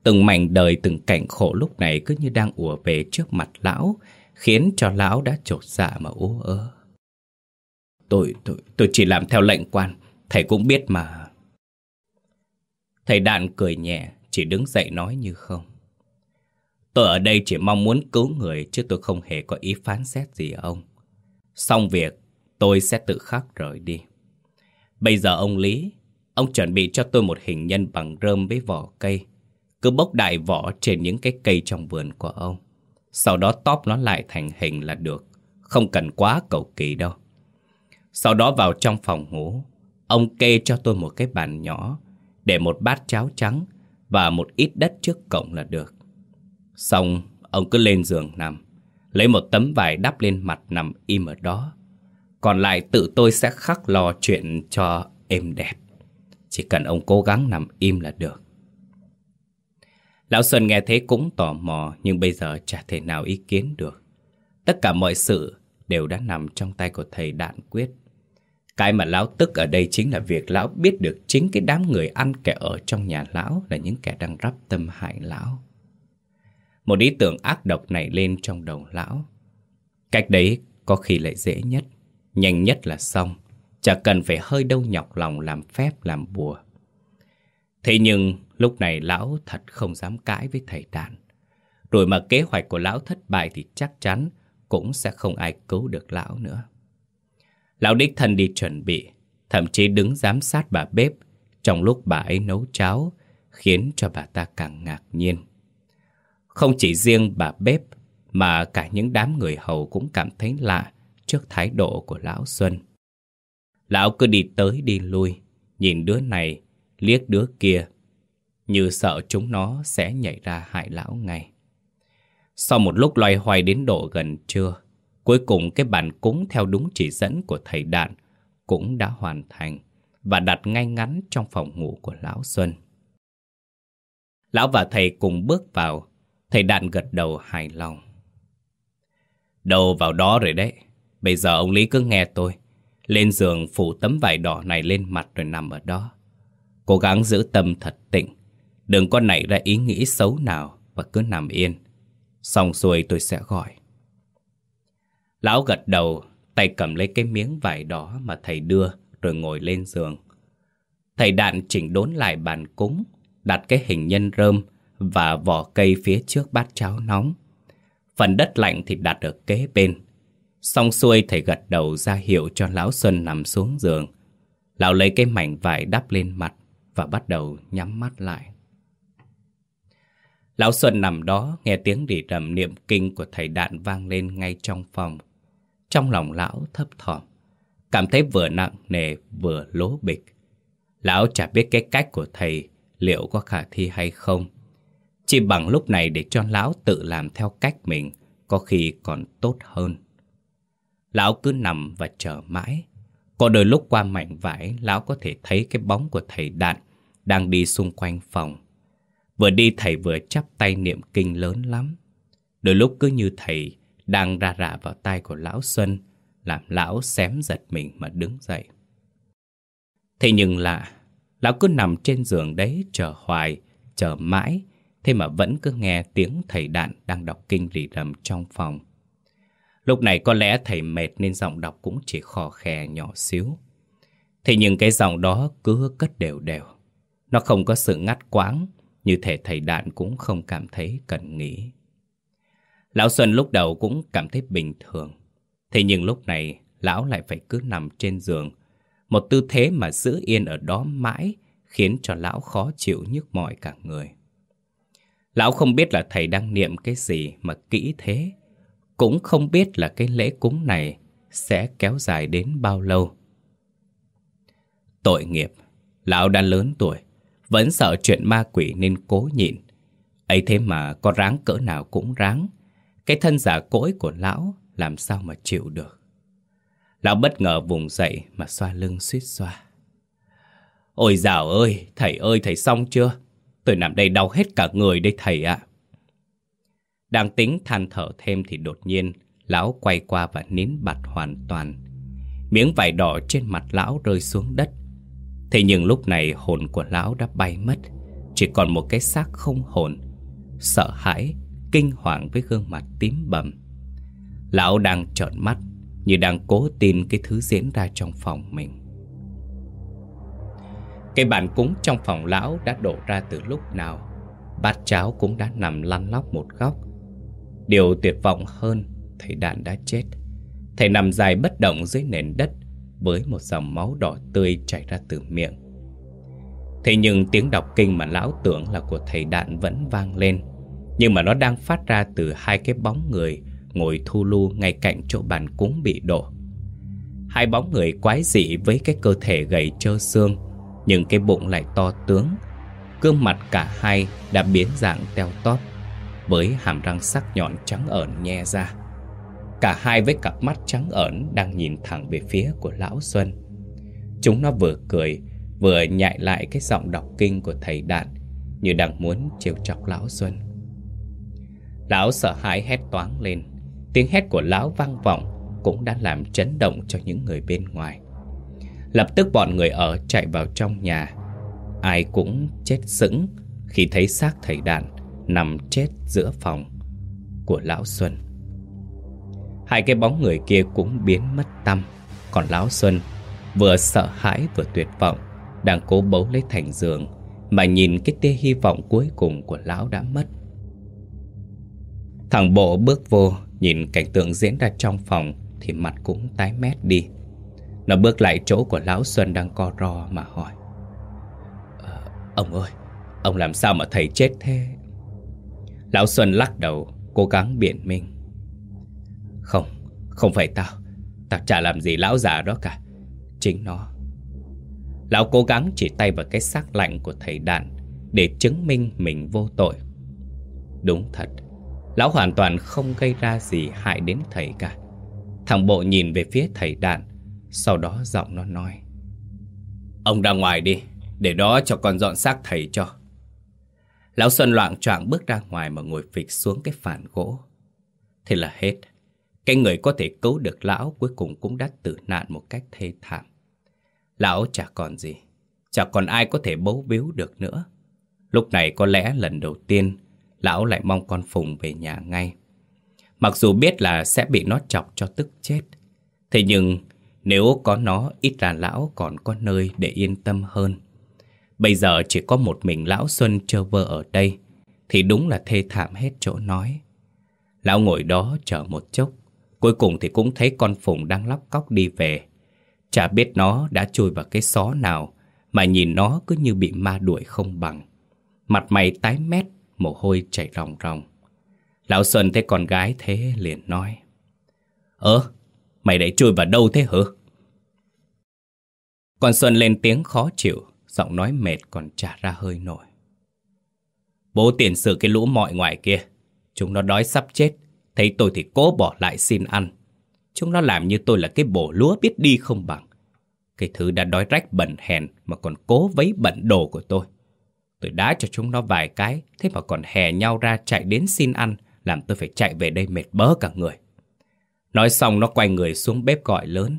Từng mảnh đời, từng cảnh khổ lúc này cứ như đang ùa về trước mặt lão Khiến cho lão đã trột dạ mà ú ớ Tôi, tôi, tôi chỉ làm theo lệnh quan Thầy cũng biết mà Thầy Đạn cười nhẹ Chỉ đứng dậy nói như không Tôi ở đây chỉ mong muốn cứu người Chứ tôi không hề có ý phán xét gì ông Xong việc tôi sẽ tự khắc rời đi. Bây giờ ông Lý, ông chuẩn bị cho tôi một hình nhân bằng rơm với vỏ cây. Cứ bốc đại vỏ trên những cái cây trong vườn của ông. Sau đó tóp nó lại thành hình là được. Không cần quá cầu kỳ đâu. Sau đó vào trong phòng ngủ, ông kê cho tôi một cái bàn nhỏ, để một bát cháo trắng và một ít đất trước cổng là được. Xong, ông cứ lên giường nằm, lấy một tấm vải đắp lên mặt nằm im ở đó. Còn lại tự tôi sẽ khắc lo chuyện cho êm đẹp. Chỉ cần ông cố gắng nằm im là được. Lão Xuân nghe thế cũng tò mò, nhưng bây giờ chả thể nào ý kiến được. Tất cả mọi sự đều đã nằm trong tay của thầy Đạn Quyết. Cái mà lão tức ở đây chính là việc lão biết được chính cái đám người ăn kẻ ở trong nhà lão là những kẻ đang rắp tâm hại lão. Một ý tưởng ác độc này lên trong đầu lão. Cách đấy có khi lại dễ nhất. Nhanh nhất là xong Chả cần phải hơi đâu nhọc lòng làm phép, làm bùa Thế nhưng lúc này lão thật không dám cãi với thầy đàn. Rồi mà kế hoạch của lão thất bại thì chắc chắn Cũng sẽ không ai cứu được lão nữa. Lão đích thân đi chuẩn bị Thậm chí đứng giám sát bà bếp Trong lúc bà ấy nấu cháo Khiến cho bà ta càng ngạc nhiên. Không chỉ riêng bà bếp Mà cả những đám người hầu cũng cảm thấy lạ trước thái độ của Lão Xuân. Lão cứ đi tới đi lui, nhìn đứa này, liếc đứa kia, như sợ chúng nó sẽ nhảy ra hại Lão ngay. Sau một lúc loay hoay đến độ gần trưa, cuối cùng cái bàn cúng theo đúng chỉ dẫn của thầy Đạn cũng đã hoàn thành và đặt ngay ngắn trong phòng ngủ của Lão Xuân. Lão và thầy cùng bước vào. Thầy đạn gật đầu hài lòng. Đầu vào đó rồi đấy. Bây giờ ông Lý cứ nghe tôi. Lên giường phủ tấm vải đỏ này lên mặt rồi nằm ở đó. Cố gắng giữ tâm thật tịnh. Đừng có nảy ra ý nghĩ xấu nào và cứ nằm yên. Xong xuôi tôi sẽ gọi. Lão gật đầu, tay cầm lấy cái miếng vải đỏ mà thầy đưa rồi ngồi lên giường. Thầy đạn chỉnh đốn lại bàn cúng, đặt cái hình nhân rơm và vỏ cây phía trước bát cháo nóng. Phần đất lạnh thì đặt ở kế bên. Xong xuôi thầy gật đầu ra hiệu cho Lão Xuân nằm xuống giường. Lão lấy cái mảnh vải đắp lên mặt và bắt đầu nhắm mắt lại. Lão Xuân nằm đó nghe tiếng rỉ rầm niệm kinh của thầy đạn vang lên ngay trong phòng. Trong lòng lão thấp thỏm, cảm thấy vừa nặng nề vừa lố bịch. Lão chả biết cái cách của thầy liệu có khả thi hay không. Chỉ bằng lúc này để cho lão tự làm theo cách mình có khi còn tốt hơn. Lão cứ nằm và chờ mãi. Có đôi lúc qua mảnh vải, lão có thể thấy cái bóng của thầy đạn đang đi xung quanh phòng. Vừa đi thầy vừa chắp tay niệm kinh lớn lắm. Đôi lúc cứ như thầy đang ra rạ vào tay của lão Xuân, làm lão xém giật mình mà đứng dậy. Thế nhưng lạ, lão cứ nằm trên giường đấy chờ hoài, chờ mãi, thế mà vẫn cứ nghe tiếng thầy đạn đang đọc kinh rì rầm trong phòng. Lúc này có lẽ thầy mệt nên giọng đọc cũng chỉ khò khè nhỏ xíu. Thế nhưng cái giọng đó cứ cất đều đều. Nó không có sự ngắt quãng, như thể thầy đạn cũng không cảm thấy cần nghĩ. Lão Xuân lúc đầu cũng cảm thấy bình thường. Thế nhưng lúc này, lão lại phải cứ nằm trên giường. Một tư thế mà giữ yên ở đó mãi, khiến cho lão khó chịu nhức mỏi cả người. Lão không biết là thầy đang niệm cái gì mà kỹ thế. Cũng không biết là cái lễ cúng này sẽ kéo dài đến bao lâu. Tội nghiệp, lão đã lớn tuổi, vẫn sợ chuyện ma quỷ nên cố nhịn. ấy thế mà có ráng cỡ nào cũng ráng. Cái thân giả cỗi của lão làm sao mà chịu được. Lão bất ngờ vùng dậy mà xoa lưng suýt xoa. Ôi dào ơi, thầy ơi, thầy xong chưa? Tôi nằm đây đau hết cả người đây thầy ạ. Đang tính than thở thêm thì đột nhiên lão quay qua và nín bặt hoàn toàn. Miếng vải đỏ trên mặt lão rơi xuống đất. Thế nhưng lúc này hồn của lão đã bay mất, chỉ còn một cái xác không hồn. Sợ hãi, kinh hoàng với gương mặt tím bầm. Lão đang trợn mắt, như đang cố tin cái thứ diễn ra trong phòng mình. Cái bàn cúng trong phòng lão đã đổ ra từ lúc nào Bát cháo cũng đã nằm lăn lóc một góc Điều tuyệt vọng hơn Thầy Đạn đã chết Thầy nằm dài bất động dưới nền đất với một dòng máu đỏ tươi chảy ra từ miệng Thế nhưng tiếng đọc kinh mà lão tưởng là của thầy Đạn vẫn vang lên, Nhưng mà nó đang phát ra từ hai cái bóng người Ngồi thu lu ngay cạnh chỗ bàn cúng bị đổ Hai bóng người quái dị với cái cơ thể gầy trơ xương, Nhưng cái bụng lại to tướng, Gương mặt cả hai đã biến dạng teo tóp với hàm răng sắc nhọn trắng ẩn nhe ra. Cả hai với cặp mắt trắng ẩn đang nhìn thẳng về phía của Lão Xuân. Chúng nó vừa cười, vừa nhại lại cái giọng đọc kinh của thầy Đạn, như đang muốn trêu chọc Lão Xuân. Lão sợ hãi hét toáng lên, tiếng hét của Lão vang vọng cũng đã làm chấn động cho những người bên ngoài. Lập tức bọn người ở chạy vào trong nhà, ai cũng chết sững khi thấy xác thầy Đạn nằm chết giữa phòng của Lão Xuân. Hai cái bóng người kia cũng biến mất tâm, còn Lão Xuân vừa sợ hãi vừa tuyệt vọng, đang cố bấu lấy thành giường mà nhìn cái tia hy vọng cuối cùng của Lão đã mất. Thằng bộ bước vô, nhìn cảnh tượng diễn ra trong phòng thì mặt cũng tái mét đi. Nó bước lại chỗ của Lão Xuân đang co ro mà hỏi. à, ông ơi, ông làm sao mà thầy chết thế? Lão Xuân lắc đầu Cố gắng biện minh không, không phải tao. Tao chả làm gì lão già đó cả. Chính nó. Lão cố gắng chỉ tay vào cái xác lạnh của thầy đàn Để chứng minh mình vô tội. Đúng thật Lão hoàn toàn không gây ra gì hại đến thầy cả. Thằng bộ nhìn về phía thầy đàn Sau đó giọng nó nói. Ông ra ngoài đi Để đó cho con dọn xác thầy cho. Lão Xuân loạn choạng bước ra ngoài mà ngồi phịch xuống cái phản gỗ. Thế là hết. Cái người có thể cứu được lão cuối cùng cũng đã tử nạn một cách thê thảm. Lão chả còn gì. Chả còn ai có thể bấu biếu được nữa. Lúc này có lẽ lần đầu tiên lão lại mong con Phùng về nhà ngay. Mặc dù biết là sẽ bị nó chọc cho tức chết. Thế nhưng nếu có nó ít là lão còn có nơi để yên tâm hơn. Bây giờ chỉ có một mình lão Xuân trơ vơ ở đây thì đúng là thê thảm hết chỗ nói. Lão ngồi đó chờ một chốc, cuối cùng thì cũng thấy con Phùng đang lóc cóc đi về. Chả biết nó đã chui vào cái xó nào mà nhìn nó cứ như bị ma đuổi không bằng. Mặt mày tái mét, mồ hôi chảy ròng ròng. Lão Xuân thấy con gái thế liền nói. Ơ, mày đã chui vào đâu thế hả? Con Xuân lên tiếng khó chịu, giọng nói mệt còn chả ra hơi nổi. Bố tiền sự cái lũ mọi ngoài kia, chúng nó đói sắp chết, thấy tôi thì cố bỏ lại xin ăn. Chúng nó làm như tôi là cái bổ lúa biết đi không bằng. Cái thứ đã đói rách bẩn hèn mà còn cố vấy bẩn đồ của tôi. Tôi đá cho chúng nó vài cái, thế mà còn hè nhau ra chạy đến xin ăn, làm tôi phải chạy về đây mệt bớ cả người. Nói xong nó quay người xuống bếp gọi lớn.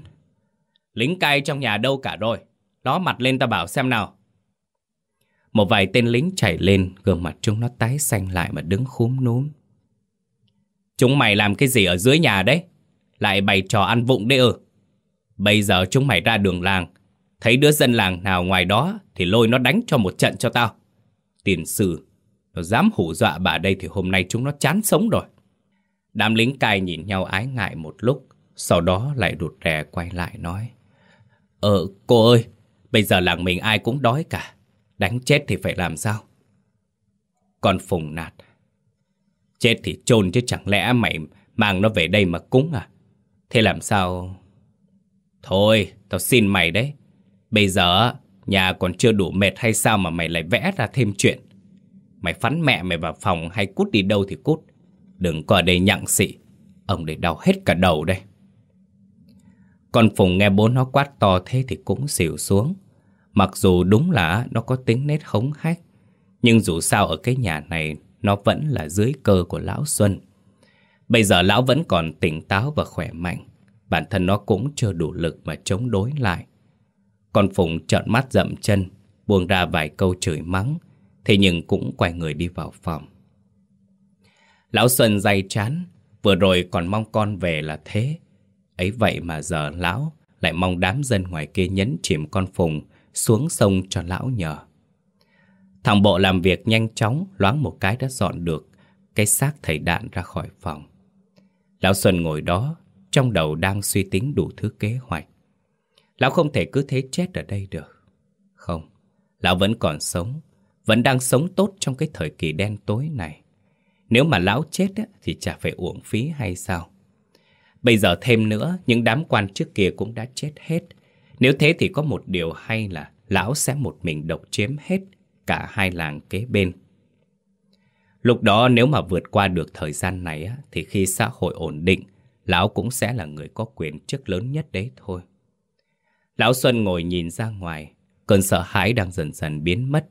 Lính cai trong nhà đâu cả rồi? ló mặt lên ta bảo xem nào. Một vài tên lính chạy lên, gương mặt chúng nó tái xanh lại mà đứng khúm núm. Chúng mày làm cái gì ở dưới nhà đấy? Lại bày trò ăn vụng đấy ư? Bây giờ chúng mày ra đường làng, thấy đứa dân làng nào ngoài đó thì lôi nó đánh cho một trận cho tao. Tiền sử, nó dám hủ dọa bà đây thì hôm nay chúng nó chán sống rồi. Đám lính cai nhìn nhau ái ngại một lúc, sau đó lại đụt rè quay lại nói. Ờ, cô ơi, bây giờ làng mình ai cũng đói cả. Đánh chết thì phải làm sao? Còn Phùng nạt. Chết thì chôn chứ chẳng lẽ mày mang nó về đây mà cúng à? Thế làm sao... Thôi, tao xin mày đấy. Bây giờ nhà còn chưa đủ mệt hay sao mà mày lại vẽ ra thêm chuyện. Mày phắn mẹ mày vào phòng hay cút đi đâu thì cút. Đừng có ở đây nhặng xị. Ông để đau hết cả đầu đây. Con Phùng nghe bố nó quát to thế thì cũng xỉu xuống. Mặc dù đúng là nó có tính nết hống hách, nhưng dù sao ở cái nhà này nó vẫn là dưới cơ của Lão Xuân. Bây giờ Lão vẫn còn tỉnh táo và khỏe mạnh, bản thân nó cũng chưa đủ lực mà chống đối lại. Con Phùng trợn mắt dậm chân, buông ra vài câu chửi mắng, thế nhưng cũng quay người đi vào phòng. Lão Xuân dày chán, vừa rồi còn mong con về là thế. Ấy vậy mà giờ lão lại mong đám dân ngoài kia nhấn chìm con Phùng xuống sông cho lão nhờ. Thằng bộ làm việc nhanh chóng, loáng một cái đã dọn được cái xác thầy đạn ra khỏi phòng. Lão Xuân ngồi đó, trong đầu đang suy tính đủ thứ kế hoạch. Lão không thể cứ thế chết ở đây được. Không, lão vẫn còn sống, vẫn đang sống tốt trong cái thời kỳ đen tối này. Nếu mà lão chết thì chả phải uổng phí hay sao? Bây giờ thêm nữa, những đám quan trước kia cũng đã chết hết. Nếu thế thì có một điều hay là lão sẽ một mình độc chiếm hết cả hai làng kế bên. Lúc đó nếu mà vượt qua được thời gian này thì khi xã hội ổn định, lão cũng sẽ là người có quyền chức lớn nhất đấy thôi. Lão Xuân ngồi nhìn ra ngoài, cơn sợ hãi đang dần dần biến mất.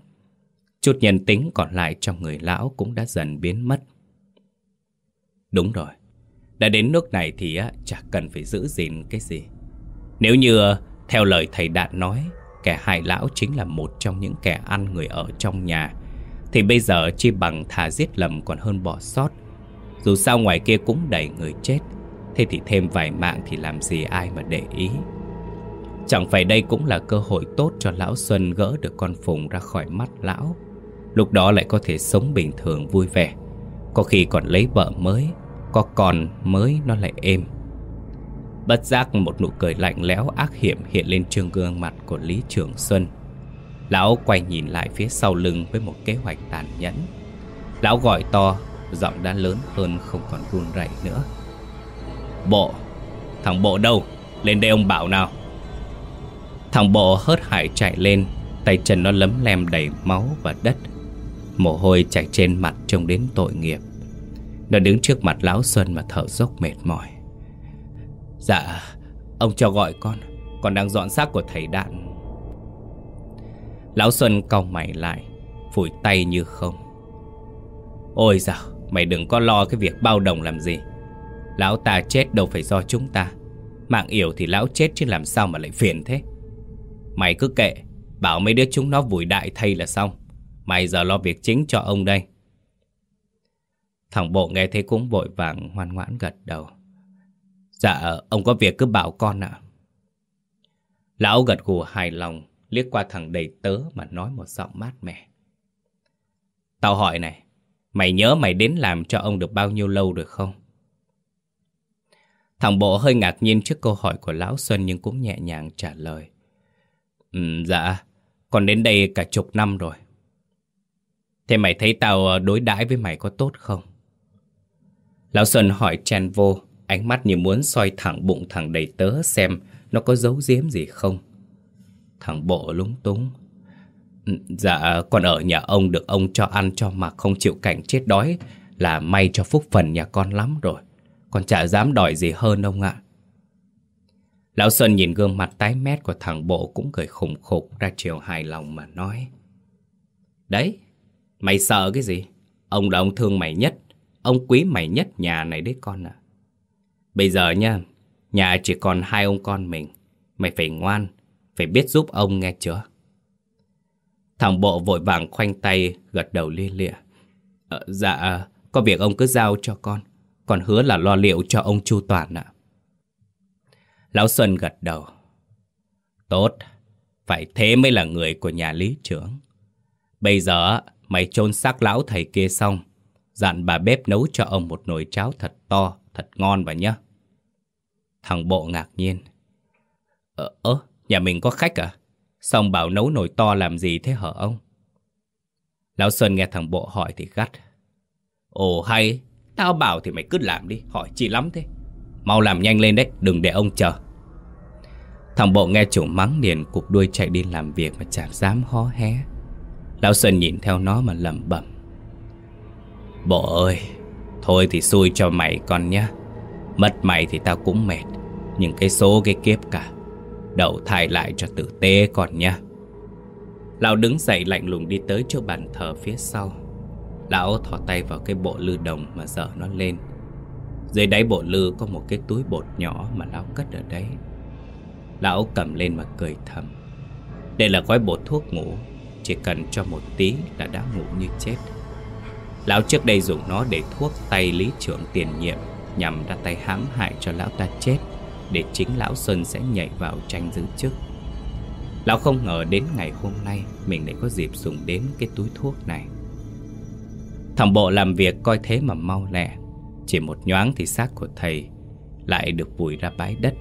Chút nhân tính còn lại trong người lão cũng đã dần biến mất. Đúng rồi, đã đến nước này thì chả cần phải giữ gìn cái gì. Nếu như theo lời thầy Đạn nói, kẻ hại lão chính là một trong những kẻ ăn người ở trong nhà, thì bây giờ chi bằng thà giết lầm còn hơn bỏ sót. Dù sao ngoài kia cũng đầy người chết, thế thì thêm vài mạng thì làm gì ai mà để ý. Chẳng phải đây cũng là cơ hội tốt cho lão Xuân gỡ được con Phùng ra khỏi mắt lão. Lúc đó lại có thể sống bình thường vui vẻ. Có khi còn lấy vợ mới, có con mới nó lại êm. Bất giác một nụ cười lạnh lẽo ác hiểm hiện lên trương gương mặt của Lý Trường Xuân. Lão quay nhìn lại phía sau lưng với một kế hoạch tàn nhẫn. Lão gọi to, giọng đã lớn hơn không còn run rẩy nữa. Bộ, thằng Bộ đâu? Lên đây ông bảo nào. Thằng Bộ hớt hải chạy lên, tay chân nó lấm lem đầy máu và đất. Mồ hôi chảy trên mặt trông đến tội nghiệp. Nó đứng trước mặt Lão Xuân mà thở dốc mệt mỏi. Dạ Ông cho gọi con Con đang dọn xác của thầy Đạn Lão Xuân cau mày lại Phủi tay như không Ôi dào, mày đừng có lo cái việc bao đồng làm gì. Lão ta chết đâu phải do chúng ta. Mạng yểu thì lão chết chứ làm sao mà lại phiền thế. Mày cứ kệ, bảo mấy đứa chúng nó vùi đại thay là xong. Mày giờ lo việc chính cho ông đây. Thằng bộ nghe thấy cũng vội vàng ngoan ngoãn gật đầu. Dạ, ông có việc cứ bảo con ạ. Lão gật gù hài lòng, liếc qua thằng đầy tớ mà nói một giọng mát mẻ. Tao hỏi này, mày nhớ mày đến làm cho ông được bao nhiêu lâu được không? Thằng bộ hơi ngạc nhiên trước câu hỏi của Lão Xuân nhưng cũng nhẹ nhàng trả lời. Ừ, dạ, còn đến đây cả chục năm rồi. Thế mày thấy tao đối đãi với mày có tốt không? Lão Xuân hỏi chen vô, ánh mắt như muốn soi thẳng bụng thằng đầy tớ xem nó có giấu giếm gì không. Thằng bộ lúng túng. Dạ, còn ở nhà ông được ông cho ăn cho mặc không chịu cảnh chết đói là may cho phúc phần nhà con lắm rồi. Con chả dám đòi gì hơn ông ạ. Lão Xuân nhìn gương mặt tái mét của thằng bộ cũng cười khủng khục ra chiều hài lòng mà nói. Đấy, mày sợ cái gì? Ông là ông thương mày nhất, ông quý mày nhất nhà này đấy con ạ. Bây giờ nha, nhà chỉ còn hai ông con mình. Mày phải ngoan, phải biết giúp ông nghe chưa? Thằng bộ vội vàng khoanh tay, gật đầu lia lịa. Ờ, dạ, có việc ông cứ giao cho con. Còn hứa là lo liệu cho ông chu toàn ạ. Lão Xuân gật đầu. Tốt, phải thế mới là người của nhà lý trưởng. Bây giờ mày chôn xác lão thầy kia xong, dặn bà bếp nấu cho ông một nồi cháo thật to, thật ngon và nhá. Thằng bộ ngạc nhiên. Ờ, ơ, nhà mình có khách à? Xong bảo nấu nồi to làm gì thế hở ông? Lão Xuân nghe thằng bộ hỏi thì gắt. Ồ hay, tao bảo thì mày cứ làm đi, hỏi chi lắm thế. Mau làm nhanh lên đấy, đừng để ông chờ. Thằng bộ nghe chủ mắng liền cục đuôi chạy đi làm việc mà chẳng dám hó hé. Lão Xuân nhìn theo nó mà lẩm bẩm. Bộ ơi, thôi thì xui cho mày con nhá. Mất mày thì tao cũng mệt, nhưng cái số cái kiếp cả. Đậu thai lại cho tử tế còn nha. Lão đứng dậy lạnh lùng đi tới chỗ bàn thờ phía sau. Lão thò tay vào cái bộ lư đồng mà dở nó lên. Dưới đáy bộ lư có một cái túi bột nhỏ mà lão cất ở đấy. Lão cầm lên mà cười thầm Đây là gói bột thuốc ngủ Chỉ cần cho một tí là đã ngủ như chết Lão trước đây dùng nó để thuốc tay lý trưởng tiền nhiệm Nhằm ra tay hãm hại cho lão ta chết, Để chính lão sơn sẽ nhảy vào tranh giữ chức. Lão không ngờ đến ngày hôm nay Mình lại có dịp dùng đến cái túi thuốc này. Thằng bộ làm việc coi thế mà mau lẹ, Chỉ một nhoáng thì xác của thầy Lại được vùi ra bãi đất.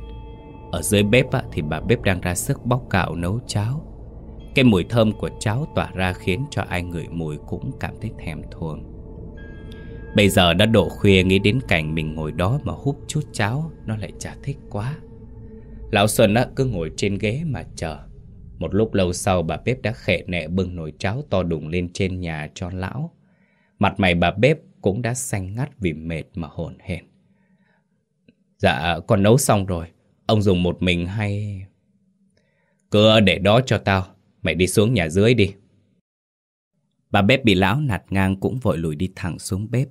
Ở dưới bếp thì bà bếp đang ra sức bóc gạo nấu cháo. Cái mùi thơm của cháo tỏa ra khiến cho ai ngửi mùi cũng cảm thấy thèm thuồng. Bây giờ đã độ khuya nghĩ đến cảnh mình ngồi đó mà húp chút cháo Nó lại chả thích quá. Lão Xuân á, cứ ngồi trên ghế mà chờ. Một lúc lâu sau bà bếp đã khệ nệ bưng nồi cháo to đùng lên trên nhà cho lão. Mặt mày bà bếp cũng đã xanh ngắt vì mệt mà hồn hển. Dạ con nấu xong rồi. Ông dùng một mình hay... Cứ để đó cho tao. Mày đi xuống nhà dưới đi. Bà bếp bị lão nạt ngang cũng vội lùi đi thẳng xuống bếp.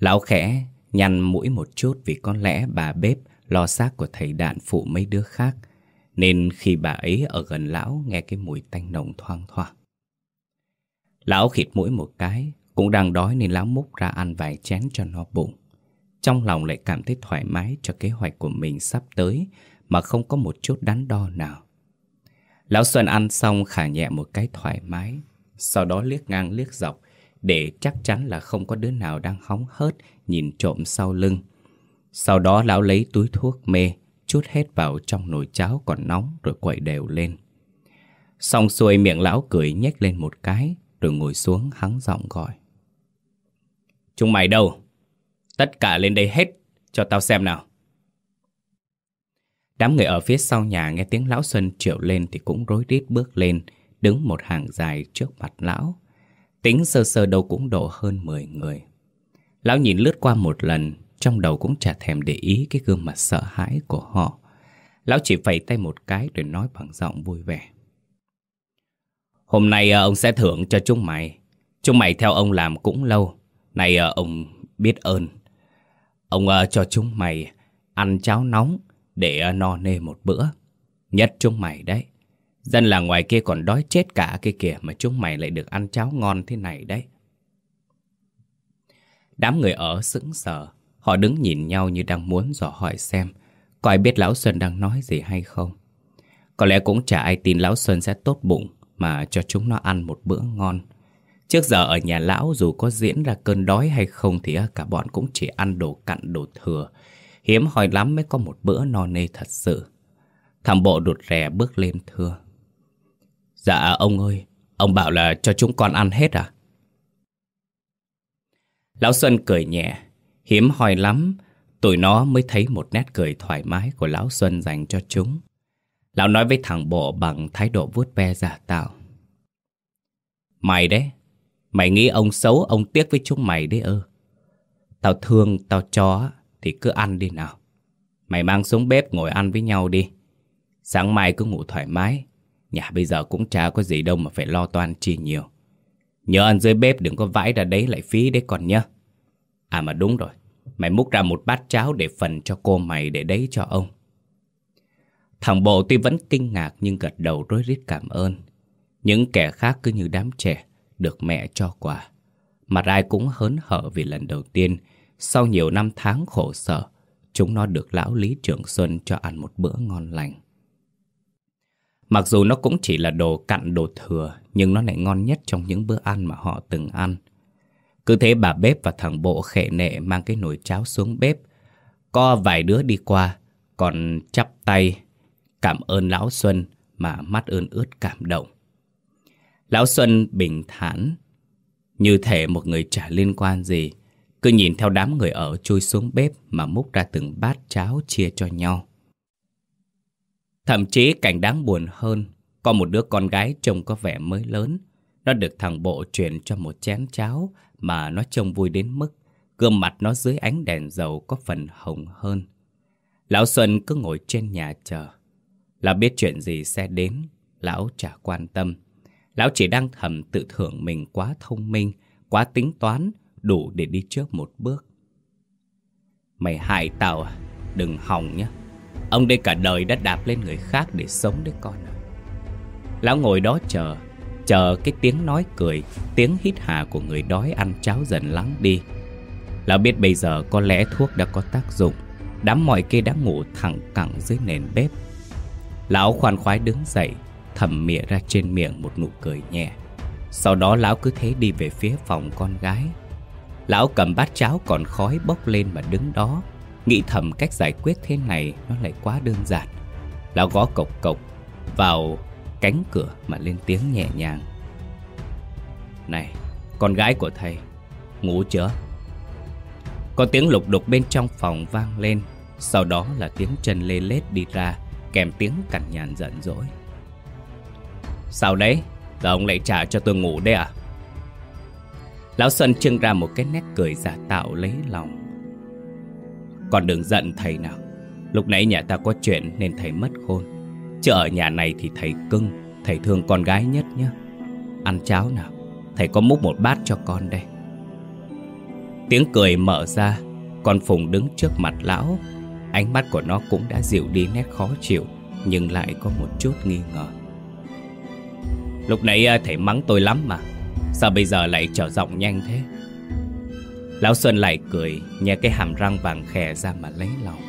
Lão khẽ nhăn mũi một chút Vì có lẽ bà bếp lo xác của thầy đạn phụ mấy đứa khác Nên khi bà ấy ở gần lão Nghe cái mùi tanh nồng thoang thoảng Lão khịt mũi một cái Cũng đang đói nên lão múc ra ăn vài chén cho no bụng Trong lòng lại cảm thấy thoải mái cho kế hoạch của mình sắp tới mà không có một chút đắn đo nào. Lão Xuân ăn xong khả nhẹ một cái thoải mái, sau đó liếc ngang liếc dọc để chắc chắn là không có đứa nào đang hóng hớt nhìn trộm sau lưng. Sau đó lão lấy túi thuốc mê, chút hết vào trong nồi cháo còn nóng rồi quậy đều lên. Xong xuôi miệng lão cười nhếch lên một cái rồi ngồi xuống hắng giọng gọi. Chúng mày đâu? Tất cả lên đây hết, cho tao xem nào. Đám người ở phía sau nhà nghe tiếng lão Xuân triệu lên thì cũng rối rít bước lên, đứng một hàng dài trước mặt lão. Tính sơ sơ đâu cũng độ hơn 10 người. Lão nhìn lướt qua một lần, trong đầu cũng chả thèm để ý cái gương mặt sợ hãi của họ. Lão chỉ phẩy tay một cái rồi nói bằng giọng vui vẻ. Hôm nay ờ, ông sẽ thưởng cho chúng mày. Chúng mày theo ông làm cũng lâu. Này ờ, ông biết ơn. Ông ờ, cho chúng mày ăn cháo nóng để no nê một bữa. Nhất chúng mày đấy. Dân là ngoài kia còn đói chết cả cái kìa mà chúng mày lại được ăn cháo ngon thế này đấy. Đám người ở sững sờ, họ đứng nhìn nhau như đang muốn dò hỏi xem coi biết Lão Xuân đang nói gì hay không. Có lẽ cũng chả ai tin Lão Xuân sẽ tốt bụng mà cho chúng nó ăn một bữa ngon. Trước giờ ở nhà lão dù có diễn ra cơn đói hay không thì cả bọn cũng chỉ ăn đồ cặn đồ thừa. Hiếm hoi lắm mới có một bữa no nê thật sự. Thằng bộ đột rè bước lên thưa. Dạ ông ơi, ông bảo là cho chúng con ăn hết à? Lão Xuân cười nhẹ, hiếm hoi lắm, tụi nó mới thấy một nét cười thoải mái của Lão Xuân dành cho chúng. Lão nói với thằng bộ bằng thái độ vuốt ve giả tạo. Mày đấy, mày nghĩ ông xấu, ông tiếc với chúng mày đấy ơ. Tao thương, tao cho thì cứ ăn đi nào. Mày mang xuống bếp ngồi ăn với nhau đi. Sáng mai cứ ngủ thoải mái. Nhà bây giờ cũng chả có gì đâu mà phải lo toan chi nhiều. Nhớ ăn dưới bếp đừng có vãi ra đấy lại phí đấy còn nhá. À mà đúng rồi, mày múc ra một bát cháo để phần cho cô mày để đấy cho ông. Thằng bộ tuy vẫn kinh ngạc nhưng gật đầu rối rít cảm ơn. Những kẻ khác cứ như đám trẻ, được mẹ cho quà. Mặt ai cũng hớn hở vì lần đầu tiên, sau nhiều năm tháng khổ sở, chúng nó được lão Lý Trường Xuân cho ăn một bữa ngon lành. Mặc dù nó cũng chỉ là đồ cặn đồ thừa, nhưng nó lại ngon nhất trong những bữa ăn mà họ từng ăn. Cứ thế bà bếp và thằng bộ khệ nệ mang cái nồi cháo xuống bếp. Có vài đứa đi qua, còn chắp tay cảm ơn Lão Xuân mà mắt ơn ướt cảm động. Lão Xuân bình thản, như thể một người chả liên quan gì, cứ nhìn theo đám người ở chui xuống bếp mà múc ra từng bát cháo chia cho nhau. Thậm chí cảnh đáng buồn hơn, có một đứa con gái trông có vẻ mới lớn. Nó được thằng bộ chuyển cho một chén cháo mà nó trông vui đến mức gương mặt nó dưới ánh đèn dầu có phần hồng hơn. Lão Xuân cứ ngồi trên nhà chờ. Lão biết chuyện gì sẽ đến, lão chả quan tâm. Lão chỉ đang thầm tự thưởng mình quá thông minh, quá tính toán, đủ để đi trước một bước. Mày hại tao à? Đừng hòng nhé. Ông đây cả đời đã đạp lên người khác để sống đấy con ạ Lão ngồi đó chờ, chờ cái tiếng nói cười, tiếng hít hà của người đói ăn cháo dần lắng đi. Lão biết bây giờ có lẽ thuốc đã có tác dụng, đám mọi kia đã ngủ thẳng cẳng dưới nền bếp. Lão khoan khoái đứng dậy, thầm mỉa ra trên miệng một nụ cười nhẹ. Sau đó lão cứ thế đi về phía phòng con gái. Lão cầm bát cháo còn khói bốc lên mà đứng đó, Nghĩ thầm cách giải quyết thế này nó lại quá đơn giản Lão gõ cộc cộc vào cánh cửa mà lên tiếng nhẹ nhàng Này, con gái của thầy, ngủ chưa? Có tiếng lục đục bên trong phòng vang lên Sau đó là tiếng chân lê lết đi ra Kèm tiếng cằn nhàn giận dỗi Sao đấy? Giờ ông lại trả cho tôi ngủ đấy à? Lão Xuân trưng ra một cái nét cười giả tạo lấy lòng còn đừng giận thầy nào. Lúc nãy nhà ta có chuyện nên thầy mất khôn. Chứ ở nhà này thì thầy cưng, Thầy thương con gái nhất nhé Ăn cháo nào, Thầy có múc một bát cho con đây. Tiếng cười mở ra, Con Phùng đứng trước mặt lão. Ánh mắt của nó cũng đã dịu đi nét khó chịu, Nhưng lại có một chút nghi ngờ. Lúc nãy à, thầy mắng tôi lắm mà, Sao bây giờ lại trở giọng nhanh thế? Lão Xuân lại cười Nhè cái hàm răng vàng khè ra mà lấy lòng.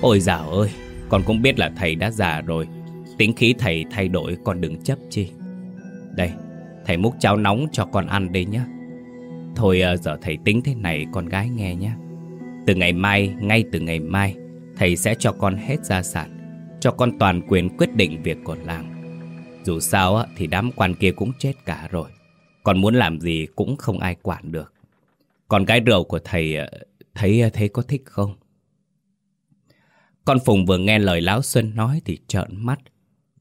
Ôi dào ơi, Con cũng biết là thầy đã già rồi. Tính khí thầy thay đổi, con đừng chấp chi. Đây, Thầy múc cháo nóng cho con ăn đi nhé Thôi ờ, giờ thầy tính thế này, con gái nghe nhé Từ ngày mai, Ngay từ ngày mai, Thầy sẽ cho con hết gia sản, Cho con toàn quyền quyết định việc của làng Dù sao thì đám quan kia cũng chết cả rồi. Còn muốn làm gì cũng không ai quản được còn gái rượu của thầy ờ, thấy ờ, thế có thích không? Con Phùng vừa nghe lời Lão Xuân nói thì trợn mắt.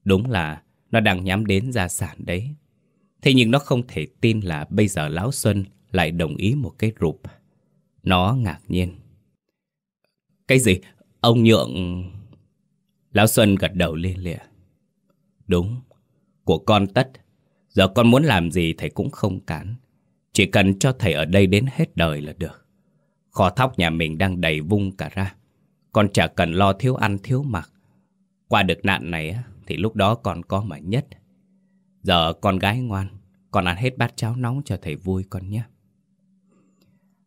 Đúng là nó đang nhắm đến gia sản đấy. Thế nhưng nó không thể tin là bây giờ Lão Xuân lại đồng ý một cái rụp. Nó ngạc nhiên. Cái gì? Ông nhượng... Lão Xuân gật đầu liên lịa. Đúng, của con tất. Giờ con muốn làm gì thầy cũng không cản. Chỉ cần cho thầy ở đây đến hết đời là được. Kho thóc nhà mình đang đầy vung cả ra. Con chả cần lo thiếu ăn, thiếu mặc. Qua được nạn này thì lúc đó con có mà nhất. Giờ con gái ngoan, Con ăn hết bát cháo nóng cho thầy vui con nhé.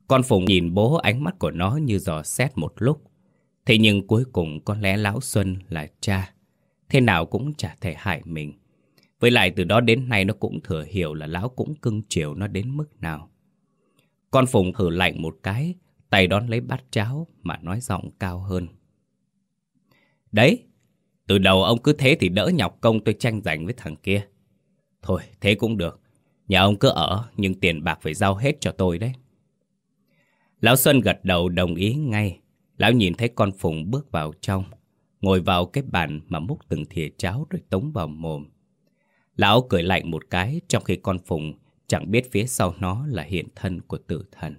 Con Phùng nhìn bố ánh mắt của nó như dò xét một lúc. Thế nhưng cuối cùng có lẽ Lão Xuân là cha, Thế nào cũng chả thể hại mình. Với lại từ đó đến nay nó cũng thừa hiểu là Lão cũng cưng chiều nó đến mức nào. Con Phùng hử lạnh một cái Tay đón lấy bát cháo mà nói giọng cao hơn. Đấy, từ đầu ông cứ thế thì đỡ nhọc công tôi tranh giành với thằng kia. Thôi, thế cũng được. Nhà ông cứ ở, nhưng tiền bạc phải giao hết cho tôi đấy. Lão Xuân gật đầu đồng ý ngay. Lão nhìn thấy con Phùng bước vào trong Ngồi vào cái bàn mà múc từng thìa cháo rồi tống vào mồm. Lão cười lạnh một cái trong khi con Phùng chẳng biết phía sau nó là hiện thân của tử thần.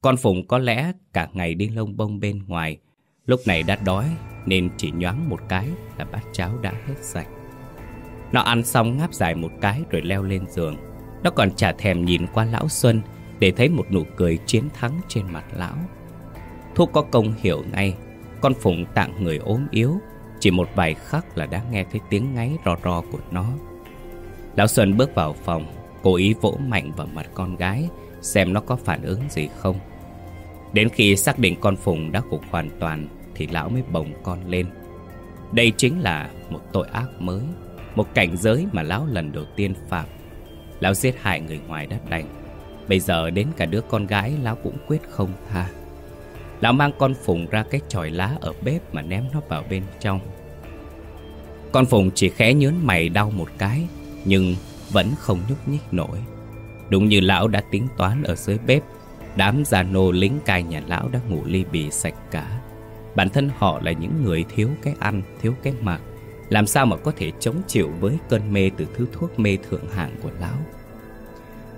Con Phùng có lẽ cả ngày đi lông bông bên ngoài, Lúc này đã đói nên chỉ nhoáng một cái là bát cháo đã hết sạch. Nó ăn xong ngáp dài một cái rồi leo lên giường. Nó còn chả thèm nhìn qua lão Xuân Để thấy một nụ cười chiến thắng trên mặt lão. Thuốc có công hiểu ngay, Con Phụng tặng người ốm yếu, Chỉ một vài khắc là đã nghe thấy tiếng ngáy rò rò của nó. Lão Xuân bước vào phòng, Cố ý vỗ mạnh vào mặt con gái, Xem nó có phản ứng gì không. Đến khi xác định con Phùng đã gục hoàn toàn, Thì lão mới bồng con lên. Đây chính là một tội ác mới, Một cảnh giới mà lão lần đầu tiên phạm. Lão giết hại người ngoài đất đành. Bây giờ đến cả đứa con gái, lão cũng quyết không tha. Lão mang con Phùng ra cái chòi lá ở bếp mà ném nó vào bên trong. Con Phùng chỉ khẽ nhớn mày đau một cái nhưng vẫn không nhúc nhích nổi. Đúng như lão đã tính toán ở dưới bếp Đám già nô lính cai nhà lão đã ngủ ly bì sạch cả. Bản thân họ là những người thiếu cái ăn, thiếu cái mặc. Làm sao mà có thể chống chịu với cơn mê từ thứ thuốc mê thượng hạng của lão?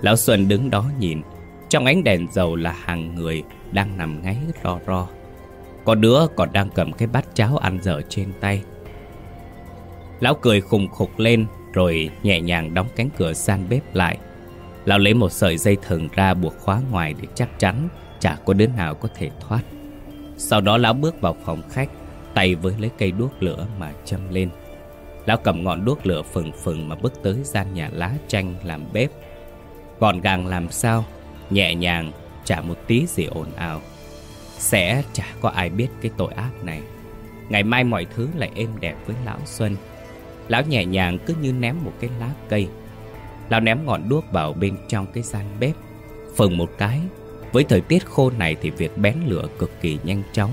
Lão Xuân đứng đó nhìn Trong ánh đèn dầu là hàng người đang nằm ngáy ro ro. Có đứa còn đang cầm cái bát cháo ăn dở trên tay. Lão cười khùng khục lên rồi nhẹ nhàng đóng cánh cửa gian bếp lại. Lão lấy một sợi dây thừng ra buộc khóa ngoài để chắc chắn Chả có đứa nào có thể thoát. Sau đó lão bước vào phòng khách, Tay với lấy cây đuốc lửa mà châm lên. Lão cầm ngọn đuốc lửa phừng phừng mà bước tới gian nhà lá chanh làm bếp. Gọn gàng làm sao, Nhẹ nhàng, chả một tí gì ồn ào. Sẽ chả có ai biết cái tội ác này. Ngày mai mọi thứ lại êm đẹp với Lão Xuân. Lão nhẹ nhàng cứ như ném một cái lá cây. Lão ném ngọn đuốc vào bên trong cái gian bếp, Phừng một cái. Với thời tiết khô này thì việc bén lửa cực kỳ nhanh chóng.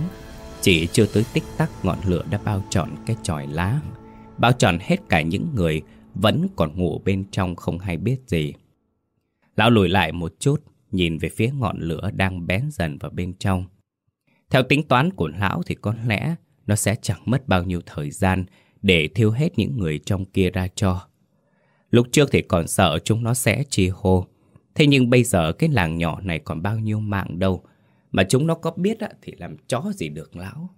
Chỉ chưa tới tích tắc, ngọn lửa đã bao trọn cái tròi lá. Bao trọn hết cả những người Vẫn còn ngủ bên trong không hay biết gì. Lão lùi lại một chút, Nhìn về phía ngọn lửa đang bén dần vào bên trong. Theo tính toán của lão thì có lẽ Nó sẽ chẳng mất bao nhiêu thời gian để thiêu hết những người trong kia ra cho. Lúc trước thì còn sợ chúng nó sẽ chi hô. Thế nhưng bây giờ cái làng nhỏ này còn bao nhiêu mạng đâu Mà chúng nó có biết á, thì làm chó gì được lão.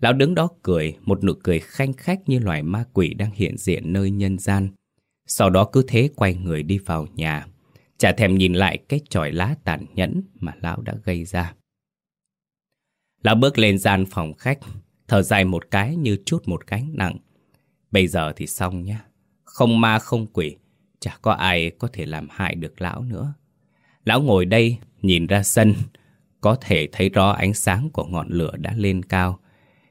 Lão đứng đó cười Một nụ cười khanh khách như loài ma quỷ đang hiện diện nơi nhân gian. Sau đó cứ thế quay người đi vào nhà Chả thèm nhìn lại cái tròi lá tàn nhẫn mà lão đã gây ra. Lão bước lên gian phòng khách Thở dài một cái như chút một gánh nặng Bây giờ thì xong nhá không ma không quỷ, chả có ai có thể làm hại được lão nữa. Lão ngồi đây, nhìn ra sân, có thể thấy rõ ánh sáng của ngọn lửa đã lên cao.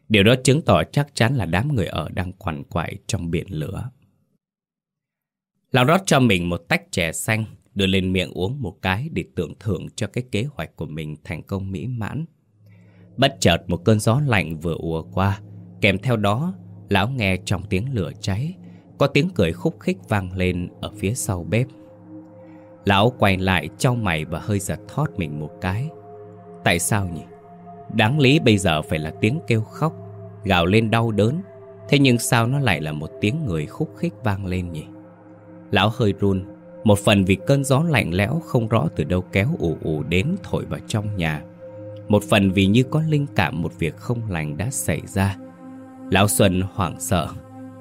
Điều đó chứng tỏ chắc chắn là đám người ở đang quằn quại trong biển lửa. Lão rót cho mình một tách chè xanh, đưa lên miệng uống một cái để tưởng thưởng cho cái kế hoạch của mình thành công mỹ mãn. Bất chợt một cơn gió lạnh vừa ùa qua, kèm theo đó, lão nghe trong tiếng lửa cháy, có tiếng cười khúc khích vang lên ở phía sau bếp. Lão quay lại trong mày và hơi giật thót mình một cái. Tại sao nhỉ? Đáng lý bây giờ phải là tiếng kêu khóc Gào lên đau đớn. Thế nhưng sao nó lại là một tiếng người khúc khích vang lên nhỉ? Lão hơi run Một phần vì cơn gió lạnh lẽo không rõ từ đâu kéo ù ù đến thổi vào trong nhà. Một phần vì như có linh cảm một việc không lành đã xảy ra Lão Xuân hoảng sợ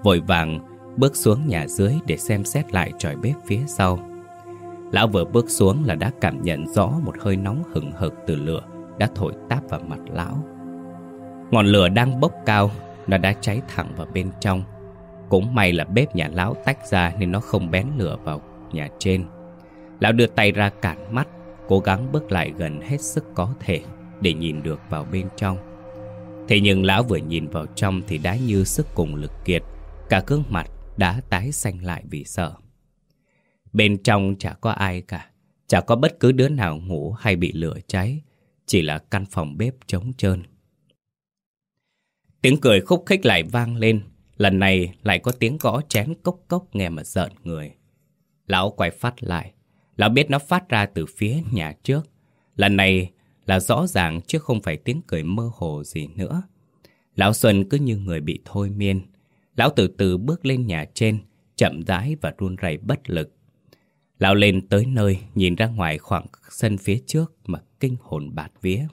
Vội vàng Bước xuống nhà dưới để xem xét lại tròi bếp phía sau Lão vừa bước xuống là đã cảm nhận rõ một hơi nóng hừng hực từ lửa đã thổi táp vào mặt lão. Ngọn lửa đang bốc cao, nó đã cháy thẳng vào bên trong. Cũng may là bếp nhà lão tách ra nên nó không bén lửa vào nhà trên. Lão đưa tay ra cản mắt, cố gắng bước lại gần hết sức có thể để nhìn được vào bên trong. Thế nhưng lão vừa nhìn vào trong thì đã như sức cùng lực kiệt, cả gương mặt đã tái xanh lại vì sợ. Bên trong chả có ai cả, chả có bất cứ đứa nào ngủ hay bị lửa cháy, chỉ là căn phòng bếp trống trơn. Tiếng cười khúc khích lại vang lên, lần này lại có tiếng gõ chén cốc cốc nghe mà giận người. Lão quay phát lại, lão biết nó phát ra từ phía nhà trước. Lần này là rõ ràng chứ không phải tiếng cười mơ hồ gì nữa. Lão Xuân cứ như người bị thôi miên. Lão từ từ bước lên nhà trên, chậm rãi và run rẩy bất lực. Lão lên tới nơi, nhìn ra ngoài khoảng sân phía trước mà kinh hồn bạt vía.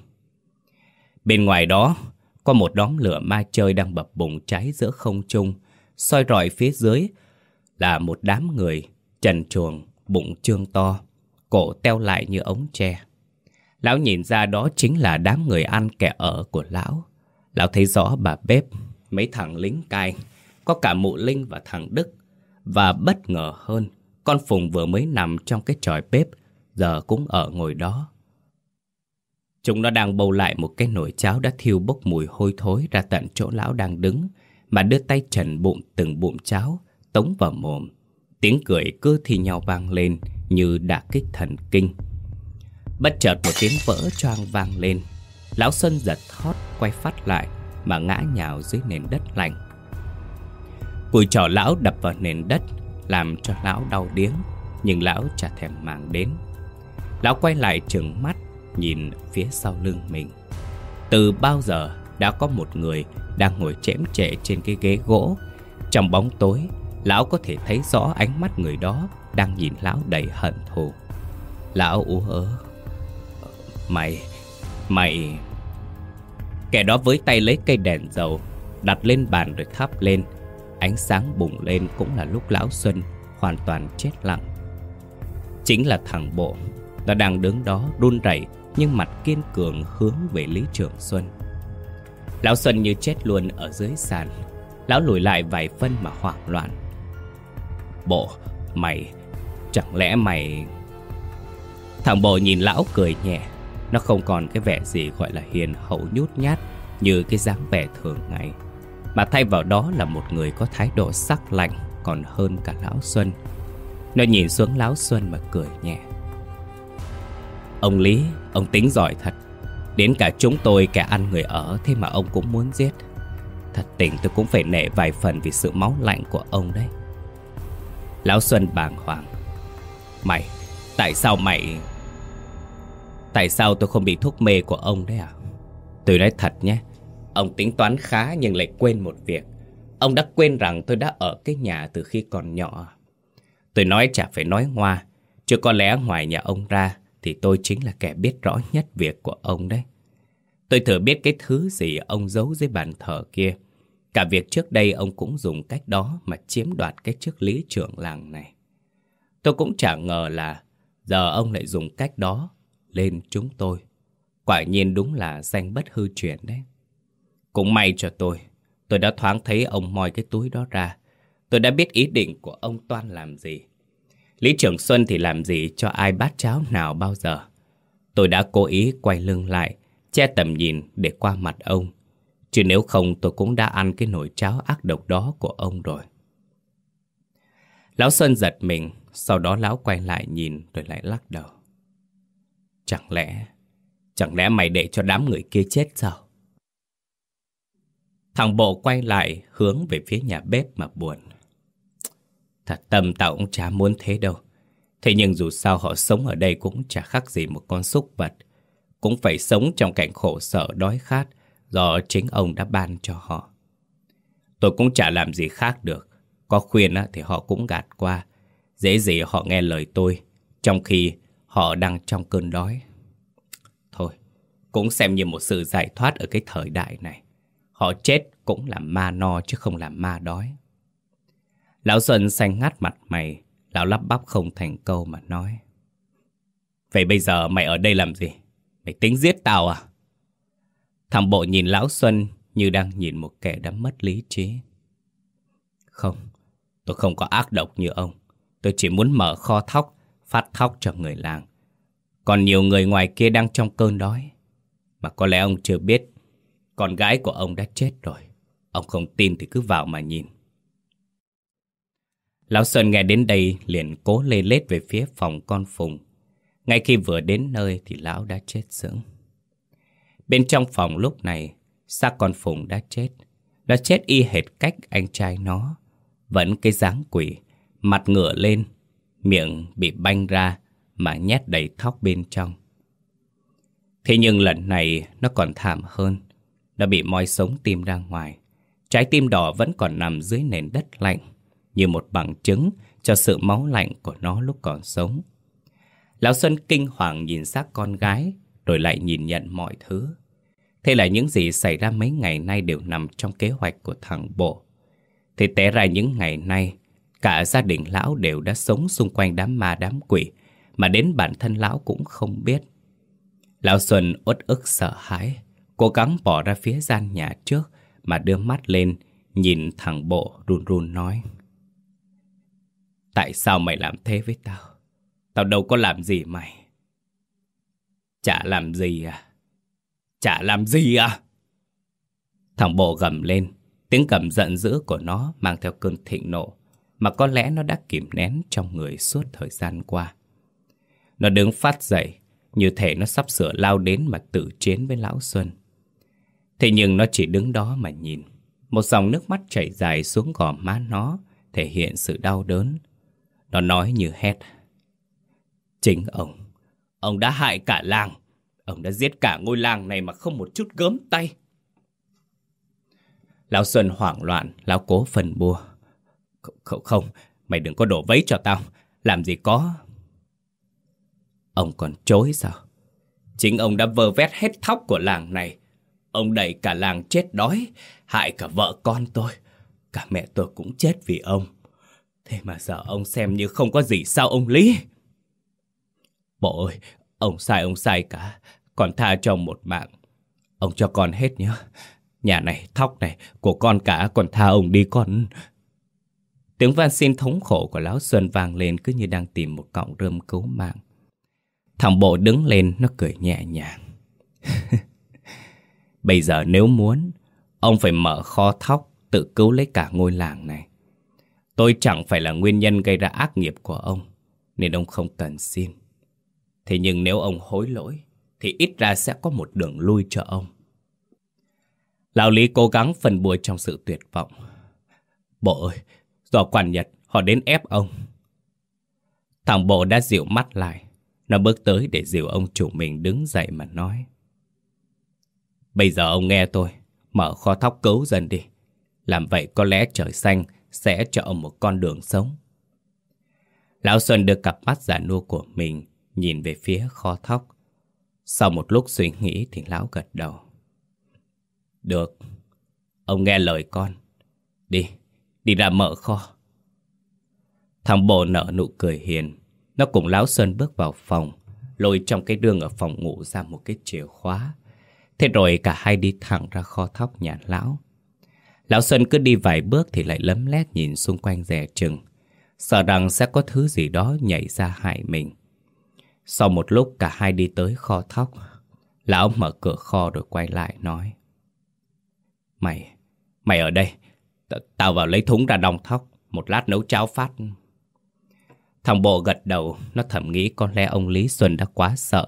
Bên ngoài đó, có một đóm lửa ma chơi đang bập bùng cháy giữa không trung, soi rọi phía dưới là một đám người, trần truồng, bụng trương to, cổ teo lại như ống tre. Lão nhìn ra đó chính là đám người ăn kẻ ở của lão. Lão thấy rõ bà bếp, mấy thằng lính cai, có cả mụ Linh và thằng Đức. Và bất ngờ hơn, con Phùng vừa mới nằm trong cái tròi bếp, giờ cũng ở ngồi đó. Chúng nó đang bầu lại một cái nồi cháo đã thiêu bốc mùi hôi thối ra tận chỗ lão đang đứng, mà đưa tay trần bụng từng bụng cháo, tống vào mồm. Tiếng cười cứ thi nhau vang lên như đả kích thần kinh. Bất chợt một tiếng vỡ choang vang lên. Lão Xuân giật thót quay phát lại, Mà ngã nhào dưới nền đất lạnh Cùi trỏ lão đập vào nền đất, Làm cho lão đau điếng, Nhưng lão chả thèm màng đến. Lão quay lại trừng mắt, Nhìn phía sau lưng mình. Từ bao giờ đã có một người Đang ngồi chém trệ trên cái ghế gỗ? Trong bóng tối, Lão có thể thấy rõ ánh mắt người đó Đang nhìn lão đầy hận thù. Lão ú ớ. Mày, mày... Kẻ đó với tay lấy cây đèn dầu, đặt lên bàn rồi thắp lên. Ánh sáng bùng lên cũng là lúc Lão Xuân hoàn toàn chết lặng. Chính là thằng Bộ, nó đang đứng đó run rẩy nhưng mặt kiên cường hướng về Lý Trường Xuân. Lão Xuân như chết luôn ở dưới sàn. Lão lùi lại vài phân mà hoảng loạn. Bộ, mày, chẳng lẽ mày... Thằng Bộ nhìn lão cười nhẹ nó không còn cái vẻ gì gọi là hiền hậu nhút nhát Như cái dáng vẻ thường ngày Mà thay vào đó là một người có thái độ sắc lạnh Còn hơn cả Lão Xuân. Nó nhìn xuống Lão Xuân mà cười nhẹ. Ông Lý, ông tính giỏi thật. Đến cả chúng tôi kẻ ăn người ở Thế mà ông cũng muốn giết. Thật tình tôi cũng phải nể vài phần Vì sự máu lạnh của ông đấy. Lão Xuân bàng hoàng. Mày, tại sao mày Tại sao tôi không bị thuốc mê của ông đấy à? Tôi nói thật nhé, ông tính toán khá nhưng lại quên một việc. Ông đã quên rằng tôi đã ở cái nhà từ khi còn nhỏ. Tôi nói chả phải nói ngoa, chứ có lẽ ngoài nhà ông ra thì tôi chính là kẻ biết rõ nhất việc của ông đấy. Tôi thử biết cái thứ gì ông giấu dưới bàn thờ kia. Cả việc trước đây ông cũng dùng cách đó mà chiếm đoạt cái chức lý trưởng làng này. Tôi cũng chẳng ngờ là giờ ông lại dùng cách đó lên chúng tôi. Quả nhiên đúng là danh bất hư truyền đấy. Cũng may cho tôi, tôi đã thoáng thấy ông moi cái túi đó ra. Tôi đã biết ý định của ông Toan làm gì. Lý Trưởng Xuân thì làm gì cho ai bát cháo nào bao giờ. Tôi đã cố ý quay lưng lại, che tầm nhìn để qua mặt ông. Chứ nếu không tôi cũng đã ăn cái nồi cháo ác độc đó của ông rồi. Lão Xuân giật mình, sau đó lão quay lại nhìn rồi lại lắc đầu. Chẳng lẽ, chẳng lẽ mày để cho đám người kia chết sao? Thằng bộ quay lại hướng về phía nhà bếp mà buồn. Thật tâm tao cũng chả muốn thế đâu. Thế nhưng dù sao họ sống ở đây cũng chả khác gì một con súc vật. Cũng phải sống trong cảnh khổ sở đói khát do chính ông đã ban cho họ. Tôi cũng chả làm gì khác được. Có khuyên thì họ cũng gạt qua. Dễ gì họ nghe lời tôi. Trong khi Họ đang trong cơn đói. Thôi, cũng xem như một sự giải thoát ở cái thời đại này. Họ chết cũng là ma no chứ không là ma đói. Lão Xuân xanh ngắt mặt mày, lão lắp bắp không thành câu mà nói. Vậy bây giờ mày ở đây làm gì? Mày tính giết tao à? Thằng bộ nhìn Lão Xuân như đang nhìn một kẻ đã mất lý trí. Không, tôi không có ác độc như ông. Tôi chỉ muốn mở kho thóc, phát thóc cho người làng. Còn nhiều người ngoài kia đang trong cơn đói. Mà có lẽ ông chưa biết, con gái của ông đã chết rồi. Ông không tin thì cứ vào mà nhìn. Lão Sơn nghe đến đây liền cố lê lết về phía phòng con Phùng. Ngay khi vừa đến nơi thì lão đã chết sững. Bên trong phòng lúc này, xác con Phùng đã chết. Nó chết y hệt cách anh trai nó. Vẫn cái dáng quỷ, mặt ngửa lên, miệng bị banh ra mà nhét đầy thóc bên trong. Thế nhưng lần này nó còn thảm hơn. Nó bị moi sống tim ra ngoài. Trái tim đỏ vẫn còn nằm dưới nền đất lạnh, như một bằng chứng cho sự máu lạnh của nó lúc còn sống. Lão Xuân kinh hoàng nhìn xác con gái, rồi lại nhìn nhận mọi thứ. Thế là những gì xảy ra mấy ngày nay đều nằm trong kế hoạch của thằng Bộ. Thì té ra những ngày nay, cả gia đình lão đều đã sống xung quanh đám ma đám quỷ, mà đến bản thân lão cũng không biết. Lão Xuân uất ức sợ hãi, cố gắng bỏ ra phía gian nhà trước mà đưa mắt lên, nhìn thằng Bộ run run nói. Tại sao mày làm thế với tao? Tao đâu có làm gì mày. Chả làm gì à? Chả làm gì à? Thằng bộ gầm lên, tiếng cầm giận dữ của nó mang theo cơn thịnh nộ, mà có lẽ nó đã kìm nén trong người suốt thời gian qua. Nó đứng phát dậy, như thể nó sắp sửa lao đến mà tự chiến với Lão Xuân. Thế nhưng nó chỉ đứng đó mà nhìn. Một dòng nước mắt chảy dài xuống gò má nó, thể hiện sự đau đớn. Nó nói như hét. Chính ông, ông đã hại cả làng. Ông đã giết cả ngôi làng này mà không một chút gớm tay. Lão Xuân hoảng loạn, lão cố phần bua. Không, không, mày đừng có đổ vấy cho tao. Làm gì có. Ông còn chối sao? Chính ông đã vơ vét hết thóc của làng này. Ông đẩy cả làng chết đói, hại cả vợ con tôi. Cả mẹ tôi cũng chết vì ông. Thế mà giờ ông xem như không có gì sao ông Lý? Bộ ơi, ông sai ông sai cả. Còn tha cho một mạng. Ông cho con hết nhá Nhà này, thóc này, của con cả, còn tha ông đi con. Tiếng van xin thống khổ của Lão Xuân vang lên cứ như đang tìm một cọng rơm cứu mạng. Thằng bộ đứng lên, nó cười nhẹ nhàng. Bây giờ nếu muốn, ông phải mở kho thóc, tự cứu lấy cả ngôi làng này. Tôi chẳng phải là nguyên nhân gây ra ác nghiệp của ông, nên ông không cần xin. Thế nhưng nếu ông hối lỗi, thì ít ra sẽ có một đường lui cho ông. Lão Lý cố gắng phần bùi trong sự tuyệt vọng. Bộ ơi, do quản nhật họ đến ép ông. Thằng bộ đã dịu mắt lại. Nó bước tới để dìu ông chủ mình đứng dậy mà nói. Bây giờ ông nghe tôi, mở kho thóc cứu dần đi. Làm vậy có lẽ trời xanh sẽ cho ông một con đường sống. Lão Xuân đưa cặp mắt giả nua của mình nhìn về phía kho thóc. Sau một lúc suy nghĩ thì lão gật đầu. Được, ông nghe lời con. Đi, đi ra mở kho. Thằng bồ nở nụ cười hiền. Nó cùng Lão Sơn bước vào phòng, lôi trong cái đường ở phòng ngủ ra một cái chìa khóa. Thế rồi cả hai đi thẳng ra kho thóc nhà Lão. Lão Sơn cứ đi vài bước thì lại lấm lét nhìn xung quanh rẻ chừng. Sợ rằng sẽ có thứ gì đó nhảy ra hại mình. Sau một lúc cả hai đi tới kho thóc. Lão mở cửa kho rồi quay lại nói. Mày, mày ở đây. Tao vào lấy thúng ra đong thóc. Một lát nấu cháo phát. Thằng bộ gật đầu, nó thầm nghĩ có lẽ ông Lý Xuân đã quá sợ.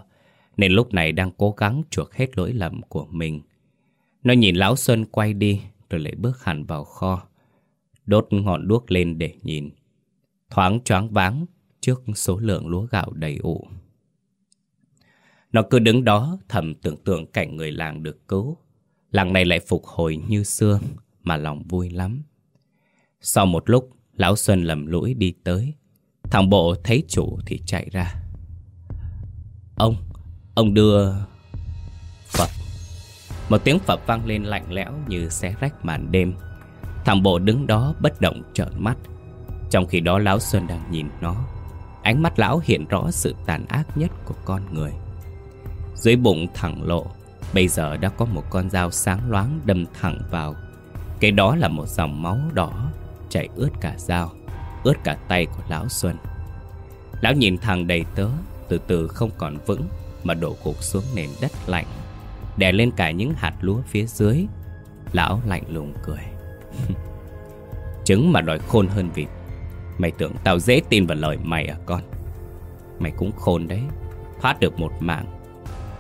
Nên lúc này đang cố gắng chuộc hết lỗi lầm của mình. Nó nhìn Lão Xuân quay đi rồi lại bước hẳn vào kho. Đốt ngọn đuốc lên để nhìn. Thoáng choáng váng trước số lượng lúa gạo đầy ụ. Nó cứ đứng đó thầm tưởng tượng cảnh người làng được cứu. Làng này lại phục hồi như xưa mà lòng vui lắm. Sau một lúc, Lão Xuân lầm lũi đi tới. Thằng bộ thấy chủ thì chạy ra. Ông, ông đưa... Phật. Một tiếng Phật vang lên lạnh lẽo như xé rách màn đêm. Thằng bộ đứng đó bất động trợn mắt. Trong khi đó Lão Xuân đang nhìn nó. Ánh mắt lão hiện rõ sự tàn ác nhất của con người Dưới bụng thẳng lộ Bây giờ đã có một con dao sáng loáng đâm thẳng vào cái đó là một dòng máu đỏ Chảy ướt cả dao, Ướt cả tay của lão Xuân. Lão nhìn thằng đầy tớ, Từ từ không còn vững Mà đổ gục xuống nền đất lạnh, Đè lên cả những hạt lúa phía dưới. Lão lạnh lùng cười. cười Trứng mà đòi khôn hơn vịt. Mày tưởng tao dễ tin vào lời mày à con? Mày cũng khôn đấy, Thoát được một mạng.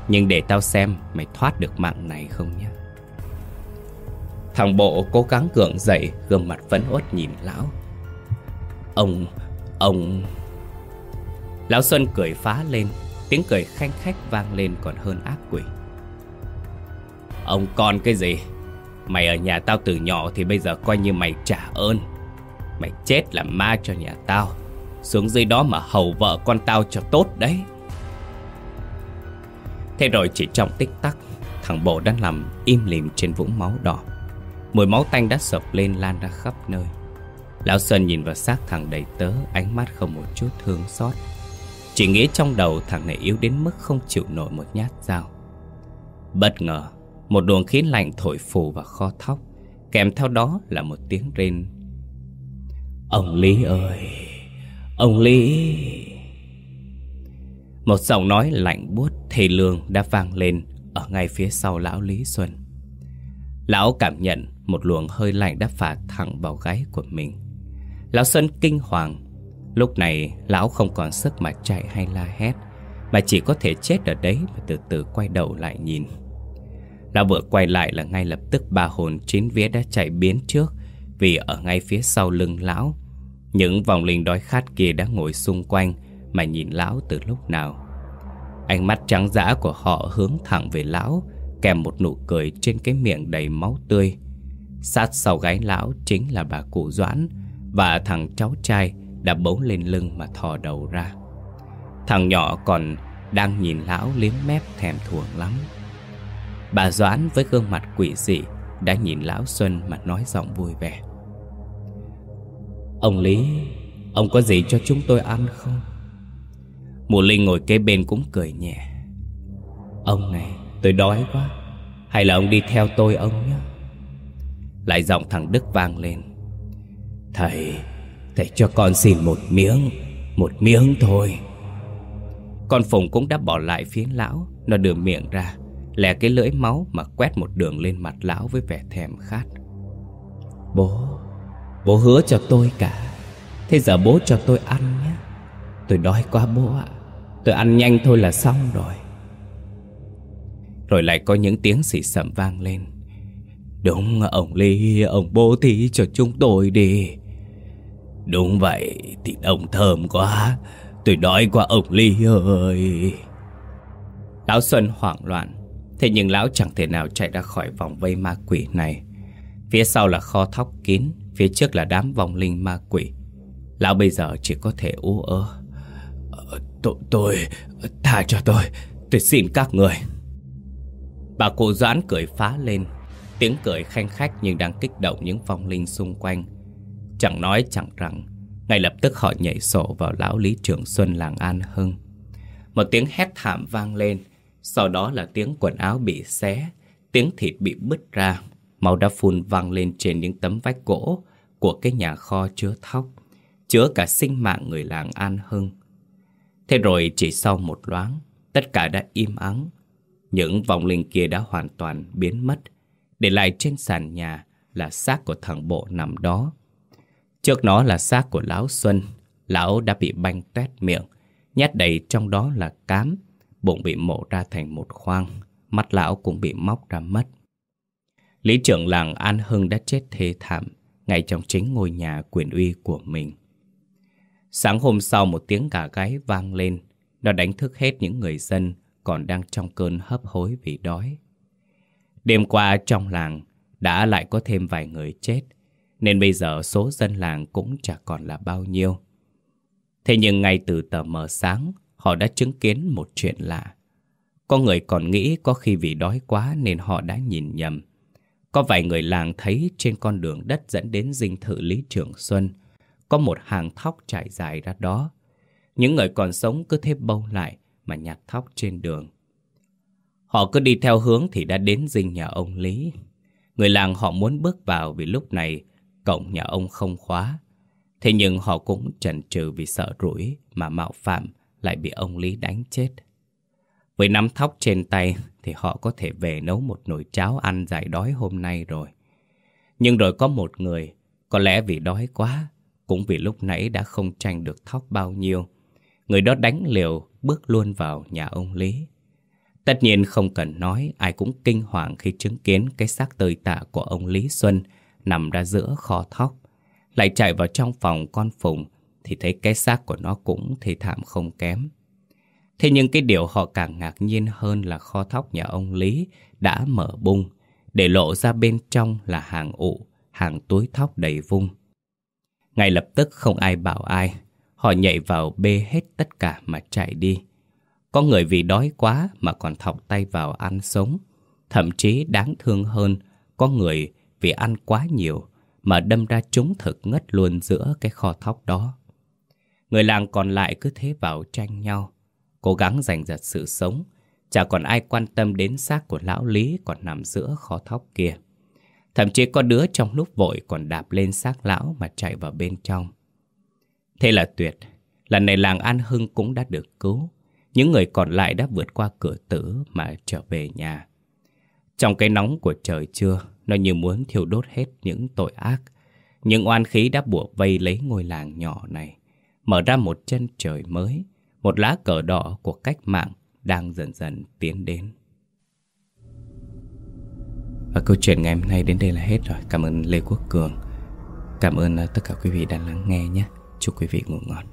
Nhưng để tao xem mày thoát được mạng này không nhé Thằng bộ cố gắng gượng dậy Gương mặt vẫn uất nhìn lão. Ông, ông. Lão Xuân cười phá lên Tiếng cười khanh khách vang lên còn hơn ác quỷ. Ông còn cái gì? Mày ở nhà tao từ nhỏ thì bây giờ coi như mày trả ơn. Mày chết là ma cho nhà tao. Xuống dưới đó mà hầu vợ con tao cho tốt đấy. Thế rồi chỉ trong tích tắc Thằng bộ đã nằm im lìm trên vũng máu đỏ. Mùi máu tanh đã sộc lên lan ra khắp nơi. Lão Xuân nhìn vào xác thằng đầy tớ, Ánh mắt không một chút thương xót Chỉ nghĩ trong đầu thằng này yếu đến mức không chịu nổi một nhát dao. Bất ngờ, Một luồng khí lạnh thổi phù vào kho thóc, Kèm theo đó là một tiếng rên. Ông Lý ơi! Ông Lý! Một giọng nói lạnh buốt thề lương đã vang lên Ở ngay phía sau lão Lý Xuân. Lão cảm nhận một luồng hơi lạnh đã phả thẳng vào gáy của mình. Lão sơn kinh hoàng. Lúc này, lão không còn sức mà chạy hay la hét, Mà chỉ có thể chết ở đấy Và từ từ quay đầu lại nhìn. Lão vừa quay lại là ngay lập tức ba hồn chín vía đã chạy biến trước, Vì ở ngay phía sau lưng lão. Những vòng linh đói khát kia đã ngồi xung quanh Mà nhìn lão từ lúc nào. Ánh mắt trắng dã của họ hướng thẳng về lão, Kèm một nụ cười trên cái miệng đầy máu tươi. Sát sau gáy lão chính là bà cụ Doãn Và thằng cháu trai đã bấu lên lưng mà thò đầu ra. Thằng nhỏ còn đang nhìn lão liếm mép thèm thuồng lắm. Bà Doãn với gương mặt quỷ dị đã nhìn lão Xuân mà nói giọng vui vẻ. Ông Lý, Ông có gì cho chúng tôi ăn không? Mụ Linh ngồi kế bên cũng cười nhẹ. Ông này, tôi đói quá. Hay là ông đi theo tôi ông nhé. Lại giọng thằng Đức vang lên. Thầy Thầy cho con xin một miếng Một miếng thôi. Con Phùng cũng đã bỏ lại phía lão. Nó đưa miệng ra, Lè cái lưỡi máu mà quét một đường lên mặt lão với vẻ thèm khát. Bố Bố hứa cho tôi cả. Thế giờ bố cho tôi ăn nhé. Tôi đói quá bố ạ. Tôi ăn nhanh thôi là xong rồi. Rồi lại có những tiếng xì sầm vang lên. Đúng ông Ly Ông bố thí cho chúng tôi đi. Đúng vậy Thịt ông thơm quá Tôi đói quá ông Ly ơi. Lão Xuân hoảng loạn Thế nhưng lão chẳng thể nào chạy ra khỏi vòng vây ma quỷ này. Phía sau là kho thóc kín Phía trước là đám vong linh ma quỷ. Lão bây giờ chỉ có thể ú ớ. Ờ, tôi, tôi, tha cho tôi Tôi xin các người. Bà cụ Doãn cười phá lên. Tiếng cười khanh khách nhưng đang kích động những phong linh xung quanh Chẳng nói chẳng rằng Ngay lập tức họ nhảy sổ vào lão Lý Trường Xuân làng An Hưng Một tiếng hét thảm vang lên Sau đó là tiếng quần áo bị xé Tiếng thịt bị bứt ra Máu đã phun văng lên trên những tấm vách gỗ của cái nhà kho chứa thóc, chứa cả sinh mạng người làng An Hưng. Thế rồi chỉ sau một loáng, tất cả đã im ắng. Những vòng linh kia đã hoàn toàn biến mất, để lại trên sàn nhà là xác của thằng bộ nằm đó. Trước nó là xác của Lão Xuân, Lão đã bị banh tét miệng, nhét đầy trong đó là cám, bụng bị mổ ra thành một khoang, mắt Lão cũng bị móc ra mất. Lý trưởng làng An Hưng đã chết thê thảm ngay trong chính ngôi nhà quyền uy của mình. Sáng hôm sau một tiếng gà gáy vang lên, nó đánh thức hết những người dân còn đang trong cơn hấp hối vì đói. Đêm qua trong làng đã lại có thêm vài người chết, nên bây giờ số dân làng cũng chả còn là bao nhiêu. Thế nhưng ngay từ tờ mờ sáng, họ đã chứng kiến một chuyện lạ. Có người còn nghĩ có khi vì đói quá nên họ đã nhìn nhầm. Có vài người làng thấy trên con đường đất dẫn đến dinh thự Lý Trường Xuân có một hàng thóc trải dài ra đó. Những người còn sống cứ thế bâu lại mà nhặt thóc trên đường. Họ cứ đi theo hướng thì đã đến dinh nhà ông Lý. Người làng họ muốn bước vào vì lúc này cổng nhà ông không khóa. Thế nhưng họ cũng chần chừ vì sợ rủi mà mạo phạm lại bị ông Lý đánh chết. Với nắm thóc trên tay thì họ có thể về nấu một nồi cháo ăn giải đói hôm nay rồi. Nhưng rồi có một người, có lẽ vì đói quá, cũng vì lúc nãy đã không tranh được thóc bao nhiêu. Người đó đánh liều bước luôn vào nhà ông Lý. Tất nhiên không cần nói, ai cũng kinh hoàng khi chứng kiến cái xác tơi tạ của ông Lý Xuân nằm ra giữa kho thóc. Lại chạy vào trong phòng con Phùng thì thấy cái xác của nó cũng thì thảm không kém. Thế nhưng cái điều họ càng ngạc nhiên hơn là kho thóc nhà ông Lý đã mở bung, để lộ ra bên trong là hàng ụ, hàng túi thóc đầy vung. Ngay lập tức không ai bảo ai, họ nhảy vào bê hết tất cả mà chạy đi. Có người vì đói quá mà còn thọc tay vào ăn sống. Thậm chí đáng thương hơn, có người vì ăn quá nhiều mà đâm ra chúng thực ngất luôn giữa cái kho thóc đó. Người làng còn lại cứ thế vào tranh nhau, cố gắng giành giật sự sống. Chả còn ai quan tâm đến xác của lão Lý còn nằm giữa kho thóc kia. Thậm chí có đứa trong lúc vội còn đạp lên xác lão mà chạy vào bên trong. Thế là tuyệt, lần này làng An Hưng cũng đã được cứu. Những người còn lại đã vượt qua cửa tử mà trở về nhà. Trong cái nóng của trời trưa, nó như muốn thiêu đốt hết những tội ác. Những oan khí đã buộc vây lấy ngôi làng nhỏ này, mở ra một chân trời mới, một lá cờ đỏ của cách mạng đang dần dần tiến đến. Và câu chuyện ngày hôm nay đến đây là hết rồi. Cảm ơn Lê Quốc Cường. Cảm ơn ờ, tất cả quý vị đã lắng nghe nhé. Chúc quý vị ngủ ngon.